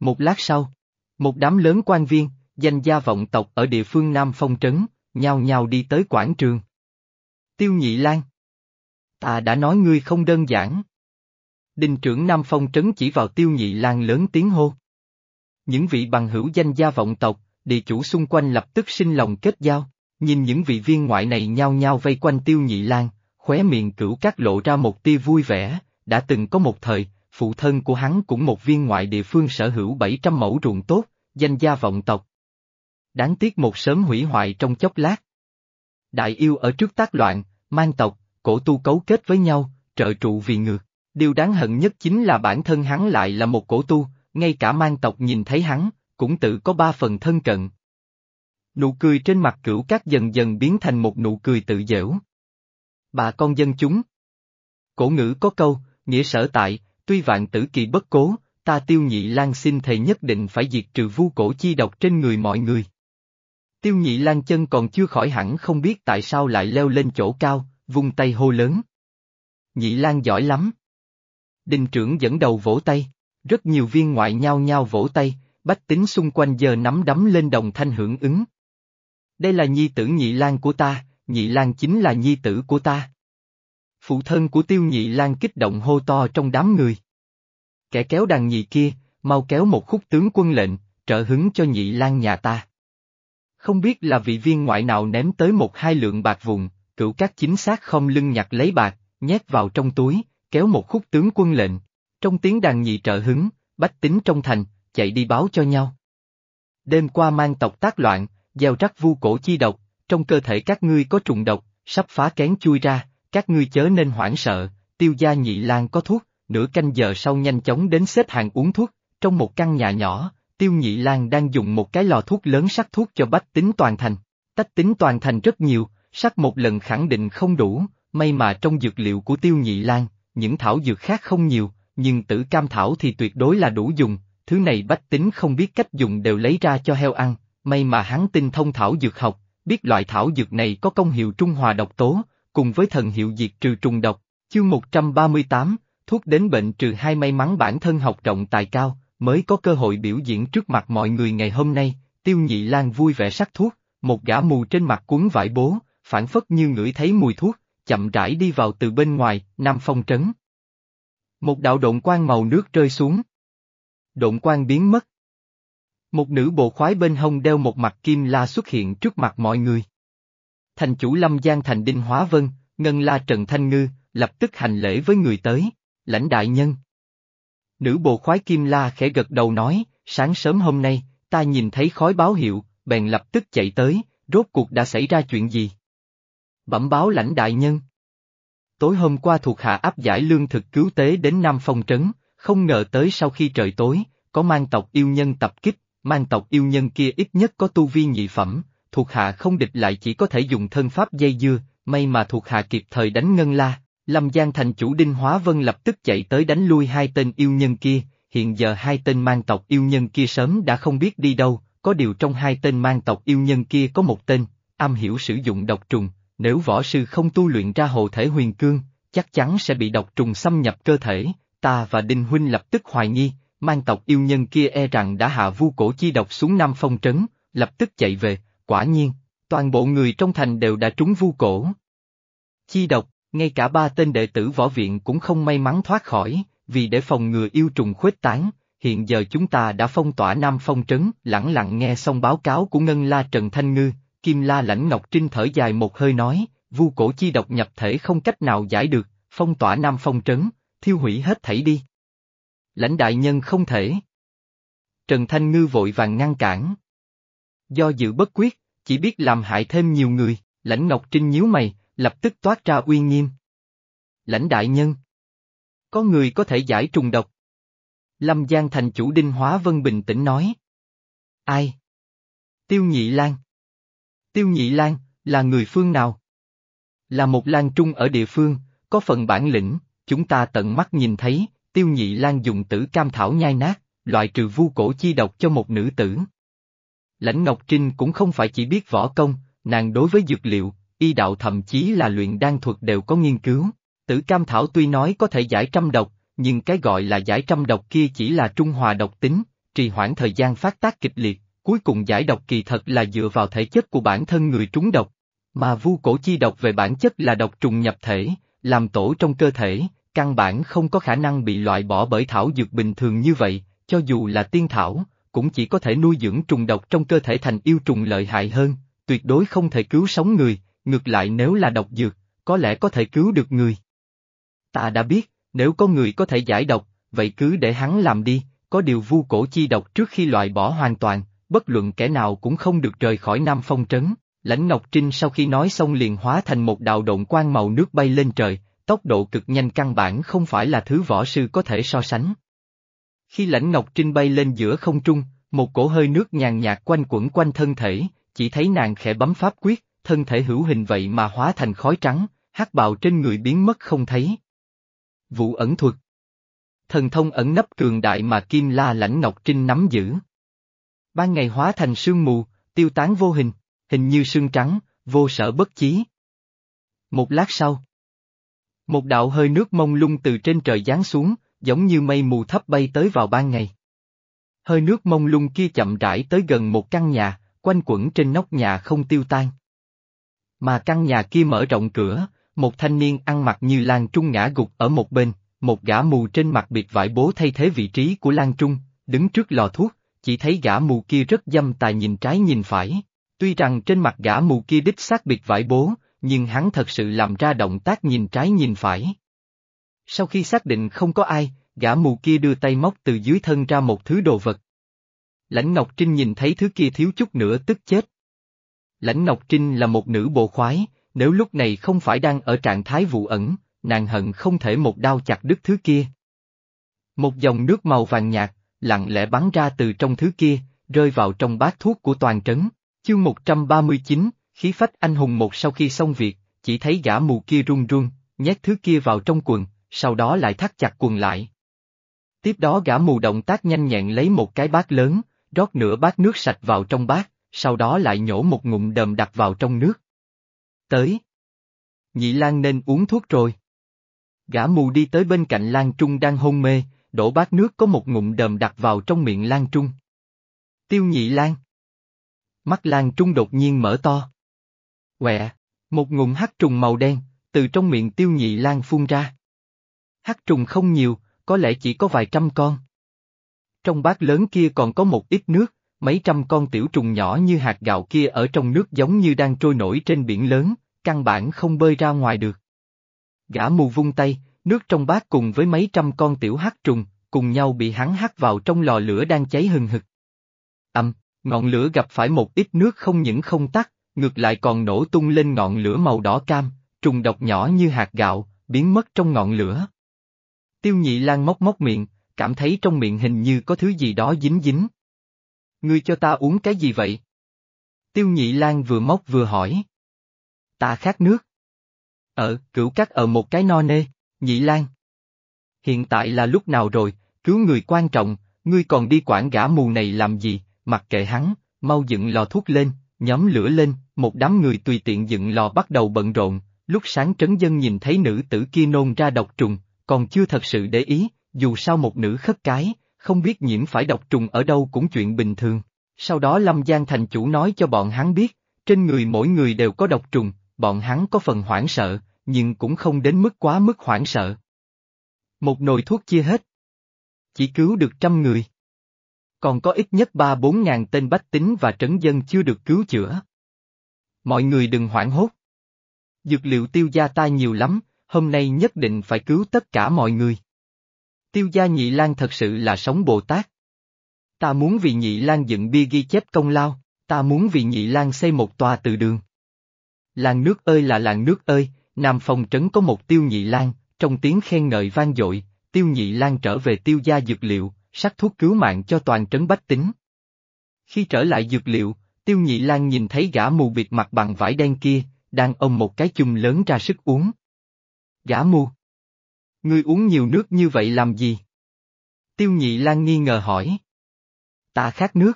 Một lát sau, một đám lớn quan viên, danh gia vọng tộc ở địa phương Nam Phong Trấn, nhao nhao đi tới quảng trường. Tiêu Nhị Lan. Ta đã nói ngươi không đơn giản. Đình trưởng Nam Phong Trấn chỉ vào Tiêu Nhị Lan lớn tiếng hô. Những vị bằng hữu danh gia vọng tộc, địa chủ xung quanh lập tức sinh lòng kết giao, nhìn những vị viên ngoại này nhao nhao vây quanh Tiêu Nhị Lan, khóe miệng cửu cát lộ ra một tia vui vẻ, đã từng có một thời, phụ thân của hắn cũng một viên ngoại địa phương sở hữu 700 mẫu ruộng tốt, danh gia vọng tộc. Đáng tiếc một sớm hủy hoại trong chốc lát. Đại yêu ở trước tác loạn, mang tộc, cổ tu cấu kết với nhau, trợ trụ vì ngược. Điều đáng hận nhất chính là bản thân hắn lại là một cổ tu, ngay cả mang tộc nhìn thấy hắn, cũng tự có ba phần thân cận. Nụ cười trên mặt cửu cát dần dần biến thành một nụ cười tự dễu. Bà con dân chúng. Cổ ngữ có câu, nghĩa sở tại, tuy vạn tử kỳ bất cố, ta tiêu nhị lan xin thầy nhất định phải diệt trừ vu cổ chi độc trên người mọi người. Tiêu nhị lan chân còn chưa khỏi hẳn không biết tại sao lại leo lên chỗ cao, vung tay hô lớn. Nhị lan giỏi lắm. Đình trưởng dẫn đầu vỗ tay, rất nhiều viên ngoại nhao nhao vỗ tay, bách tính xung quanh giờ nắm đấm lên đồng thanh hưởng ứng. Đây là nhi tử nhị lan của ta, nhị lan chính là nhi tử của ta. Phụ thân của tiêu nhị lan kích động hô to trong đám người. Kẻ kéo đàn nhị kia, mau kéo một khúc tướng quân lệnh, trợ hứng cho nhị lan nhà ta. Không biết là vị viên ngoại nào ném tới một hai lượng bạc vùng, cựu các chính xác không lưng nhặt lấy bạc, nhét vào trong túi, kéo một khúc tướng quân lệnh. Trong tiếng đàn nhị trợ hứng, bách tính trong thành, chạy đi báo cho nhau. Đêm qua mang tộc tác loạn, gieo rắc vu cổ chi độc, trong cơ thể các ngươi có trùng độc, sắp phá kén chui ra, các ngươi chớ nên hoảng sợ, tiêu gia nhị lan có thuốc, nửa canh giờ sau nhanh chóng đến xếp hàng uống thuốc, trong một căn nhà nhỏ, tiêu nhị lan đang dùng một cái lò thuốc lớn sắc thuốc cho bách tính toàn thành. Tách tính toàn thành rất nhiều, sắc một lần khẳng định không đủ, may mà trong dược liệu của tiêu nhị lan, những thảo dược khác không nhiều, nhưng tử cam thảo thì tuyệt đối là đủ dùng, thứ này bách tính không biết cách dùng đều lấy ra cho heo ăn, may mà hắn tinh thông thảo dược học, biết loại thảo dược này có công hiệu trung hòa độc tố, cùng với thần hiệu diệt trừ trùng độc. Chương 138, thuốc đến bệnh trừ hai may mắn bản thân học rộng tài cao, mới có cơ hội biểu diễn trước mặt mọi người ngày hôm nay, tiêu nhị lan vui vẻ sắc thuốc, một gã mù trên mặt cuốn vải bố, phản phất như ngửi thấy mùi thuốc, chậm rãi đi vào từ bên ngoài, Nam Phong trấn. Một đạo độn quang màu nước rơi xuống. Độn quang biến mất. Một nữ bộ khoái bên hông đeo một mặt kim la xuất hiện trước mặt mọi người. Thành chủ Lâm Giang Thành Đinh Hóa Vân, Ngân La Trần Thanh Ngư, lập tức hành lễ với người tới, lãnh đại nhân. Nữ bộ khoái Kim La khẽ gật đầu nói, sáng sớm hôm nay, ta nhìn thấy khói báo hiệu, bèn lập tức chạy tới, rốt cuộc đã xảy ra chuyện gì? Bẩm báo lãnh đại nhân. Tối hôm qua thuộc hạ áp giải lương thực cứu tế đến Nam Phong Trấn, không ngờ tới sau khi trời tối, có mang tộc yêu nhân tập kích, mang tộc yêu nhân kia ít nhất có tu vi nhị phẩm, thuộc hạ không địch lại chỉ có thể dùng thân pháp dây dưa, may mà thuộc hạ kịp thời đánh ngân la. Lâm Giang thành chủ Đinh Hóa Vân lập tức chạy tới đánh lui hai tên yêu nhân kia, hiện giờ hai tên mang tộc yêu nhân kia sớm đã không biết đi đâu, có điều trong hai tên mang tộc yêu nhân kia có một tên, am hiểu sử dụng độc trùng, nếu võ sư không tu luyện ra hộ thể huyền cương, chắc chắn sẽ bị độc trùng xâm nhập cơ thể, ta và Đinh Huynh lập tức hoài nghi, mang tộc yêu nhân kia e rằng đã hạ vu cổ chi độc xuống Nam Phong Trấn, lập tức chạy về, quả nhiên, toàn bộ người trong thành đều đã trúng vu cổ. Chi độc, ngay cả ba tên đệ tử võ viện cũng không may mắn thoát khỏi, vì để phòng ngừa yêu trùng khuếch tán, hiện giờ chúng ta đã phong tỏa Nam Phong Trấn, lẳng lặng nghe xong báo cáo của Ngân La Trần Thanh Ngư, Kim La Lãnh Ngọc Trinh thở dài một hơi nói, vu cổ chi độc nhập thể không cách nào giải được, phong tỏa Nam Phong Trấn, thiêu hủy hết thảy đi. Lãnh đại nhân không thể. Trần Thanh Ngư vội vàng ngăn cản. Do dự bất quyết, chỉ biết làm hại thêm nhiều người, lãnh Ngọc Trinh nhíu mày, lập tức toát ra uy nghiêm. Lãnh đại nhân. Có người có thể giải trùng độc. Lâm Giang thành chủ Đinh Hóa Vân bình tĩnh nói. Ai? Tiêu Nhị Lan. Tiêu Nhị Lan, là người phương nào? Là một lan trung ở địa phương, có phần bản lĩnh, chúng ta tận mắt nhìn thấy, Tiêu Nhị Lan dùng tử cam thảo nhai nát, loại trừ vu cổ chi độc cho một nữ tử. Lãnh Ngọc Trinh cũng không phải chỉ biết võ công, nàng đối với dược liệu, y đạo thậm chí là luyện đan thuật đều có nghiên cứu. Tử cam thảo tuy nói có thể giải trăm độc, nhưng cái gọi là giải trăm độc kia chỉ là trung hòa độc tính, trì hoãn thời gian phát tác kịch liệt, cuối cùng giải độc kỳ thật là dựa vào thể chất của bản thân người trúng độc. Mà vu cổ chi độc về bản chất là độc trùng nhập thể, làm tổ trong cơ thể, căn bản không có khả năng bị loại bỏ bởi thảo dược bình thường như vậy, cho dù là tiên thảo, cũng chỉ có thể nuôi dưỡng trùng độc trong cơ thể thành yêu trùng lợi hại hơn, tuyệt đối không thể cứu sống người, ngược lại nếu là độc dược, có lẽ có thể cứu được người. Ta đã biết, nếu có người có thể giải độc, vậy cứ để hắn làm đi, có điều vu cổ chi độc trước khi loại bỏ hoàn toàn, bất luận kẻ nào cũng không được rời khỏi Nam Phong Trấn. Lãnh Ngọc Trinh sau khi nói xong liền hóa thành một đạo động quang màu nước bay lên trời, tốc độ cực nhanh căn bản không phải là thứ võ sư có thể so sánh. Khi lãnh Ngọc Trinh bay lên giữa không trung, một cổ hơi nước nhàn nhạt quanh quẩn quanh thân thể, chỉ thấy nàng khẽ bấm pháp quyết, thân thể hữu hình vậy mà hóa thành khói trắng, hắc bào trên người biến mất không thấy. Vụ ẩn thuật thần thông ẩn nấp cường đại mà Kim La Lãnh Ngọc Trinh nắm giữ. Ban ngày hóa thành sương mù, tiêu tán vô hình, hình như sương trắng, vô sở bất chí. Một lát sau, một đạo hơi nước mông lung từ trên trời giáng xuống, giống như mây mù thấp bay tới vào ban ngày. Hơi nước mông lung kia chậm rãi tới gần một căn nhà, quanh quẩn trên nóc nhà không tiêu tan. Mà căn nhà kia mở rộng cửa, một thanh niên ăn mặc như Lan Trung ngã gục ở một bên, một gã mù trên mặt biệt vải bố thay thế vị trí của Lan Trung, đứng trước lò thuốc, chỉ thấy gã mù kia rất dâm tài nhìn trái nhìn phải. Tuy rằng trên mặt gã mù kia đích xác biệt vải bố, nhưng hắn thật sự làm ra động tác nhìn trái nhìn phải. Sau khi xác định không có ai, gã mù kia đưa tay móc từ dưới thân ra một thứ đồ vật. Lãnh Ngọc Trinh nhìn thấy thứ kia thiếu chút nữa tức chết. Lãnh Ngọc Trinh là một nữ bộ khoái, nếu lúc này không phải đang ở trạng thái vụ ẩn, nàng hận không thể một đao chặt đứt thứ kia. Một dòng nước màu vàng nhạt, lặng lẽ bắn ra từ trong thứ kia, rơi vào trong bát thuốc của toàn trấn. Chương 139, khí phách anh hùng một sau khi xong việc, chỉ thấy gã mù kia run run, nhét thứ kia vào trong quần, sau đó lại thắt chặt quần lại. Tiếp đó gã mù động tác nhanh nhẹn lấy một cái bát lớn, rót nửa bát nước sạch vào trong bát, sau đó lại nhổ một ngụm đờm đặt vào trong nước. Tới. Nhị Lan nên uống thuốc rồi. Gã mù đi tới bên cạnh Lan Trung đang hôn mê, đổ bát nước có một ngụm đờm đặt vào trong miệng Lan Trung. Tiêu Nhị Lan. Mắt Lan Trung đột nhiên mở to. Quẹ, một ngụm hắc trùng màu đen, từ trong miệng Tiêu Nhị Lan phun ra. Hắc trùng không nhiều, có lẽ chỉ có vài trăm con. Trong bát lớn kia còn có một ít nước, mấy trăm con tiểu trùng nhỏ như hạt gạo kia ở trong nước giống như đang trôi nổi trên biển lớn, căn bản không bơi ra ngoài được. Gã mù vung tay, nước trong bát cùng với mấy trăm con tiểu hắc trùng, cùng nhau bị hắn hắt vào trong lò lửa đang cháy hừng hực. Âm, ngọn lửa gặp phải một ít nước không những không tắt, ngược lại còn nổ tung lên ngọn lửa màu đỏ cam, trùng độc nhỏ như hạt gạo, biến mất trong ngọn lửa. Tiêu nhị lan móc móc miệng, cảm thấy trong miệng hình như có thứ gì đó dính dính. Ngươi cho ta uống cái gì vậy? Tiêu nhị lan vừa móc vừa hỏi. Ta khát nước. Ở, cửu cắt ở một cái no nê, nhị lan. Hiện tại là lúc nào rồi, cứu người quan trọng, ngươi còn đi quản gã mù này làm gì, mặc kệ hắn, mau dựng lò thuốc lên, nhóm lửa lên, một đám người tùy tiện dựng lò bắt đầu bận rộn, lúc sáng trấn dân nhìn thấy nữ tử kia nôn ra độc trùng, còn chưa thật sự để ý, dù sao một nữ khất cái, không biết nhiễm phải độc trùng ở đâu cũng chuyện bình thường. Sau đó Lâm Giang thành chủ nói cho bọn hắn biết, trên người mỗi người đều có độc trùng, bọn hắn có phần hoảng sợ, nhưng cũng không đến mức quá mức hoảng sợ. Một nồi thuốc chia hết. Chỉ cứu được trăm người. Còn có ít nhất ba bốn ngàn tên bách tính và trấn dân chưa được cứu chữa. Mọi người đừng hoảng hốt. Dược liệu tiêu gia ta nhiều lắm, hôm nay nhất định phải cứu tất cả mọi người. Tiêu gia nhị lan thật sự là sống Bồ Tát. Ta muốn vì nhị lan dựng bia ghi chép công lao, ta muốn vì nhị lan xây một tòa từ đường. Làng nước ơi là làng nước ơi, Nam Phong trấn có một tiêu nhị lan, trong tiếng khen ngợi vang dội, tiêu nhị lan trở về tiêu gia dược liệu, sắc thuốc cứu mạng cho toàn trấn bách tính. Khi trở lại dược liệu, tiêu nhị lan nhìn thấy gã mù bịt mặt bằng vải đen kia, đang ôm một cái chum lớn ra sức uống. Gã mù. Ngươi uống nhiều nước như vậy làm gì? Tiêu nhị lan nghi ngờ hỏi. Ta khát nước.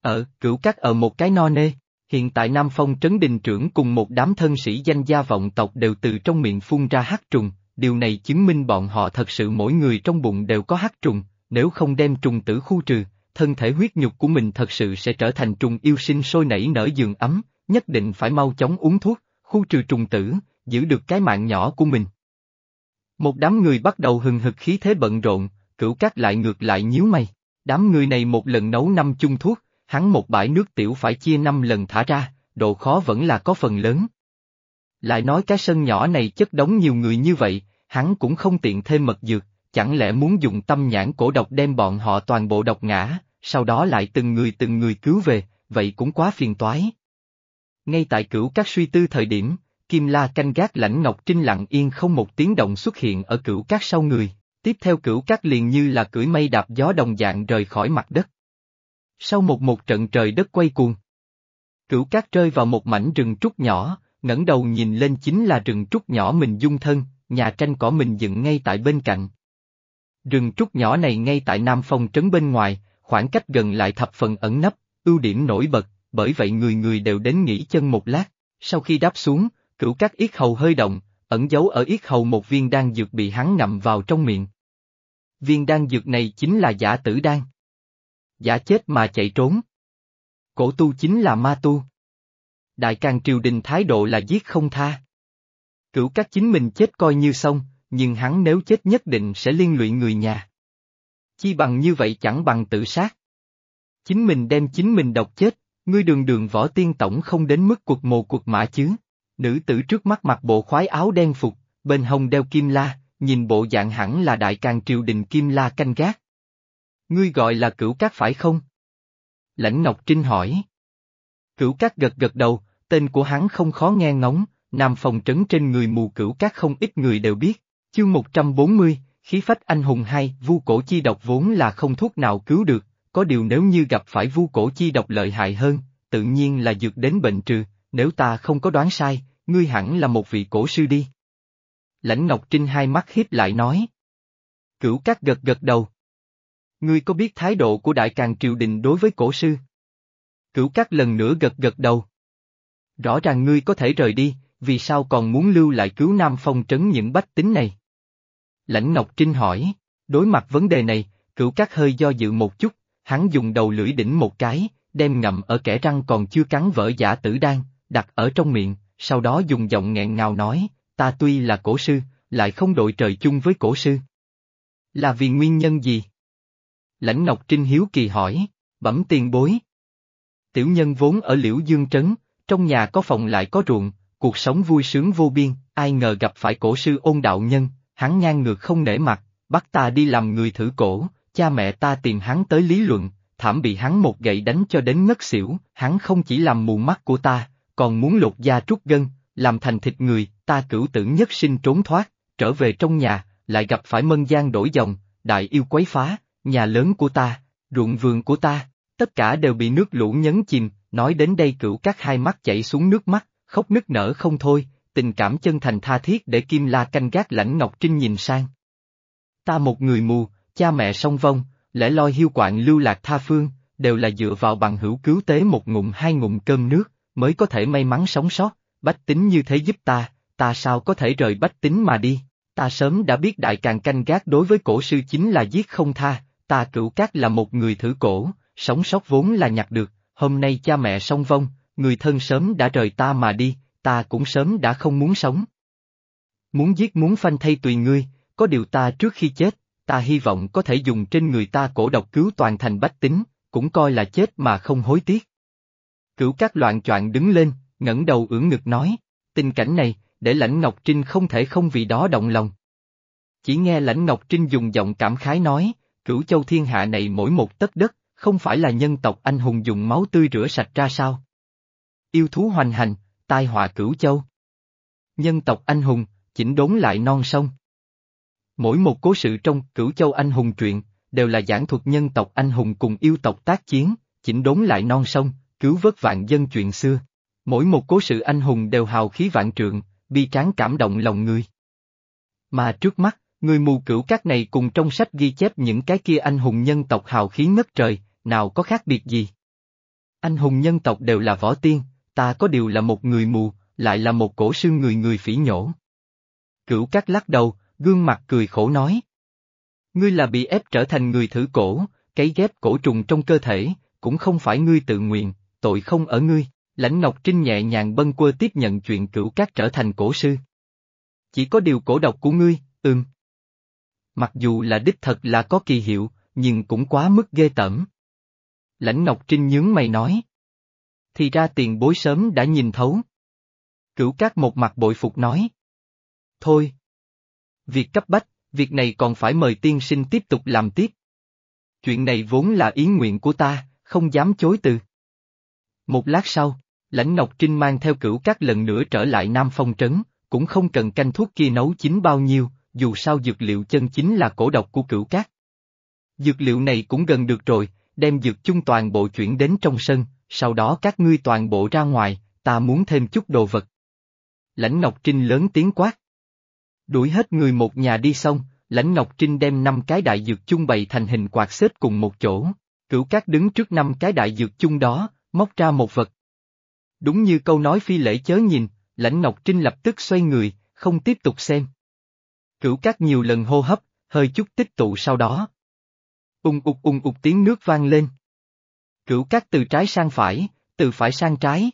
Ở, cửu cắt ở một cái no nê, hiện tại Nam Phong trấn đình trưởng cùng một đám thân sĩ danh gia vọng tộc đều từ trong miệng phun ra hắc trùng, điều này chứng minh bọn họ thật sự mỗi người trong bụng đều có hắc trùng, nếu không đem trùng tử khu trừ, thân thể huyết nhục của mình thật sự sẽ trở thành trùng yêu sinh sôi nảy nở giường ấm, nhất định phải mau chóng uống thuốc, khu trừ trùng tử, giữ được cái mạng nhỏ của mình. Một đám người bắt đầu hừng hực khí thế bận rộn, cửu cát lại ngược lại nhíu mày. Đám người này một lần nấu năm chung thuốc, hắn một bãi nước tiểu phải chia năm lần thả ra, độ khó vẫn là có phần lớn. Lại nói cái sân nhỏ này chất đống nhiều người như vậy, hắn cũng không tiện thêm mật dược, chẳng lẽ muốn dùng tâm nhãn cổ độc đem bọn họ toàn bộ độc ngã, sau đó lại từng người từng người cứu về, vậy cũng quá phiền toái. Ngay tại cửu các suy tư thời điểm, Kim La canh gác lãnh Ngọc Trinh lặng yên không một tiếng động xuất hiện ở cửu cát sau người, tiếp theo cửu cát liền như là cưỡi mây đạp gió đồng dạng rời khỏi mặt đất. Sau một một trận trời đất quay cuồng, cửu cát rơi vào một mảnh rừng trúc nhỏ, ngẩng đầu nhìn lên chính là rừng trúc nhỏ mình dung thân, nhà tranh cỏ mình dựng ngay tại bên cạnh. Rừng trúc nhỏ này ngay tại Nam Phong trấn bên ngoài, khoảng cách gần lại thập phần ẩn nấp, ưu điểm nổi bật, bởi vậy người người đều đến nghỉ chân một lát. Sau khi đáp xuống, cửu các yết hầu hơi động, ẩn giấu ở yết hầu một viên đan dược bị hắn ngậm vào trong miệng. Viên đan dược này chính là giả tử đan. Giả chết mà chạy trốn. Cổ tu chính là ma tu. Đại càng triều đình thái độ là giết không tha. Cửu các chính mình chết coi như xong, nhưng hắn nếu chết nhất định sẽ liên lụy người nhà. Chi bằng như vậy chẳng bằng tự sát. Chính mình đem chính mình độc chết, ngươi đường đường võ tiên tổng không đến mức cuộc mồ cuộc mã chứ. Nữ tử trước mắt mặc bộ khoái áo đen phục, bên hông đeo kim la, nhìn bộ dạng hẳn là đại càng triều đình kim la canh gác. Ngươi gọi là cửu cát phải không? Lãnh Ngọc Trinh hỏi. Cửu cát gật gật đầu, tên của hắn không khó nghe ngóng, nam phòng trấn trên người mù cửu cát không ít người đều biết. Chương 140, khí phách anh hùng hai, vu cổ chi độc vốn là không thuốc nào cứu được, có điều nếu như gặp phải vu cổ chi độc lợi hại hơn, tự nhiên là dược đến bệnh trừ, nếu ta không có đoán sai, ngươi hẳn là một vị cổ sư đi. Lãnh Ngọc Trinh hai mắt hiếp lại nói. Cửu Cát gật gật đầu. Ngươi có biết thái độ của Đại Càng Triều Đình đối với cổ sư? Cửu Cát lần nữa gật gật đầu. Rõ ràng ngươi có thể rời đi, vì sao còn muốn lưu lại cứu Nam Phong trấn những bách tính này? Lãnh Ngọc Trinh hỏi, đối mặt vấn đề này, cửu Cát hơi do dự một chút, hắn dùng đầu lưỡi đỉnh một cái, đem ngậm ở kẻ răng còn chưa cắn vỡ giả tử đan, đặt ở trong miệng, sau đó dùng giọng nghẹn ngào nói, ta tuy là cổ sư, lại không đội trời chung với cổ sư. Là vì nguyên nhân gì? Lãnh Ngọc Trinh hiếu kỳ hỏi, bẩm tiền bối. Tiểu nhân vốn ở Liễu Dương Trấn, trong nhà có phòng lại có ruộng, cuộc sống vui sướng vô biên, ai ngờ gặp phải cổ sư ôn đạo nhân, hắn ngang ngược không nể mặt, bắt ta đi làm người thử cổ, cha mẹ ta tìm hắn tới lý luận, thảm bị hắn một gậy đánh cho đến ngất xỉu, hắn không chỉ làm mù mắt của ta, còn muốn lột da trút gân, làm thành thịt người, ta cửu tử nhất sinh trốn thoát, trở về trong nhà, lại gặp phải mân gian đổi dòng, đại yêu quấy phá, nhà lớn của ta, ruộng vườn của ta, tất cả đều bị nước lũ nhấn chìm, nói đến đây cửu các hai mắt chảy xuống nước mắt, khóc nức nở không thôi, tình cảm chân thành tha thiết để Kim La canh gác lãnh Ngọc Trinh nhìn sang. Ta một người mù, cha mẹ song vong, lẽ loi hiu quạng lưu lạc tha phương, đều là dựa vào bằng hữu cứu tế một ngụm hai ngụm cơm nước, mới có thể may mắn sống sót, bách tính như thế giúp ta, ta sao có thể rời bách tính mà đi, ta sớm đã biết đại càng canh gác đối với cổ sư chính là giết không tha, ta cửu cát là một người thử cổ, sống sót vốn là nhặt được, hôm nay cha mẹ song vong, người thân sớm đã rời ta mà đi, ta cũng sớm đã không muốn sống. Muốn giết muốn phanh thay tùy ngươi, có điều ta trước khi chết, ta hy vọng có thể dùng trên người ta cổ độc cứu toàn thành bách tính, cũng coi là chết mà không hối tiếc. Cửu các loạn choạng đứng lên, ngẩng đầu ưỡn ngực nói, tình cảnh này, để lãnh Ngọc Trinh không thể không vì đó động lòng. Chỉ nghe lãnh Ngọc Trinh dùng giọng cảm khái nói, cửu châu thiên hạ này mỗi một tấc đất, không phải là nhân tộc anh hùng dùng máu tươi rửa sạch ra sao? Yêu thú hoành hành, tai họa cửu châu. Nhân tộc anh hùng, chỉnh đốn lại non sông. Mỗi một cố sự trong cửu châu anh hùng truyện, đều là giảng thuật nhân tộc anh hùng cùng yêu tộc tác chiến, chỉnh đốn lại non sông, cứu vớt vạn dân chuyện xưa. Mỗi một cố sự anh hùng đều hào khí vạn trượng, bi tráng cảm động lòng người. Mà trước mắt, người mù cửu các này cùng trong sách ghi chép những cái kia anh hùng nhân tộc hào khí ngất trời, nào có khác biệt gì. Anh hùng nhân tộc đều là võ tiên, ta có điều là một người mù, lại là một cổ sư người người phỉ nhổ. Cửu Cát lắc đầu, gương mặt cười khổ nói. Ngươi là bị ép trở thành người thử cổ, cấy ghép cổ trùng trong cơ thể, cũng không phải ngươi tự nguyện, tội không ở ngươi. Lãnh Ngọc Trinh nhẹ nhàng bâng quơ tiếp nhận chuyện cửu cát trở thành cổ sư. Chỉ có điều cổ độc của ngươi, ừm. Mặc dù là đích thật là có kỳ hiệu, nhưng cũng quá mức ghê tởm. Lãnh Ngọc Trinh nhướng mày nói. Thì ra tiền bối sớm đã nhìn thấu. Cửu cát một mặt bội phục nói. Thôi. Việc cấp bách, việc này còn phải mời tiên sinh tiếp tục làm tiếp. Chuyện này vốn là ý nguyện của ta, không dám chối từ. Một lát sau, lãnh Ngọc Trinh mang theo cửu các lần nữa trở lại Nam Phong Trấn, cũng không cần canh thuốc kia nấu chín bao nhiêu, dù sao dược liệu chân chính là cổ độc của cửu các. Dược liệu này cũng gần được rồi, đem dược chung toàn bộ chuyển đến trong sân, sau đó các ngươi toàn bộ ra ngoài, ta muốn thêm chút đồ vật. Lãnh Ngọc Trinh lớn tiếng quát. Đuổi hết người một nhà đi xong, Lãnh Ngọc Trinh đem năm cái đại dược chung bày thành hình quạt xếp cùng một chỗ. Cửu các đứng trước năm cái đại dược chung đó, móc ra một vật. Đúng như câu nói phi lễ chớ nhìn, Lãnh Ngọc Trinh lập tức xoay người, không tiếp tục xem. Cửu các nhiều lần hô hấp, hơi chút tích tụ sau đó. Ung ục ung ục tiếng nước vang lên. Cửu Cát từ trái sang phải, từ phải sang trái.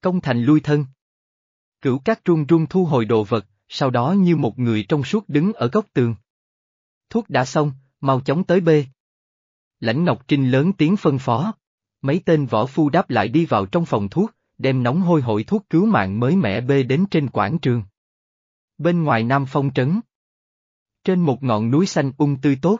Công thành lui thân. Cửu Cát run run thu hồi đồ vật, sau đó như một người trong suốt đứng ở góc tường. Thuốc đã xong, mau chóng tới bê. Lãnh Ngọc Trinh lớn tiếng phân phó. Mấy tên võ phu đáp lại đi vào trong phòng thuốc, đem nóng hôi hổi thuốc cứu mạng mới mẻ bê đến trên quảng trường. Bên ngoài Nam Phong Trấn. Trên một ngọn núi xanh ung tươi tốt.